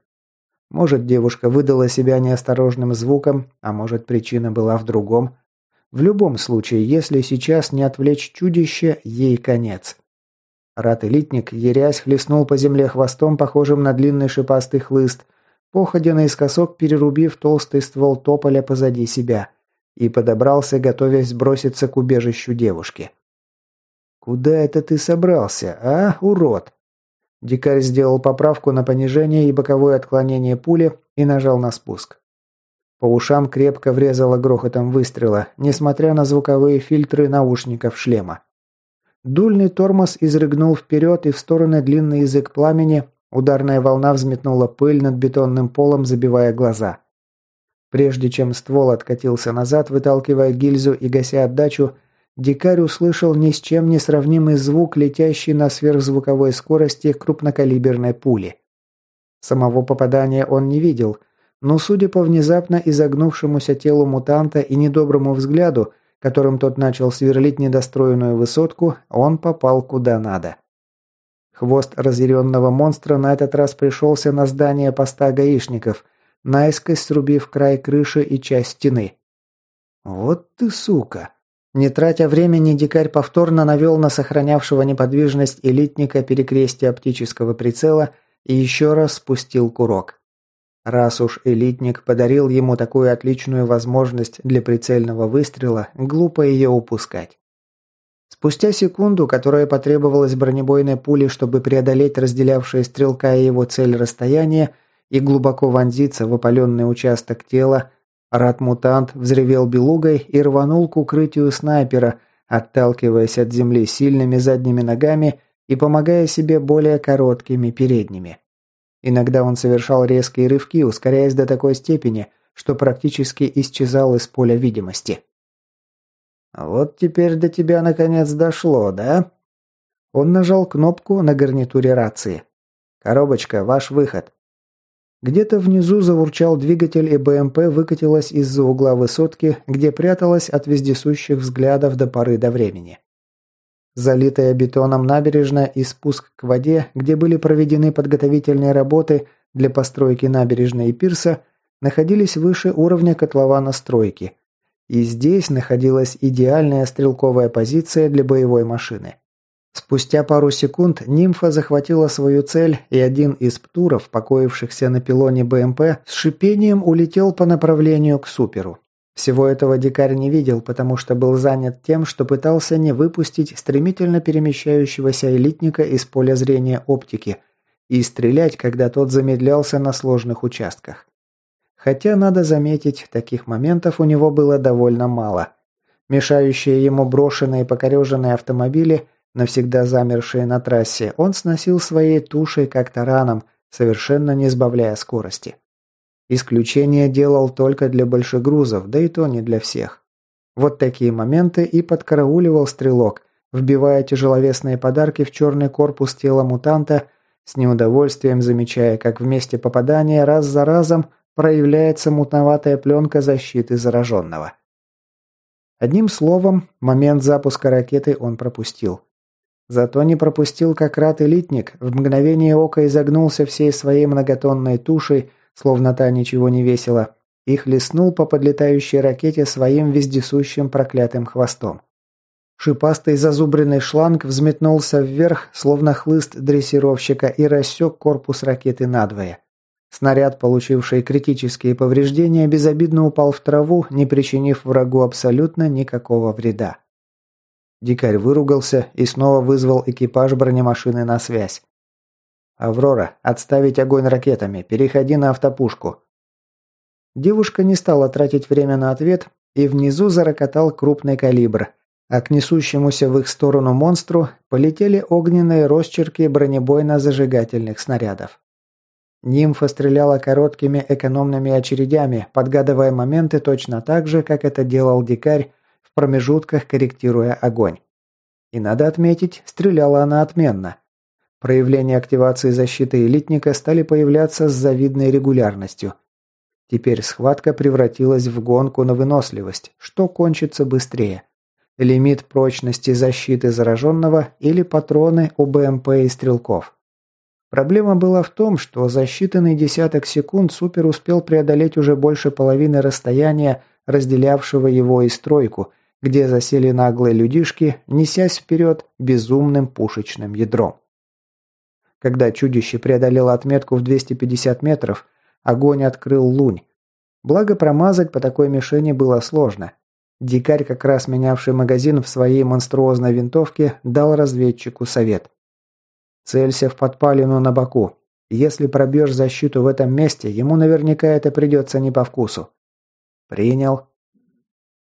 Может, девушка выдала себя неосторожным звуком, а может, причина была в другом. В любом случае, если сейчас не отвлечь чудище, ей конец. Рат-элитник, ерясь, хлестнул по земле хвостом, похожим на длинный шипастый хлыст, походя наискосок перерубив толстый ствол тополя позади себя, и подобрался, готовясь броситься к убежищу девушки. «Куда это ты собрался, а, урод?» Дикарь сделал поправку на понижение и боковое отклонение пули и нажал на спуск. По ушам крепко врезало грохотом выстрела, несмотря на звуковые фильтры наушников шлема. Дульный тормоз изрыгнул вперед и в стороны длинный язык пламени, ударная волна взметнула пыль над бетонным полом, забивая глаза. Прежде чем ствол откатился назад, выталкивая гильзу и гася отдачу, дикарь услышал ни с чем не сравнимый звук, летящий на сверхзвуковой скорости крупнокалиберной пули. Самого попадания он не видел, но, судя по внезапно изогнувшемуся телу мутанта и недоброму взгляду, которым тот начал сверлить недостроенную высотку, он попал куда надо. Хвост разъяренного монстра на этот раз пришелся на здание поста гаишников, наискось срубив край крыши и часть стены. «Вот ты сука!» Не тратя времени, дикарь повторно навел на сохранявшего неподвижность элитника перекрестие оптического прицела и еще раз спустил курок. Раз уж элитник подарил ему такую отличную возможность для прицельного выстрела, глупо ее упускать. Спустя секунду, которая потребовалась бронебойной пуле, чтобы преодолеть разделявшие стрелка и его цель расстояние и глубоко вонзиться в опаленный участок тела, рад-мутант взревел белугой и рванул к укрытию снайпера, отталкиваясь от земли сильными задними ногами и помогая себе более короткими передними. Иногда он совершал резкие рывки, ускоряясь до такой степени, что практически исчезал из поля видимости. «Вот теперь до тебя наконец дошло, да?» Он нажал кнопку на гарнитуре рации. «Коробочка, ваш выход». Где-то внизу заурчал двигатель, и БМП выкатилась из-за угла высотки, где пряталась от вездесущих взглядов до поры до времени. Залитая бетоном набережная и спуск к воде, где были проведены подготовительные работы для постройки набережной и пирса, находились выше уровня котлована стройки. И здесь находилась идеальная стрелковая позиция для боевой машины. Спустя пару секунд нимфа захватила свою цель, и один из птуров, покоившихся на пилоне БМП, с шипением улетел по направлению к суперу. Всего этого дикарь не видел, потому что был занят тем, что пытался не выпустить стремительно перемещающегося элитника из поля зрения оптики и стрелять, когда тот замедлялся на сложных участках. Хотя, надо заметить, таких моментов у него было довольно мало. Мешающие ему брошенные покореженные автомобили, навсегда замершие на трассе, он сносил своей тушей как тараном, совершенно не сбавляя скорости. Исключение делал только для большегрузов, да и то не для всех. Вот такие моменты и подкарауливал стрелок, вбивая тяжеловесные подарки в черный корпус тела мутанта, с неудовольствием замечая, как в месте попадания раз за разом проявляется мутноватая пленка защиты зараженного. Одним словом, момент запуска ракеты он пропустил. Зато не пропустил как рад-элитник, в мгновение ока изогнулся всей своей многотонной тушей, словно та ничего не весила, и хлестнул по подлетающей ракете своим вездесущим проклятым хвостом. Шипастый зазубренный шланг взметнулся вверх, словно хлыст дрессировщика, и рассек корпус ракеты надвое. Снаряд, получивший критические повреждения, безобидно упал в траву, не причинив врагу абсолютно никакого вреда. Дикарь выругался и снова вызвал экипаж бронемашины на связь. «Аврора, отставить огонь ракетами, переходи на автопушку». Девушка не стала тратить время на ответ, и внизу зарокотал крупный калибр, а к несущемуся в их сторону монстру полетели огненные росчерки бронебойно-зажигательных снарядов. Нимфа стреляла короткими экономными очередями, подгадывая моменты точно так же, как это делал дикарь, в промежутках корректируя огонь. И надо отметить, стреляла она отменно. Проявления активации защиты элитника стали появляться с завидной регулярностью. Теперь схватка превратилась в гонку на выносливость, что кончится быстрее – лимит прочности защиты зараженного или патроны у БМП и стрелков. Проблема была в том, что за считанный десяток секунд Супер успел преодолеть уже больше половины расстояния, разделявшего его и стройку, где засели наглые людишки, несясь вперед безумным пушечным ядром. Когда чудище преодолело отметку в 250 метров, огонь открыл лунь. Благо промазать по такой мишени было сложно, Дикарь, как раз менявший магазин в своей монструозной винтовке, дал разведчику совет. «Целься в подпалину на боку. Если пробьешь защиту в этом месте, ему наверняка это придется не по вкусу». «Принял».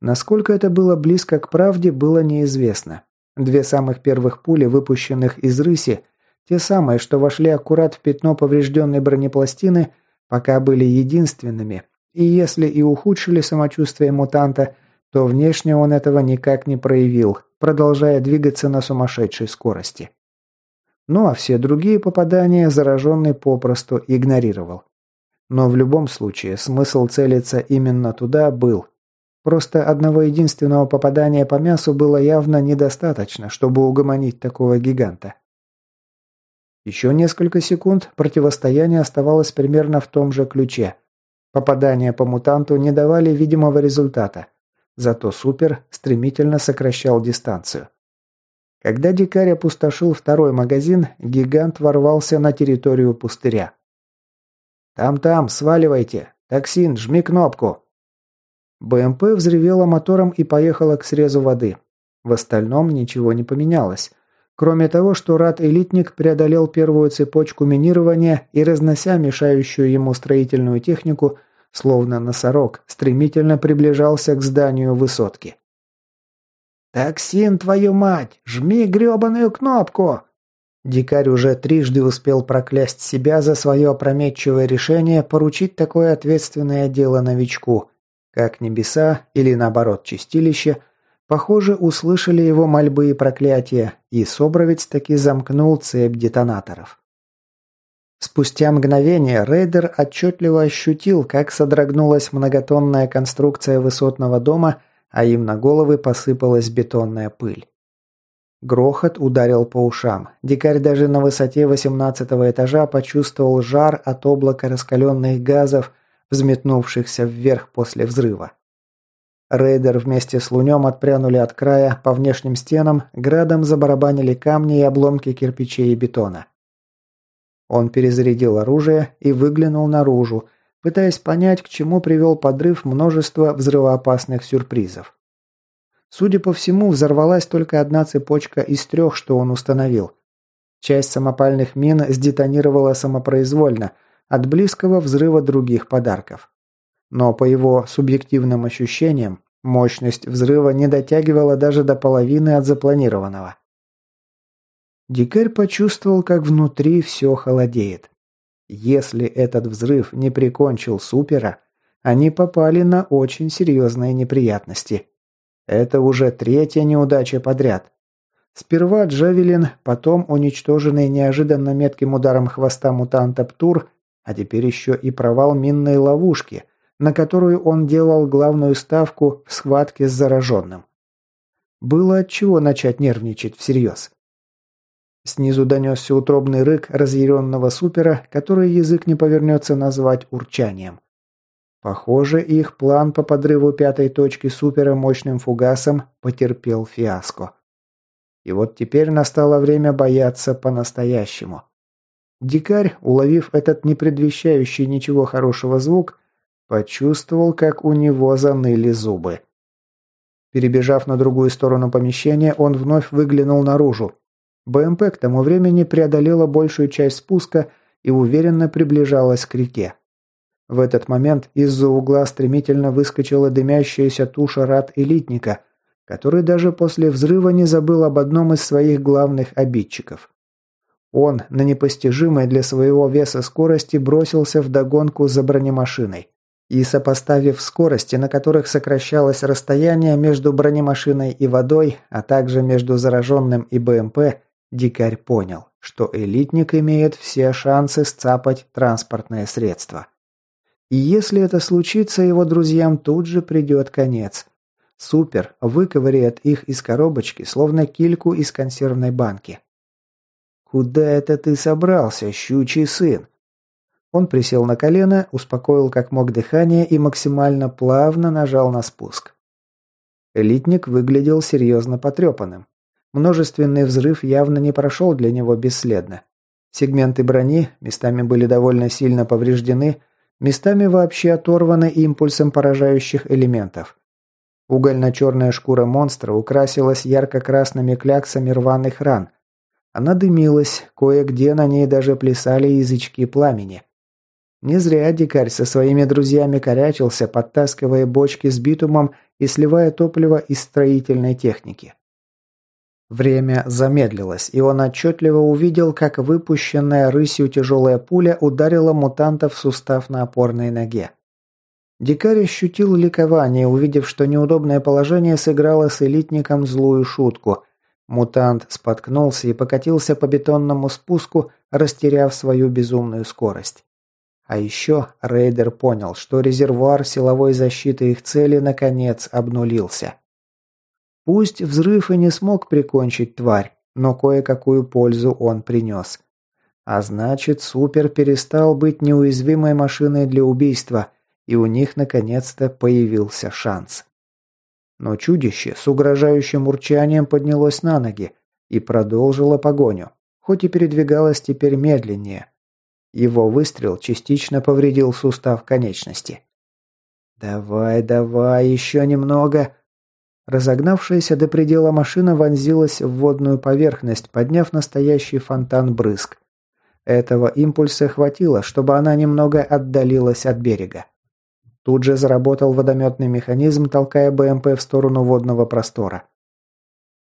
Насколько это было близко к правде, было неизвестно. Две самых первых пули, выпущенных из рыси, те самые, что вошли аккурат в пятно поврежденной бронепластины, пока были единственными, и если и ухудшили самочувствие мутанта – то внешне он этого никак не проявил, продолжая двигаться на сумасшедшей скорости. Ну а все другие попадания зараженный попросту игнорировал. Но в любом случае смысл целиться именно туда был. Просто одного единственного попадания по мясу было явно недостаточно, чтобы угомонить такого гиганта. Еще несколько секунд противостояние оставалось примерно в том же ключе. Попадания по мутанту не давали видимого результата. Зато Супер стремительно сокращал дистанцию. Когда дикарь опустошил второй магазин, гигант ворвался на территорию пустыря. «Там-там, сваливайте! Токсин, жми кнопку!» БМП взревела мотором и поехала к срезу воды. В остальном ничего не поменялось. Кроме того, что Рад-элитник преодолел первую цепочку минирования и, разнося мешающую ему строительную технику, словно носорог, стремительно приближался к зданию высотки. «Токсин, твою мать! Жми гребаную кнопку!» Дикарь уже трижды успел проклясть себя за свое опрометчивое решение поручить такое ответственное дело новичку, как небеса или наоборот чистилище, похоже, услышали его мольбы и проклятия, и Собровец таки замкнул цепь детонаторов. Спустя мгновение рейдер отчетливо ощутил, как содрогнулась многотонная конструкция высотного дома, а им на головы посыпалась бетонная пыль. Грохот ударил по ушам. Дикарь даже на высоте 18 этажа почувствовал жар от облака раскаленных газов, взметнувшихся вверх после взрыва. Рейдер вместе с лунем отпрянули от края, по внешним стенам градом забарабанили камни и обломки кирпичей и бетона. Он перезарядил оружие и выглянул наружу, пытаясь понять, к чему привел подрыв множества взрывоопасных сюрпризов. Судя по всему, взорвалась только одна цепочка из трех, что он установил. Часть самопальных мин сдетонировала самопроизвольно от близкого взрыва других подарков. Но по его субъективным ощущениям, мощность взрыва не дотягивала даже до половины от запланированного. Дикарь почувствовал, как внутри все холодеет. Если этот взрыв не прикончил Супера, они попали на очень серьезные неприятности. Это уже третья неудача подряд. Сперва Джавелин, потом уничтоженный неожиданно метким ударом хвоста мутанта Птур, а теперь еще и провал минной ловушки, на которую он делал главную ставку в схватке с зараженным. Было от чего начать нервничать всерьез. Снизу донесся утробный рык разъяренного супера, который язык не повернется назвать урчанием. Похоже, их план по подрыву пятой точки супера мощным фугасом потерпел фиаско. И вот теперь настало время бояться по-настоящему. Дикарь, уловив этот не предвещающий ничего хорошего звук, почувствовал, как у него заныли зубы. Перебежав на другую сторону помещения, он вновь выглянул наружу. БМП к тому времени преодолела большую часть спуска и уверенно приближалась к реке. В этот момент из-за угла стремительно выскочила дымящаяся туша рад элитника, который даже после взрыва не забыл об одном из своих главных обидчиков. Он на непостижимой для своего веса скорости бросился в догонку за бронемашиной. И сопоставив скорости, на которых сокращалось расстояние между бронемашиной и водой, а также между зараженным и БМП, дикарь понял, что элитник имеет все шансы сцапать транспортное средство. И если это случится, его друзьям тут же придет конец. Супер выковыряет их из коробочки, словно кильку из консервной банки. «Куда это ты собрался, щучий сын?» Он присел на колено, успокоил как мог дыхание и максимально плавно нажал на спуск. Элитник выглядел серьезно потрепанным. Множественный взрыв явно не прошел для него бесследно. Сегменты брони местами были довольно сильно повреждены, местами вообще оторваны импульсом поражающих элементов. Угольно-черная шкура монстра украсилась ярко-красными кляксами рваных ран – она дымилась, кое-где на ней даже плясали язычки пламени. Не зря дикарь со своими друзьями корячился, подтаскивая бочки с битумом и сливая топливо из строительной техники. Время замедлилось, и он отчетливо увидел, как выпущенная рысью тяжелая пуля ударила мутанта в сустав на опорной ноге. Дикарь ощутил ликование, увидев, что неудобное положение сыграло с элитником злую шутку, Мутант споткнулся и покатился по бетонному спуску, растеряв свою безумную скорость. А еще рейдер понял, что резервуар силовой защиты их цели наконец обнулился. Пусть взрыв и не смог прикончить тварь, но кое-какую пользу он принес. А значит, Супер перестал быть неуязвимой машиной для убийства, и у них наконец-то появился шанс. Но чудище с угрожающим урчанием поднялось на ноги и продолжило погоню, хоть и передвигалось теперь медленнее. Его выстрел частично повредил сустав конечности. «Давай, давай, еще немного!» Разогнавшаяся до предела машина вонзилась в водную поверхность, подняв настоящий фонтан брызг. Этого импульса хватило, чтобы она немного отдалилась от берега. Тут же заработал водометный механизм, толкая БМП в сторону водного простора.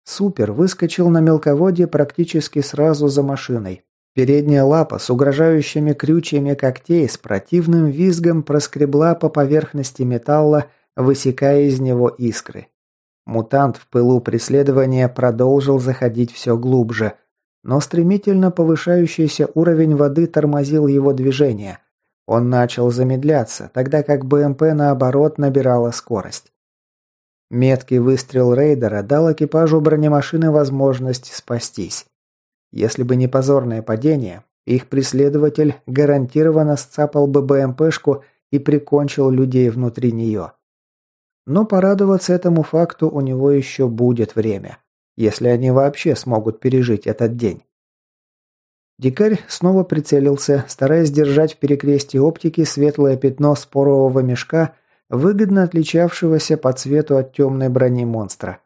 Супер выскочил на мелководье практически сразу за машиной. Передняя лапа с угрожающими крючьями когтей с противным визгом проскребла по поверхности металла, высекая из него искры. Мутант в пылу преследования продолжил заходить все глубже, но стремительно повышающийся уровень воды тормозил его движение – он начал замедляться, тогда как БМП наоборот набирала скорость. Меткий выстрел рейдера дал экипажу бронемашины возможность спастись. Если бы не позорное падение, их преследователь гарантированно сцапал бы БМПшку и прикончил людей внутри нее. Но порадоваться этому факту у него еще будет время, если они вообще смогут пережить этот день. Дикарь снова прицелился, стараясь держать в перекрестии оптики светлое пятно спорового мешка, выгодно отличавшегося по цвету от темной брони монстра.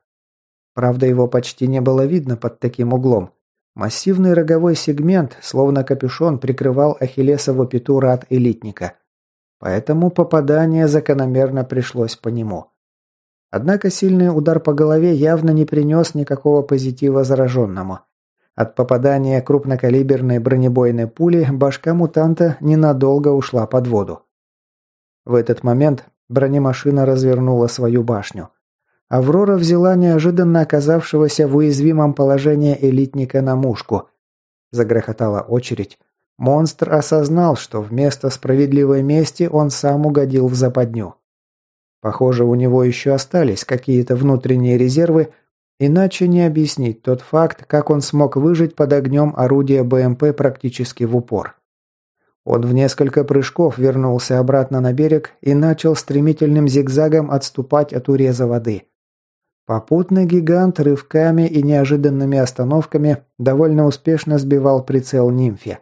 Правда, его почти не было видно под таким углом. Массивный роговой сегмент, словно капюшон, прикрывал ахиллесову пяту рад элитника. Поэтому попадание закономерно пришлось по нему. Однако сильный удар по голове явно не принес никакого позитива зараженному. От попадания крупнокалиберной бронебойной пули башка мутанта ненадолго ушла под воду. В этот момент бронемашина развернула свою башню. Аврора взяла неожиданно оказавшегося в уязвимом положении элитника на мушку. Загрохотала очередь. Монстр осознал, что вместо справедливой мести он сам угодил в западню. Похоже, у него еще остались какие-то внутренние резервы, Иначе не объяснить тот факт, как он смог выжить под огнем орудия БМП практически в упор. Он в несколько прыжков вернулся обратно на берег и начал стремительным зигзагом отступать от уреза воды. Попутный гигант рывками и неожиданными остановками довольно успешно сбивал прицел нимфе.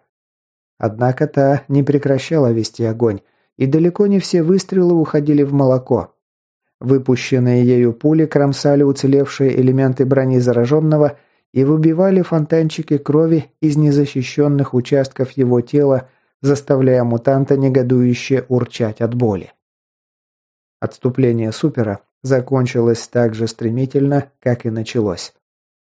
Однако та не прекращала вести огонь, и далеко не все выстрелы уходили в молоко. Выпущенные ею пули кромсали уцелевшие элементы брони зараженного и выбивали фонтанчики крови из незащищенных участков его тела, заставляя мутанта негодующе урчать от боли. Отступление Супера закончилось так же стремительно, как и началось.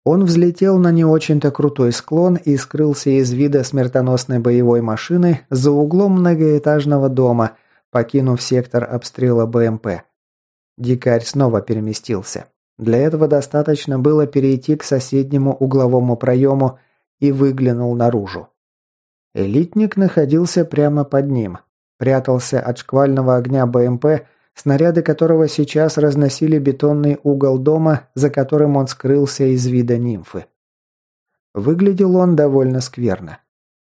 Он взлетел на не очень-то крутой склон и скрылся из вида смертоносной боевой машины за углом многоэтажного дома, покинув сектор обстрела БМП. Дикарь снова переместился. Для этого достаточно было перейти к соседнему угловому проему и выглянул наружу. Элитник находился прямо под ним. Прятался от шквального огня БМП, снаряды которого сейчас разносили бетонный угол дома, за которым он скрылся из вида нимфы. Выглядел он довольно скверно.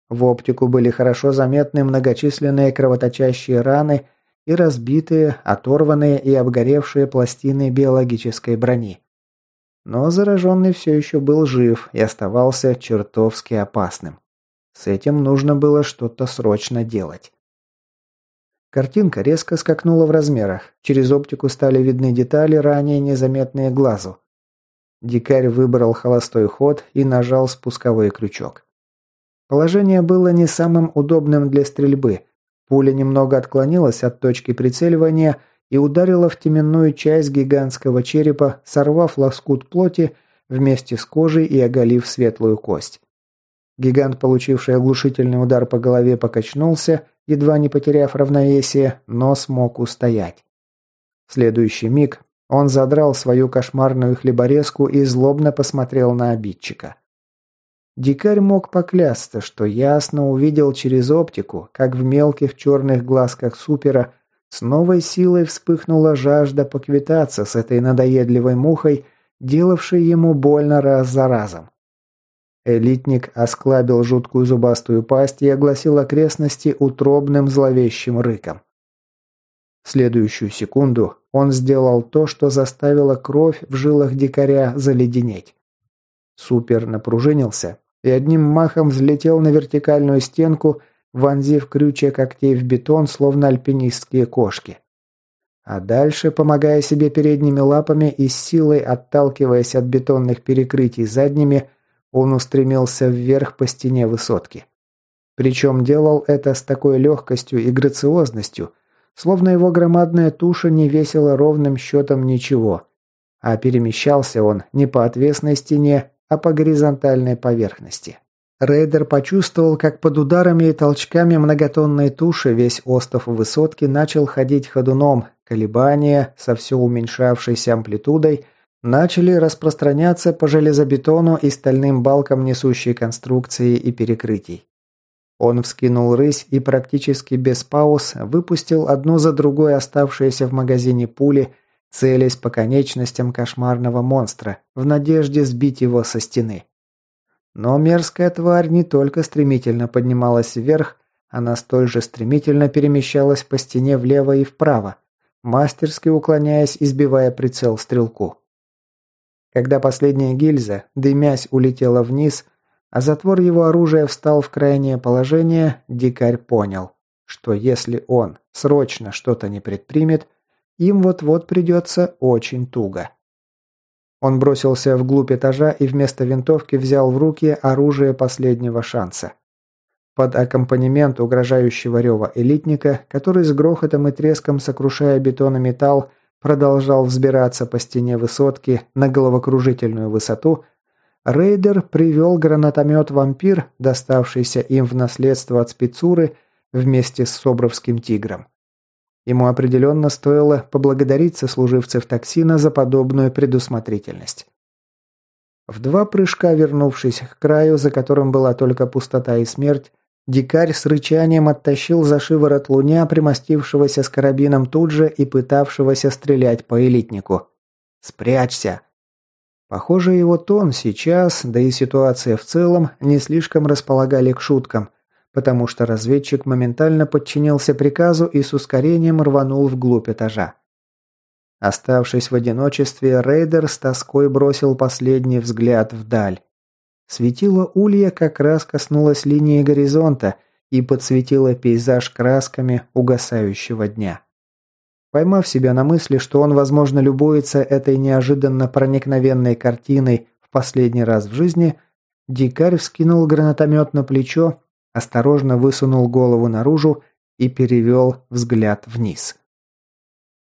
В оптику были хорошо заметны многочисленные кровоточащие раны и разбитые, оторванные и обгоревшие пластины биологической брони. Но зараженный все еще был жив и оставался чертовски опасным. С этим нужно было что-то срочно делать. Картинка резко скакнула в размерах. Через оптику стали видны детали, ранее незаметные глазу. Дикарь выбрал холостой ход и нажал спусковой крючок. Положение было не самым удобным для стрельбы, Пуля немного отклонилась от точки прицеливания и ударила в теменную часть гигантского черепа, сорвав лоскут плоти вместе с кожей и оголив светлую кость. Гигант, получивший оглушительный удар по голове, покачнулся, едва не потеряв равновесие, но смог устоять. В следующий миг он задрал свою кошмарную хлеборезку и злобно посмотрел на обидчика. Дикарь мог поклясться, что ясно увидел через оптику, как в мелких черных глазках супера с новой силой вспыхнула жажда поквитаться с этой надоедливой мухой, делавшей ему больно раз за разом. Элитник осклабил жуткую зубастую пасть и огласил окрестности утробным зловещим рыком. В следующую секунду он сделал то, что заставило кровь в жилах дикаря заледенеть. Супер напружинился и одним махом взлетел на вертикальную стенку, вонзив крючья когтей в бетон, словно альпинистские кошки. А дальше, помогая себе передними лапами и с силой отталкиваясь от бетонных перекрытий задними, он устремился вверх по стене высотки. Причем делал это с такой легкостью и грациозностью, словно его громадная туша не весила ровным счетом ничего, а перемещался он не по отвесной стене, а по горизонтальной поверхности. Рейдер почувствовал, как под ударами и толчками многотонной туши весь остов высотки начал ходить ходуном, колебания со все уменьшавшейся амплитудой начали распространяться по железобетону и стальным балкам несущей конструкции и перекрытий. Он вскинул рысь и практически без пауз выпустил одну за другой оставшиеся в магазине пули – целясь по конечностям кошмарного монстра, в надежде сбить его со стены. Но мерзкая тварь не только стремительно поднималась вверх, она столь же стремительно перемещалась по стене влево и вправо, мастерски уклоняясь и сбивая прицел стрелку. Когда последняя гильза, дымясь, улетела вниз, а затвор его оружия встал в крайнее положение, дикарь понял, что если он срочно что-то не предпримет, им вот-вот придется очень туго. Он бросился вглубь этажа и вместо винтовки взял в руки оружие последнего шанса. Под аккомпанемент угрожающего рева элитника, который с грохотом и треском, сокрушая бетон и металл, продолжал взбираться по стене высотки на головокружительную высоту, рейдер привел гранатомет «Вампир», доставшийся им в наследство от спецуры, вместе с Собровским «Тигром». Ему определенно стоило поблагодарить сослуживцев токсина за подобную предусмотрительность. В два прыжка вернувшись к краю, за которым была только пустота и смерть, дикарь с рычанием оттащил за шиворот луня, примостившегося с карабином тут же и пытавшегося стрелять по элитнику. «Спрячься!» Похоже, его тон сейчас, да и ситуация в целом, не слишком располагали к шуткам, потому что разведчик моментально подчинился приказу и с ускорением рванул вглубь этажа. Оставшись в одиночестве, рейдер с тоской бросил последний взгляд вдаль. Светило улья как раз коснулось линии горизонта и подсветило пейзаж красками угасающего дня. Поймав себя на мысли, что он, возможно, любуется этой неожиданно проникновенной картиной в последний раз в жизни, дикарь вскинул гранатомет на плечо осторожно высунул голову наружу и перевел взгляд вниз.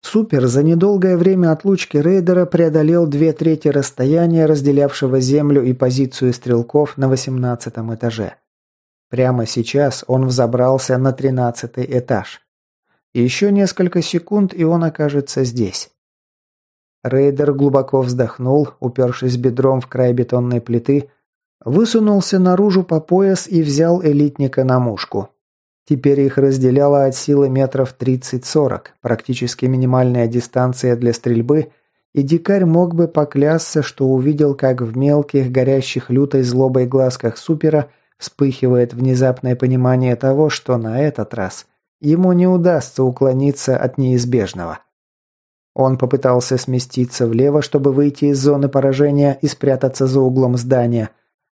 Супер за недолгое время отлучки рейдера преодолел две трети расстояния, разделявшего землю и позицию стрелков на восемнадцатом этаже. Прямо сейчас он взобрался на тринадцатый этаж. Еще несколько секунд, и он окажется здесь. Рейдер глубоко вздохнул, упершись бедром в край бетонной плиты, высунулся наружу по пояс и взял элитника на мушку. Теперь их разделяло от силы метров 30-40, практически минимальная дистанция для стрельбы, и дикарь мог бы поклясться, что увидел, как в мелких, горящих лютой злобой глазках супера вспыхивает внезапное понимание того, что на этот раз ему не удастся уклониться от неизбежного. Он попытался сместиться влево, чтобы выйти из зоны поражения и спрятаться за углом здания,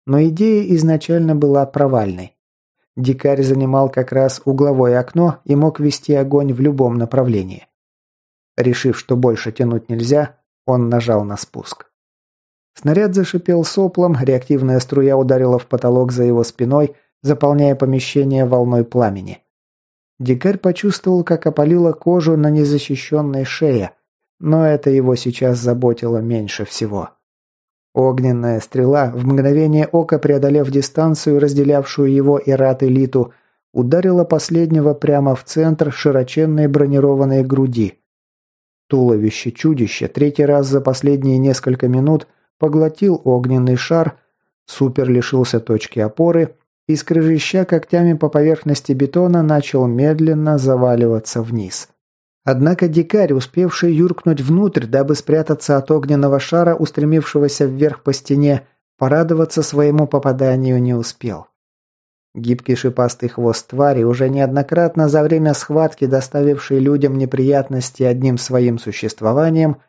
но идея изначально была провальной. Дикарь занимал как раз угловое окно и мог вести огонь в любом направлении. Решив, что больше тянуть нельзя, он нажал на спуск. Снаряд зашипел соплом, реактивная струя ударила в потолок за его спиной, заполняя помещение волной пламени. Дикарь почувствовал, как опалило кожу на незащищенной шее, но это его сейчас заботило меньше всего. Огненная стрела, в мгновение ока преодолев дистанцию, разделявшую его и Рат-элиту, ударила последнего прямо в центр широченной бронированной груди. Туловище чудища третий раз за последние несколько минут поглотил огненный шар, супер лишился точки опоры и, скрежеща когтями по поверхности бетона, начал медленно заваливаться вниз. Однако дикарь, успевший юркнуть внутрь, дабы спрятаться от огненного шара, устремившегося вверх по стене, порадоваться своему попаданию не успел. Гибкий шипастый хвост твари, уже неоднократно за время схватки доставивший людям неприятности одним своим существованием,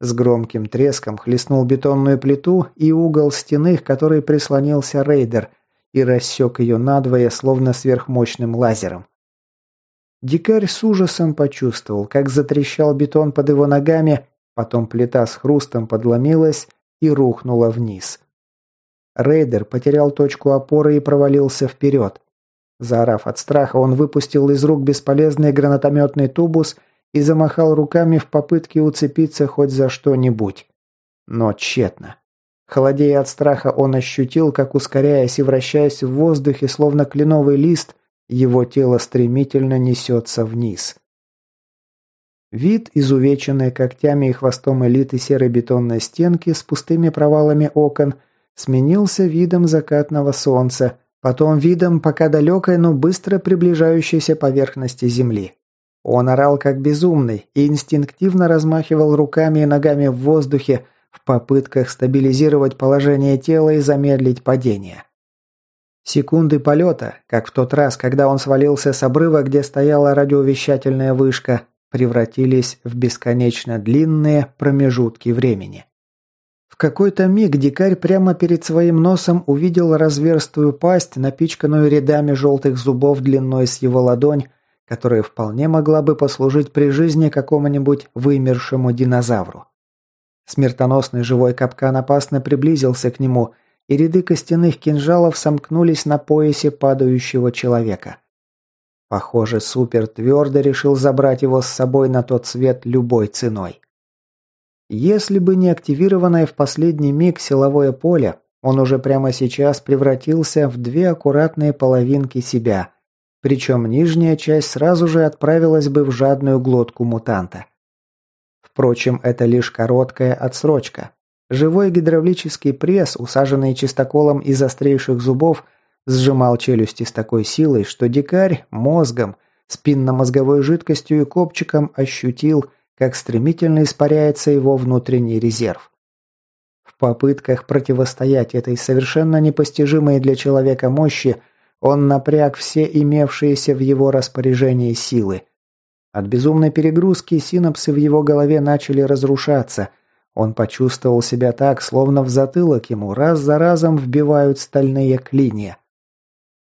с громким треском хлестнул бетонную плиту и угол стены, к которой прислонился рейдер, и рассек ее надвое, словно сверхмощным лазером. Дикарь с ужасом почувствовал, как затрещал бетон под его ногами, потом плита с хрустом подломилась и рухнула вниз. Рейдер потерял точку опоры и провалился вперед. Заорав от страха, он выпустил из рук бесполезный гранатометный тубус и замахал руками в попытке уцепиться хоть за что-нибудь. Но тщетно. Холодея от страха, он ощутил, как, ускоряясь и вращаясь в воздухе, словно кленовый лист, его тело стремительно несется вниз. Вид, изувеченный когтями и хвостом элиты серой бетонной стенки с пустыми провалами окон, сменился видом закатного солнца, потом видом пока далекой, но быстро приближающейся поверхности земли. Он орал как безумный и инстинктивно размахивал руками и ногами в воздухе в попытках стабилизировать положение тела и замедлить падение. Секунды полета, как в тот раз, когда он свалился с обрыва, где стояла радиовещательная вышка, превратились в бесконечно длинные промежутки времени. В какой-то миг дикарь прямо перед своим носом увидел разверстую пасть, напичканную рядами желтых зубов длиной с его ладонь, которая вполне могла бы послужить при жизни какому-нибудь вымершему динозавру. Смертоносный живой капкан опасно приблизился к нему – и ряды костяных кинжалов сомкнулись на поясе падающего человека. Похоже, Супер твердо решил забрать его с собой на тот свет любой ценой. Если бы не активированное в последний миг силовое поле, он уже прямо сейчас превратился в две аккуратные половинки себя, причем нижняя часть сразу же отправилась бы в жадную глотку мутанта. Впрочем, это лишь короткая отсрочка. Живой гидравлический пресс, усаженный чистоколом из острейших зубов, сжимал челюсти с такой силой, что дикарь мозгом, спинномозговой жидкостью и копчиком ощутил, как стремительно испаряется его внутренний резерв. В попытках противостоять этой совершенно непостижимой для человека мощи, он напряг все имевшиеся в его распоряжении силы. От безумной перегрузки синапсы в его голове начали разрушаться – он почувствовал себя так, словно в затылок ему раз за разом вбивают стальные клинья.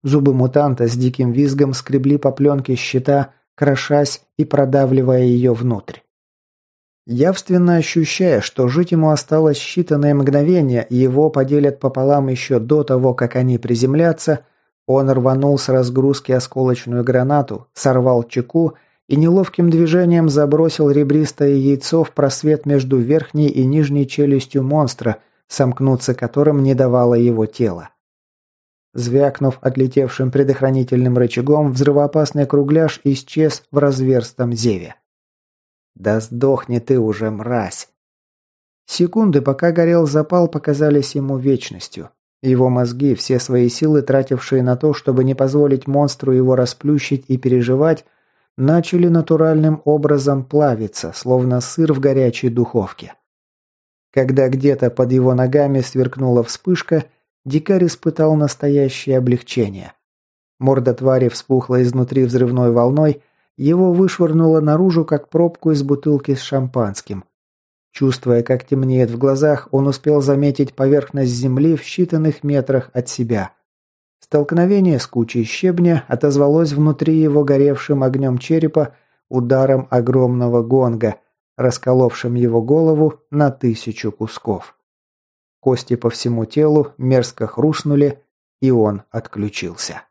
Зубы мутанта с диким визгом скребли по пленке щита, крошась и продавливая ее внутрь. Явственно ощущая, что жить ему осталось считанные мгновения, и его поделят пополам еще до того, как они приземлятся, он рванул с разгрузки осколочную гранату, сорвал чеку и неловким движением забросил ребристое яйцо в просвет между верхней и нижней челюстью монстра, сомкнуться которым не давало его тело. Звякнув отлетевшим предохранительным рычагом, взрывоопасный кругляш исчез в разверстом зеве. «Да сдохни ты уже, мразь!» Секунды, пока горел запал, показались ему вечностью. Его мозги, все свои силы, тратившие на то, чтобы не позволить монстру его расплющить и переживать, начали натуральным образом плавиться, словно сыр в горячей духовке. Когда где-то под его ногами сверкнула вспышка, дикарь испытал настоящее облегчение. Морда твари вспухла изнутри взрывной волной, его вышвырнуло наружу, как пробку из бутылки с шампанским. Чувствуя, как темнеет в глазах, он успел заметить поверхность земли в считанных метрах от себя. Столкновение с кучей щебня отозвалось внутри его горевшим огнем черепа ударом огромного гонга, расколовшим его голову на тысячу кусков. Кости по всему телу мерзко хрустнули, и он отключился.